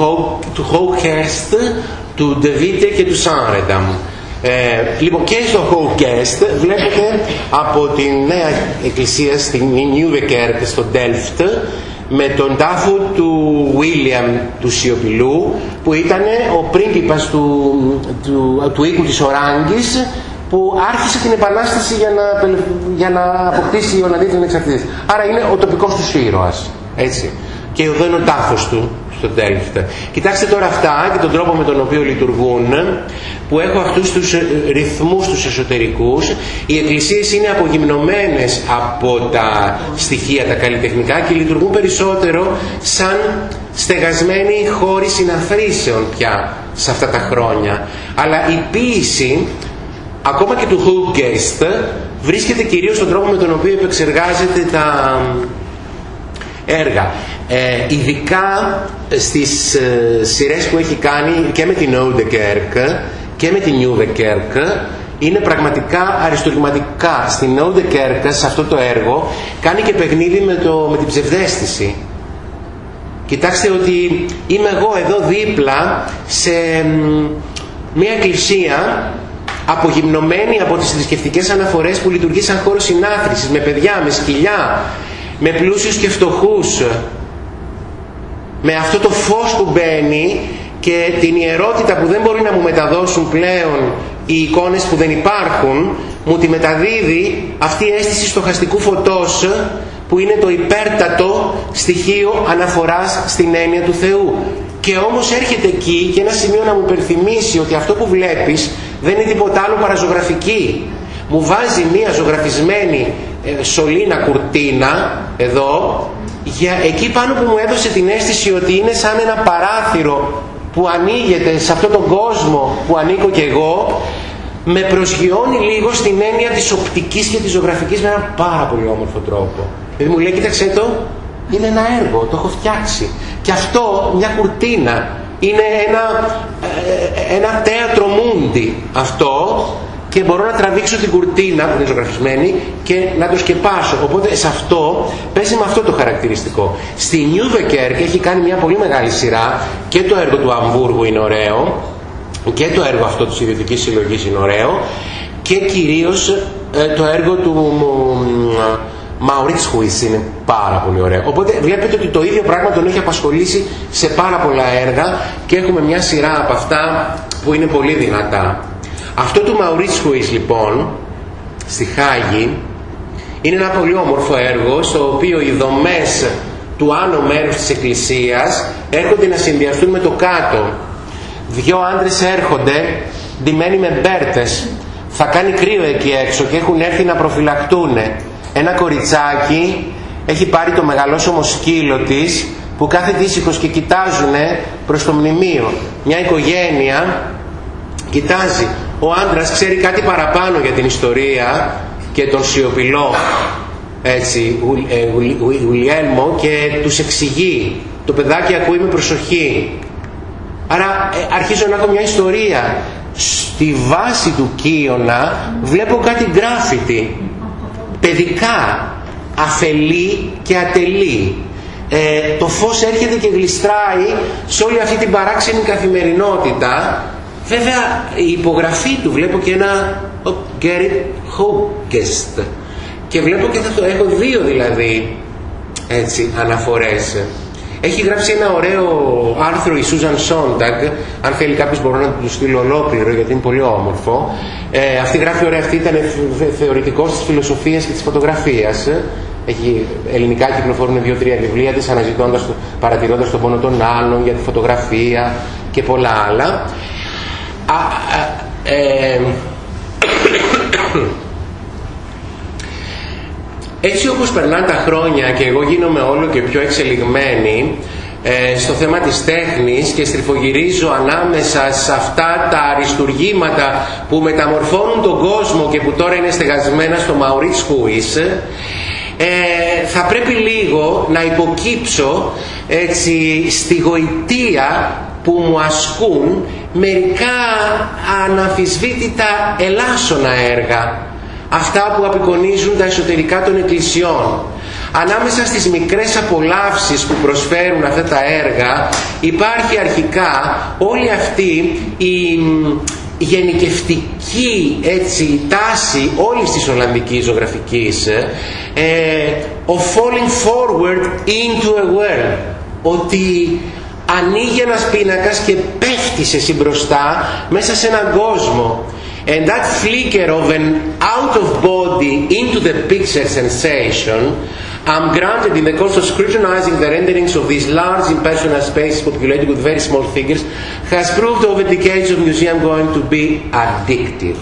του Hawkest, του Devite και του Sanredam ε, λοιπόν και στο Hawkest βλέπετε από τη νέα εκκλησία στην New στο Delft με τον τάφο του Βίλιαμ του Σιωπηλού που ήταν ο πρίγκιπας του, του, του οίκου της Οράγκης που άρχισε την επανάσταση για να, για να αποκτήσει η Ολλανδία την εξαρτησία. Άρα είναι ο τοπικός τους ήρωας. Έτσι. Και εδώ είναι ο τάφος του στο Delft. Κοιτάξτε τώρα αυτά και τον τρόπο με τον οποίο λειτουργούν που έχω αυτούς τους ε, ρυθμούς τους εσωτερικούς. Οι εκκλησίες είναι απογυμνωμένες από τα στοιχεία τα καλλιτεχνικά και λειτουργούν περισσότερο σαν στεγασμένοι χώροι συναθρήσεων πια σε αυτά τα χρόνια. Αλλά η ποίηση ακόμα και του Hugest βρίσκεται κυρίως στον τρόπο με τον οποίο επεξεργάζεται τα έργα ε, ειδικά στις ε, σειρές που έχει κάνει και με την Odekerk και με την New είναι πραγματικά αριστουργηματικά. Στην Odekerk σε αυτό το έργο κάνει και παιχνίδι με, το, με την ψευδέστηση. Κοιτάξτε ότι είμαι εγώ εδώ δίπλα σε μια εκκλησία απογυμνωμένη από τις θρησκευτικές αναφορές που λειτουργεί σαν χώρο συνάθρησης με παιδιά, με σκυλιά, με πλούσιους και φτωχούς με αυτό το φως που μπαίνει και την ιερότητα που δεν μπορεί να μου μεταδώσουν πλέον οι εικόνες που δεν υπάρχουν μου τη μεταδίδει αυτή η αίσθηση στοχαστικού φωτός που είναι το υπέρτατο στοιχείο αναφοράς στην έννοια του Θεού. Και όμως έρχεται εκεί και ένα σημείο να μου υπενθυμίσει ότι αυτό που βλέπεις δεν είναι τίποτα άλλο παρά ζωγραφική. Μου βάζει μία ζωγραφισμένη ε, σωλήνα κουρτίνα εδώ για εκεί πάνω που μου έδωσε την αίσθηση ότι είναι σαν ένα παράθυρο που ανοίγεται σε αυτόν τον κόσμο που ανήκω και εγώ με προσγειώνει λίγο στην έννοια της οπτικής και της ζωγραφικής με έναν πάρα πολύ όμορφο τρόπο. Δηλαδή μου λέει, κοίταξε το, είναι ένα έργο, το έχω φτιάξει. Και αυτό μια κουρτίνα. Είναι ένα, ε, ένα θέατρο μούντι αυτό και μπορώ να τραβήξω την κουρτίνα που είναι ζωγραφισμένη και να το σκεπάσω. Οπότε σε αυτό παίζει με αυτό το χαρακτηριστικό. Στη Νιούβεκερ έχει κάνει μια πολύ μεγάλη σειρά και το έργο του Αμβούργου είναι ωραίο και το έργο αυτό της ιδιωτικής συλλογής είναι ωραίο και κυρίως ε, το έργο του Μαουρίτς Χουίς είναι πάρα πολύ ωραίο. Οπότε βλέπετε ότι το ίδιο πράγμα τον έχει απασχολήσει σε πάρα πολλά έργα και έχουμε μια σειρά από αυτά που είναι πολύ δυνατά. Αυτό του Μαουρίτς Χουίς λοιπόν στη Χάγη είναι ένα πολύ όμορφο έργο στο οποίο οι δομές του άνω μέρους της εκκλησίας έρχονται να συνδυαστούν με το κάτω. Δυο άντρες έρχονται ντυμένοι με μπέρτες. Θα κάνει κρύο εκεί έξω και έχουν έρθει να προφυλακτούν. Ένα κοριτσάκι έχει πάρει το μεγαλόσωμο σκύλο της που κάθε ήσυχος και κοιτάζουν προς το μνημείο. Μια οικογένεια κοιτάζει. Ο άντρας ξέρει κάτι παραπάνω για την ιστορία και τον σιωπηλό έτσι, Ουλιέλμο ε, και τους εξηγεί. Το παιδάκι ακούει με προσοχή. Άρα ε, αρχίζω να έχω μια ιστορία. Στη βάση του Κίωνα βλέπω κάτι γκράφιτι. Παιδικά. Αφελή και ατελή. Ε, το φως έρχεται και γλιστράει σε όλη αυτή την παράξενη καθημερινότητα. Βέβαια η υπογραφή του βλέπω και ένα Gerrit Hogest και βλέπω και θα το έχω δύο δηλαδή έτσι αναφορές έχει γράψει ένα ωραίο άρθρο η Σούζαν Σόνταγκ, αν θέλει κάποιος μπορώ να του στείλω ολόκληρο γιατί είναι πολύ όμορφο. Ε, αυτή γράφει ωραία, αυτή ήταν θεωρητικός της φιλοσοφίας και της φωτογραφίας. Έχει, ελληνικά κυκλοφορούν δύο-τρία βιβλία της αναζητώντας, παρατηρώντας τον πόνο των άλλων για τη φωτογραφία και πολλά άλλα. Α, ε, έτσι όπως περνάνε τα χρόνια και εγώ γίνομαι όλο και πιο εξελιγμένη ε, στο θέμα της τέχνης και στριφογυρίζω ανάμεσα σε αυτά τα αριστουργήματα που μεταμορφώνουν τον κόσμο και που τώρα είναι στεγασμένα στο Μαουρίτς Χούις ε, θα πρέπει λίγο να υποκύψω έτσι στη γοητεία που μου ασκούν μερικά αναφυσβήτητα ελάσσονα έργα αυτά που απεικονίζουν τα εσωτερικά των εκκλησιών. Ανάμεσα στις μικρές απολαύσεις που προσφέρουν αυτά τα έργα υπάρχει αρχικά όλη αυτή η γενικευτική έτσι, τάση όλης της Ολλανδικής ζωγραφικής ε, of falling forward into a world ότι ανοίγει ένας πίνακας και πέφτει σε μπροστά μέσα σε έναν κόσμο And that flicker of an out of body into the picture sensation I'm granted in the course of scrutinizing the renderings of these large impersonal spaces populated with very small figures has proved over decades of museum going to be addictive.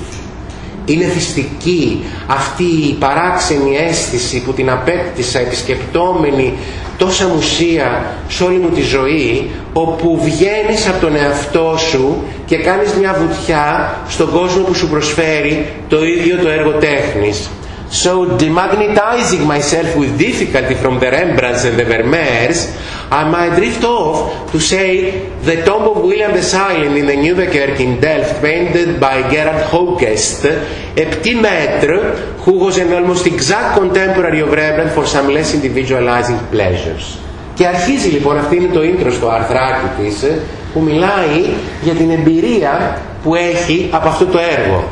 Είναι θυστική αυτή η παράξενη αίσθηση που την απέκτησα επισκεπτόμενη τόσα μουσεία σε όλη μου τη ζωή όπου βγαίνεις από τον εαυτό σου και κάνεις μια βουτιά στον κόσμο που σου προσφέρει το ίδιο το έργο τέχνης. So demagnetizing myself with difficulty from the Rembrandts and the Vermeers, I might drift off to say the tomb of William the Silent in the Nieuwekerk in Delft painted by Gerard Hogest, a petit maître who was an almost exact contemporary of Rembrandt for some less individualizing pleasures. Και αρχίζει λοιπόν αυτή είναι το intro στο αρθράκι της που μιλάει για την εμπειρία που έχει από αυτό το έργο.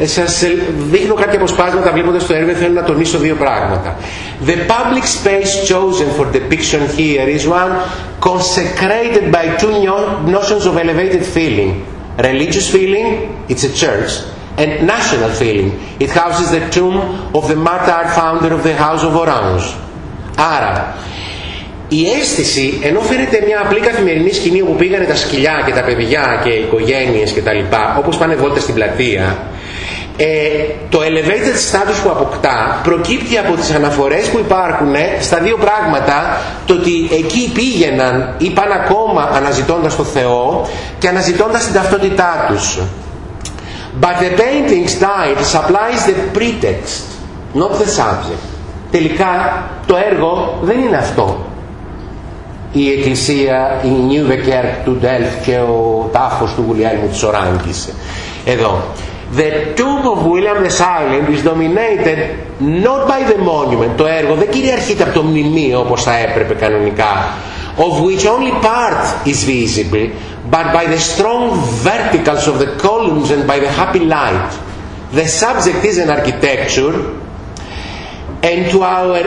Ε, σας δείχνω κάποια αποσπάσματα βλέποντας το έργο θέλω να τονίσω δύο πράγματα. The public space chosen for depiction here is one consecrated by two notions of elevated feeling. Religious feeling, it's a church, and national feeling. It houses the tomb of the martyr founder of the House of Orange. Άρα, η αίσθηση, ενώ φαίνεται μια απλή καθημερινή σκηνή όπου πήγανε τα σκυλιά και τα παιδιά και οι οικογένειες και τα λοιπά, όπως πάνε βόλτα στην πλατεία, ε, το elevated status που αποκτά προκύπτει από τις αναφορές που υπάρχουν στα δύο πράγματα το ότι εκεί πήγαιναν ή πάνε ακόμα αναζητώντας το Θεό και αναζητώντας την ταυτότητά τους. But the painting style supplies the pretext, not the subject. Τελικά το έργο δεν είναι αυτό. Η εκκλησία, η New του Delft και ο τάφος του Γουλιάλμου της Οράνκης. Εδώ. The tomb of William the Silent is dominated not by the monument. Το έργο δεν κυριαρχείται από το μνημείο όπως θα έπρεπε κανονικά. Of which only part is visible, but by the strong verticals of the columns and by the happy light. The subject is an architecture and to our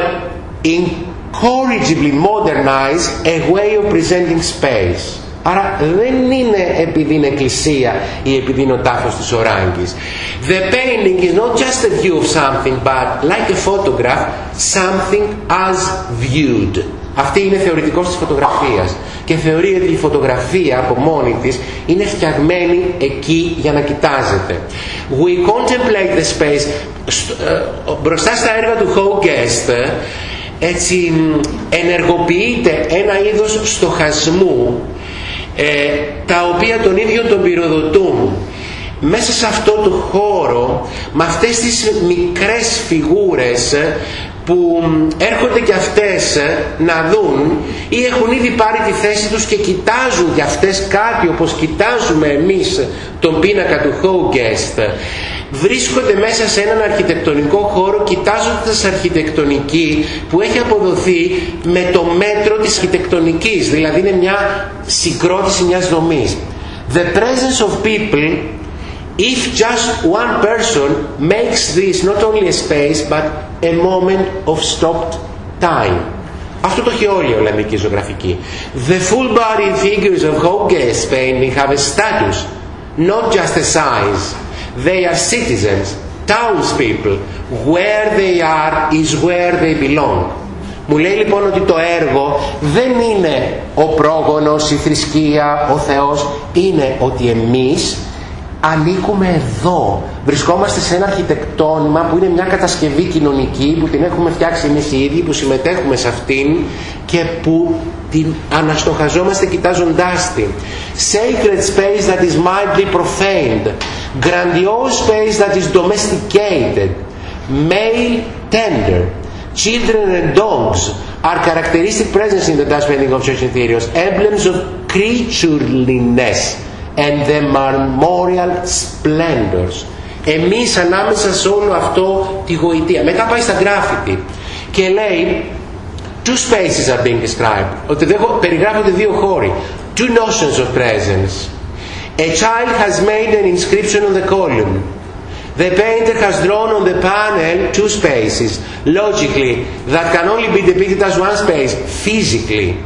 incorrigibly modernized a way of presenting space. Άρα δεν είναι επειδή είναι εκκλησία ή επειδή είναι ο τάφος της οράγκης. The painting is not just a view of something but like a photograph something as viewed. Αυτή είναι θεωρητικός της φωτογραφίας και θεωρεί ότι η φωτογραφία από μόνη της είναι φτιαγμένη εκεί για να κοιτάζεται. We contemplate the space ε, μπροστά στα έργα του Hogest έτσι ενεργοποιείται ένα είδος στοχασμού ε, τα οποία τον ίδιο τον πυροδοτούν. Μέσα σε αυτό το χώρο με αυτές τις μικρές φιγούρες που έρχονται και αυτές να δουν ή έχουν ήδη πάρει τη θέση τους και κοιτάζουν για αυτές κάτι όπως κοιτάζουμε εμείς τον πίνακα του Hogest βρίσκονται μέσα σε έναν αρχιτεκτονικό χώρο κοιτάζοντας αρχιτεκτονική που έχει αποδοθεί με το μέτρο της αρχιτεκτονικής δηλαδή είναι μια συγκρότηση μιας δομής the presence of people if just one person makes this not only a space but a moment of stopped time αυτό το έχει όλη η Ολλανδική ζωγραφική. The full body figures of Hogarth's painting have a status, not just a size. They are citizens, townspeople. Where they are is where they belong. Μου λέει λοιπόν ότι το έργο δεν είναι ο πρόγονος, η θρησκεία, ο Θεός. Είναι ότι εμείς ανήκουμε εδώ. Βρισκόμαστε σε ένα αρχιτεκτόνημα που είναι μια κατασκευή κοινωνική που την έχουμε φτιάξει εμείς οι ίδιοι, που συμμετέχουμε σε αυτήν και που την αναστοχαζόμαστε κοιτάζοντάς την. Sacred space that is mildly profaned. Grandiose space that is domesticated. Male tender. Children and dogs are characteristic presence in the Dutch painting of church interiors. Emblems of creatureliness and the marmoreal splendors. Εμείς ανάμεσα σε όλο αυτό τη γοητεία. Μετά πάει στα graffiti και λέει Two spaces are being described. Ότι περιγράφονται δύο χώροι. Two notions of presence. A child has made an inscription on the column. The painter has drawn on the panel two spaces, logically, that can only be depicted as one space, physically.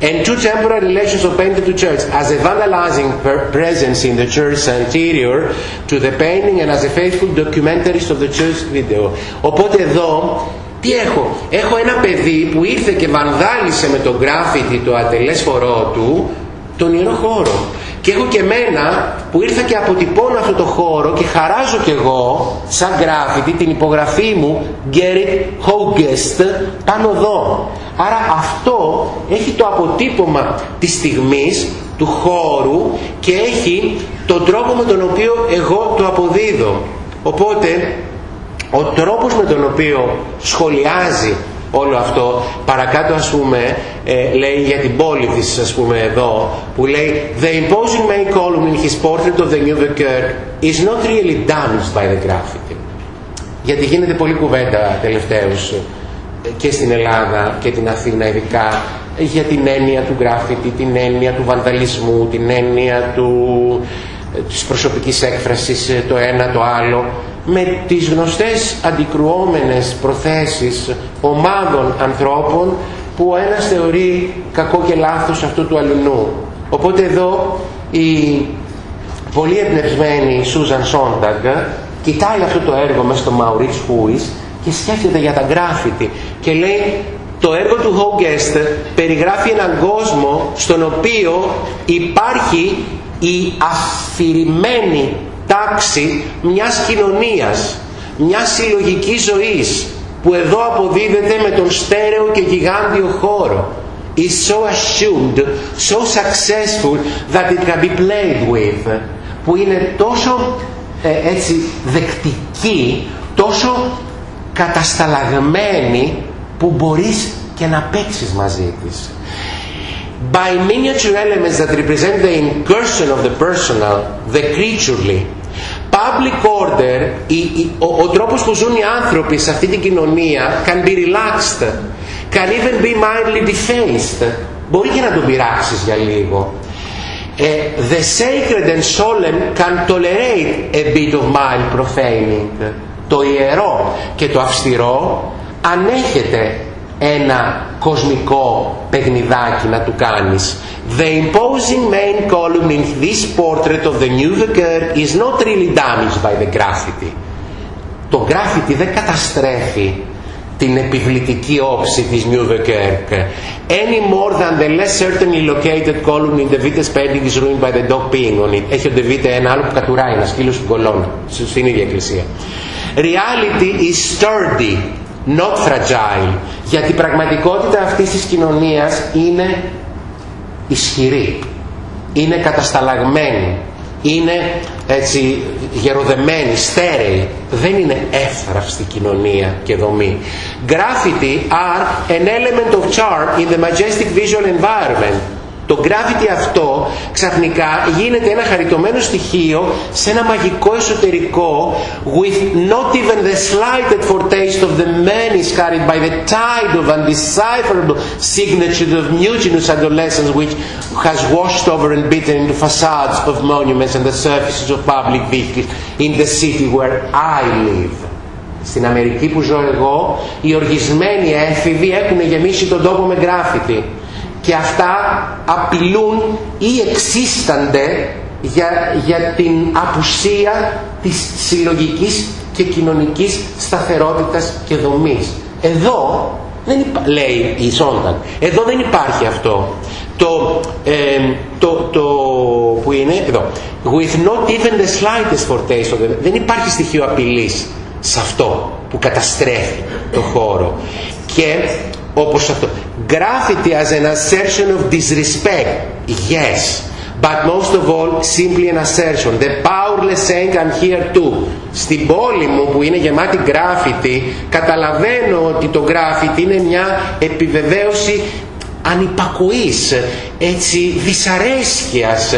And two temporary relations of painter to church, as a vandalizing presence in the church interior to the painting and as a faithful documentarist of the church video. Οπότε εδώ τι έχω. Έχω ένα παιδί που ήρθε και βανδάλισε με το γκράφιτι το ατελές φορό του τον ιερό χώρο. Και έχω και μένα που ήρθα και αποτυπώνω αυτό το χώρο και χαράζω κι εγώ σαν γκράφιτι την υπογραφή μου Gerrit Hogest πάνω εδώ. Άρα αυτό έχει το αποτύπωμα της στιγμής του χώρου και έχει τον τρόπο με τον οποίο εγώ το αποδίδω. Οπότε ο τρόπος με τον οποίο σχολιάζει όλο αυτό. Παρακάτω ας πούμε ε, λέει για την πόλη της ας πούμε εδώ που λέει The imposing main column in his portrait of the New Vicar is not really damaged by the graffiti γιατί γίνεται πολύ κουβέντα τελευταίως ε, και στην Ελλάδα και την Αθήνα ειδικά για την έννοια του γκράφιτι, την έννοια του βανδαλισμού, την έννοια του, ε, της προσωπικής έκφρασης το ένα το άλλο με τις γνωστές αντικρουόμενες προθέσεις ομάδων ανθρώπων που ο ένας θεωρεί κακό και λάθος αυτού του αλληνού. Οπότε εδώ η πολύ εμπνευσμένη Σούζαν Σόνταγκ κοιτάει αυτό το έργο μέσα στο Μαουρίς Χούις και σκέφτεται για τα γκράφιτι και λέει το έργο του Χόγκεστ περιγράφει έναν κόσμο στον οποίο υπάρχει η αφηρημένη τάξη μιας κοινωνίας, μιας συλλογικής ζωής που εδώ αποδίδεται με τον στέρεο και γιγάντιο χώρο is so assumed, so successful that it can be played with που είναι τόσο ε, έτσι δεκτική, τόσο κατασταλαγμένη που μπορείς και να παίξεις μαζί της. By miniature elements that represent the incursion of the personal, the creaturely, public order, ο, ο τρόπος που ζουν οι άνθρωποι σε αυτή την κοινωνία can be relaxed, can even be mildly defaced. Μπορεί και να τον πειράξεις για λίγο. Uh, the sacred and solemn can tolerate a bit of mild profaning. Το ιερό και το αυστηρό ανέχεται ένα κοσμικό παιχνιδάκι να του κάνεις. The imposing main column in this portrait of the new vicar is not really damaged by the graffiti. Το graffiti δεν καταστρέφει την επιβλητική όψη της New Kirk any more than the less certainly located column in the Vita's painting is ruined by the dog peeing on it έχει ο De ένα άλλο που κατουράει ένα σκύλο στην κολόνα στην ίδια εκκλησία reality is sturdy not fragile γιατί η πραγματικότητα αυτής της κοινωνίας είναι ισχυρή είναι κατασταλαγμένη είναι έτσι γεροδεμένη, στέρεη δεν είναι εύθραυστη κοινωνία και δομή. Graffiti are an element of charm in the majestic visual environment το gravity αυτό ξαφνικά γίνεται ένα χαριτωμένο στοιχείο σε ένα μαγικό εσωτερικό with not even the slighted foretaste of the menace carried by the tide of undecipherable signatures of mutinous adolescence which has washed over and beaten into facades of monuments and the surfaces of public vehicles in the city where I live. Στην Αμερική που ζω εγώ, οι οργισμένοι έφηβοι έχουν γεμίσει τον τόπο με γκράφιτι και αυτά απειλούν ή εξίστανται για, για την απουσία της συλλογικής και κοινωνικής σταθερότητας και δομής. Εδώ δεν υπά... λέει η Σόνταν, εδώ δεν υπάρχει αυτό. Το, ε, το, το που είναι εδώ, with not even the slightest foretaste of δεν υπάρχει στοιχείο απειλής σε αυτό που καταστρέφει το χώρο. Και όπως αυτό. Graffiti as an assertion of disrespect. Yes. But most of all simply an assertion. The powerless saying I'm here too. Στην πόλη μου που είναι γεμάτη graffiti καταλαβαίνω ότι το graffiti είναι μια επιβεβαίωση ανυπακοής, έτσι δυσαρέσκειας.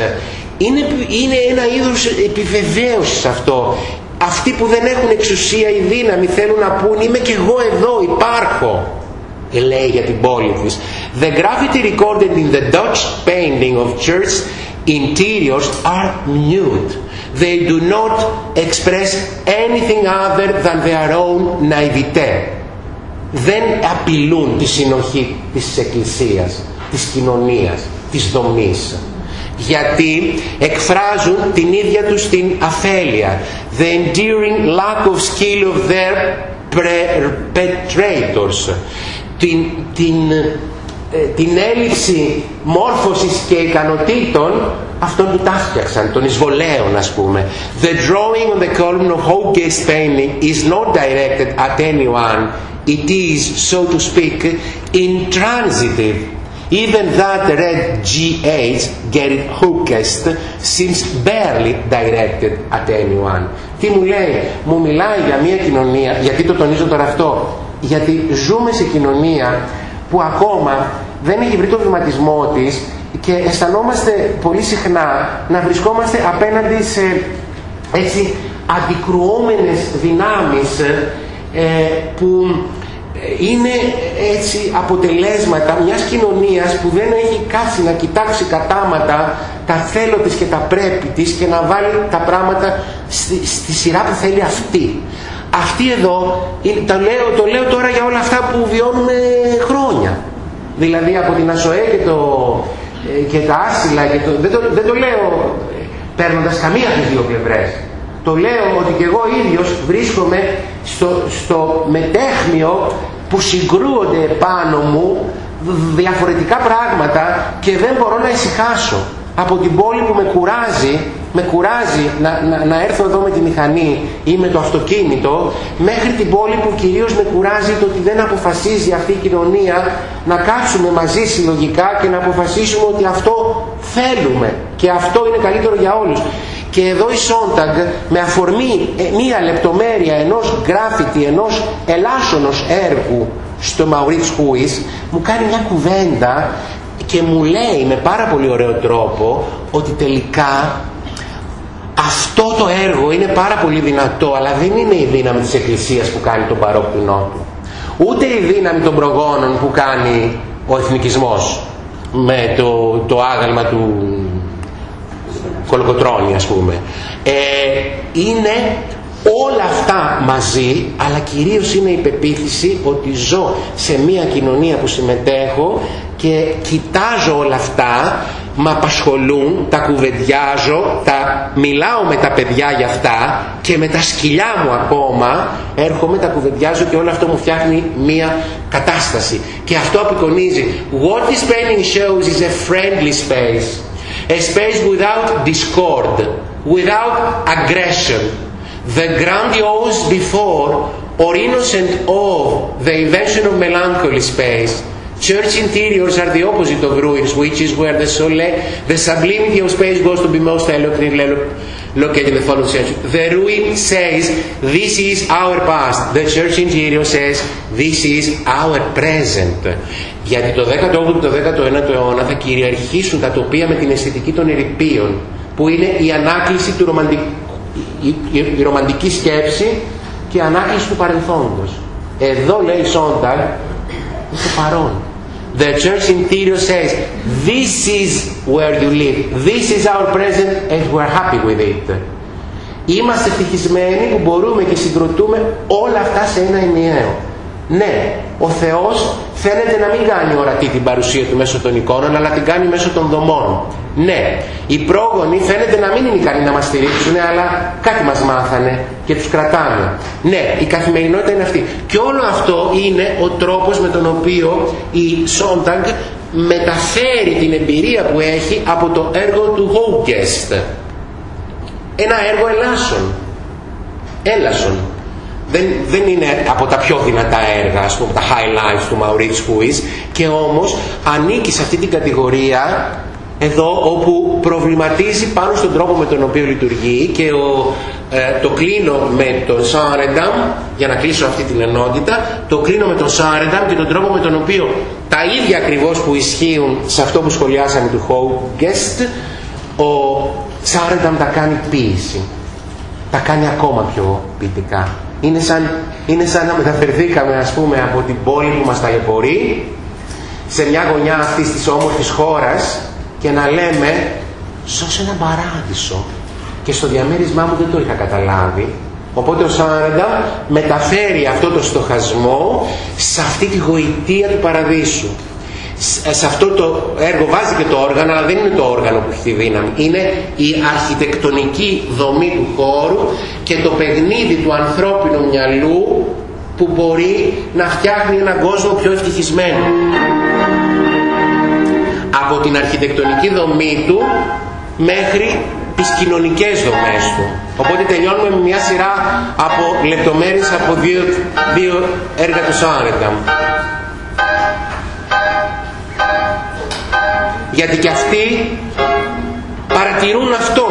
Είναι, είναι ένα είδος επιβεβαίωσης αυτό. Αυτοί που δεν έχουν εξουσία ή δύναμη θέλουν να πούν είμαι και εγώ εδώ, υπάρχω λέει για την πόλη της. The graffiti recorded in the Dutch painting of church interiors are mute. They do not express anything other than their own naivete. Δεν απειλούν τη συνοχή της εκκλησίας, της κοινωνίας, της δομής. Γιατί εκφράζουν την ίδια τους την αφέλεια. The enduring lack of skill of their perpetrators την, την, ε, την έλλειψη μόρφωσης και ικανοτήτων αυτόν που τα φτιάξαν, των εισβολέων ας πούμε. The drawing on the column of Hogarth's painting is not directed at anyone. It is, so to speak, intransitive. Even that red GH, Gerrit Hookest, seems barely directed at anyone. Τι μου λέει, μου μιλάει για μια κοινωνία, γιατί το τονίζω τώρα αυτό, γιατί ζούμε σε κοινωνία που ακόμα δεν έχει βρει το βηματισμό της και αισθανόμαστε πολύ συχνά να βρισκόμαστε απέναντι σε έτσι αντικρουόμενες δυνάμεις ε, που είναι έτσι αποτελέσματα μιας κοινωνίας που δεν έχει κάτσει να κοιτάξει κατάματα τα θέλω της και τα πρέπει της και να βάλει τα πράγματα στη, στη σειρά που θέλει αυτή. Αυτή εδώ, το λέω, το λέω τώρα για όλα αυτά που βιώνουμε χρόνια. Δηλαδή από την ΑΣΟΕ και, το, ε, και τα άσυλα, και το, δεν, το, δεν το λέω ε, παίρνοντας καμία από τις δύο πλευρές. Το λέω ότι και εγώ ίδιος βρίσκομαι στο, στο μετέχμιο που συγκρούονται πάνω μου διαφορετικά πράγματα και δεν μπορώ να ησυχάσω από την πόλη που με κουράζει με κουράζει να, να, να έρθω εδώ με τη μηχανή ή με το αυτοκίνητο, μέχρι την πόλη που κυρίως με κουράζει το ότι δεν αποφασίζει αυτή η κοινωνία να κάτσουμε μαζί συλλογικά και να αποφασίσουμε ότι αυτό θέλουμε και αυτό είναι καλύτερο για όλους. Και εδώ η Σόνταγκ με αφορμή ε, μία λεπτομέρεια ενός γκράφιτι, ενός ελάσσονος έργου στο Μαουρίτς Χούις μου κάνει μια κουβέντα και μου λέει με πάρα πολύ ωραίο τρόπο ότι τελικά αυτό το έργο είναι πάρα πολύ δυνατό αλλά δεν είναι η δύναμη της Εκκλησίας που κάνει τον παρόκ του. Νότου ούτε η δύναμη των προγόνων που κάνει ο εθνικισμός με το, το άγαλμα του κολοκοτρώνη ας πούμε. Ε, είναι όλα αυτά μαζί αλλά κυρίως είναι η πεποίθηση ότι ζω σε μια κοινωνία που συμμετέχω και κοιτάζω όλα αυτά με απασχολούν, τα κουβεντιάζω, τα μιλάω με τα παιδιά για αυτά και με τα σκυλιά μου ακόμα έρχομαι, τα κουβεντιάζω και όλο αυτό μου φτιάχνει μία κατάσταση. Και αυτό απεικονίζει. What this painting shows is a friendly space. A space without discord, without aggression. The grandiose before or innocent of the invention of melancholy space. Church interiors are the opposite of ruins, which is where the, sole, the sublimity of space goes to be most eloquently located in the following century. The ruin says, this is our past. The church interior says, this is our present. Γιατί το 18ο και το 19ο αιώνα θα κυριαρχήσουν τα τοπία με την αισθητική των ερηπείων, που είναι η ανάκληση του ρομαντικού, η, η, η ρομαντική σκέψη και η ανάκληση του παρελθόντος. Εδώ λέει Σόνταλ, είναι το παρόν. The church interior says, this is where you live. This is our present and we're happy with it. Είμαστε ευτυχισμένοι που μπορούμε και συγκροτούμε όλα αυτά σε ένα ενιαίο. Ναι, ο Θεός φαίνεται να μην κάνει ορατή την παρουσία του μέσω των εικόνων, αλλά την κάνει μέσω των δομών. Ναι, οι πρόγονοι φαίνεται να μην είναι ικανοί να μας στηρίξουν, αλλά κάτι μας μάθανε και τους κρατάμε. Ναι, η καθημερινότητα είναι αυτή. Και όλο αυτό είναι ο τρόπος με τον οποίο η Σόνταγκ μεταφέρει την εμπειρία που έχει από το έργο του Hogest. Ένα έργο ελάσσον. Έλασον δεν, δεν είναι από τα πιο δυνατά έργα, ας πούμε, τα highlights του Maurice Huis και όμως ανήκει σε αυτή την κατηγορία εδώ όπου προβληματίζει πάνω στον τρόπο με τον οποίο λειτουργεί. Και ο, ε, το κλείνω με τον Σάρενταμ για να κλείσω αυτή την ενότητα το κλείνω με τον Σάρενταμ και τον τρόπο με τον οποίο τα ίδια ακριβώς που ισχύουν σε αυτό που σχολιάσαμε του Χόγκεστ ο Σάρενταμ τα κάνει ποίηση τα κάνει ακόμα πιο ποιητικά είναι σαν, είναι σαν να μεταφερθήκαμε ας πούμε από την πόλη που μας ταλαιπωρεί σε μια γωνιά αυτής της όμορφης χώρας και να λέμε ζω σε ένα παράδεισο και στο διαμέρισμά μου δεν το είχα καταλάβει. Οπότε ο Σάραντα μεταφέρει αυτό το στοχασμό σε αυτή τη γοητεία του παραδείσου σε αυτό το έργο βάζει και το όργανο αλλά δεν είναι το όργανο που έχει τη δύναμη. Είναι η αρχιτεκτονική δομή του χώρου και το παιχνίδι του ανθρώπινου μυαλού που μπορεί να φτιάχνει έναν κόσμο πιο ευτυχισμένο. Από την αρχιτεκτονική δομή του μέχρι τις κοινωνικές δομές του. Οπότε τελειώνουμε με μια σειρά από λεπτομέρειες από δύο, δύο έργα του Σάρενταμ γιατί και αυτοί παρατηρούν αυτό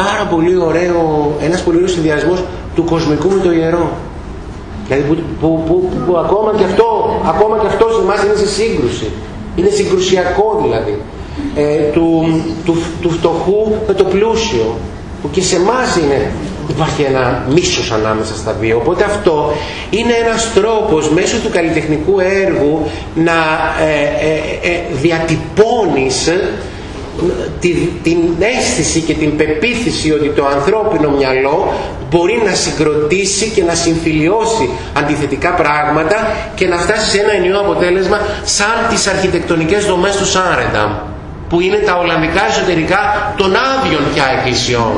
πάρα πολύ ωραίο, ένας πολύ ωραίος συνδυασμός του κοσμικού με το ιερό. Δηλαδή που, που, που, που, ακόμα και αυτό, ακόμα και αυτό σε εμάς είναι σε σύγκρουση. Είναι συγκρουσιακό δηλαδή. Ε, του, του, του φτωχού με το πλούσιο. Που και σε εμάς είναι υπάρχει ένα μίσος ανάμεσα στα δύο. Οπότε αυτό είναι ένας τρόπος μέσω του καλλιτεχνικού έργου να ε, ε, ε διατυπώνεις την αίσθηση και την πεποίθηση ότι το ανθρώπινο μυαλό μπορεί να συγκροτήσει και να συμφιλιώσει αντιθετικά πράγματα και να φτάσει σε ένα ενιαίο αποτέλεσμα σαν τις αρχιτεκτονικές δομές του Σάρεντα που είναι τα Ολλανδικά εσωτερικά των άδειων πια εκκλησιών.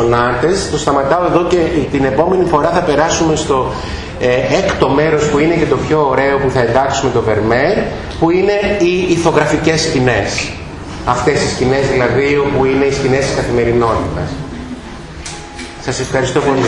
Σονάτες. Το σταματάω εδώ και την επόμενη φορά θα περάσουμε στο ε, έκτο μέρος που είναι και το πιο ωραίο που θα εντάξουμε το Βερμέρ που είναι οι ηθογραφικές σκηνές. Αυτές οι σκηνές δηλαδή που είναι οι σκηνές της καθημερινότητας. Σας ευχαριστώ πολύ.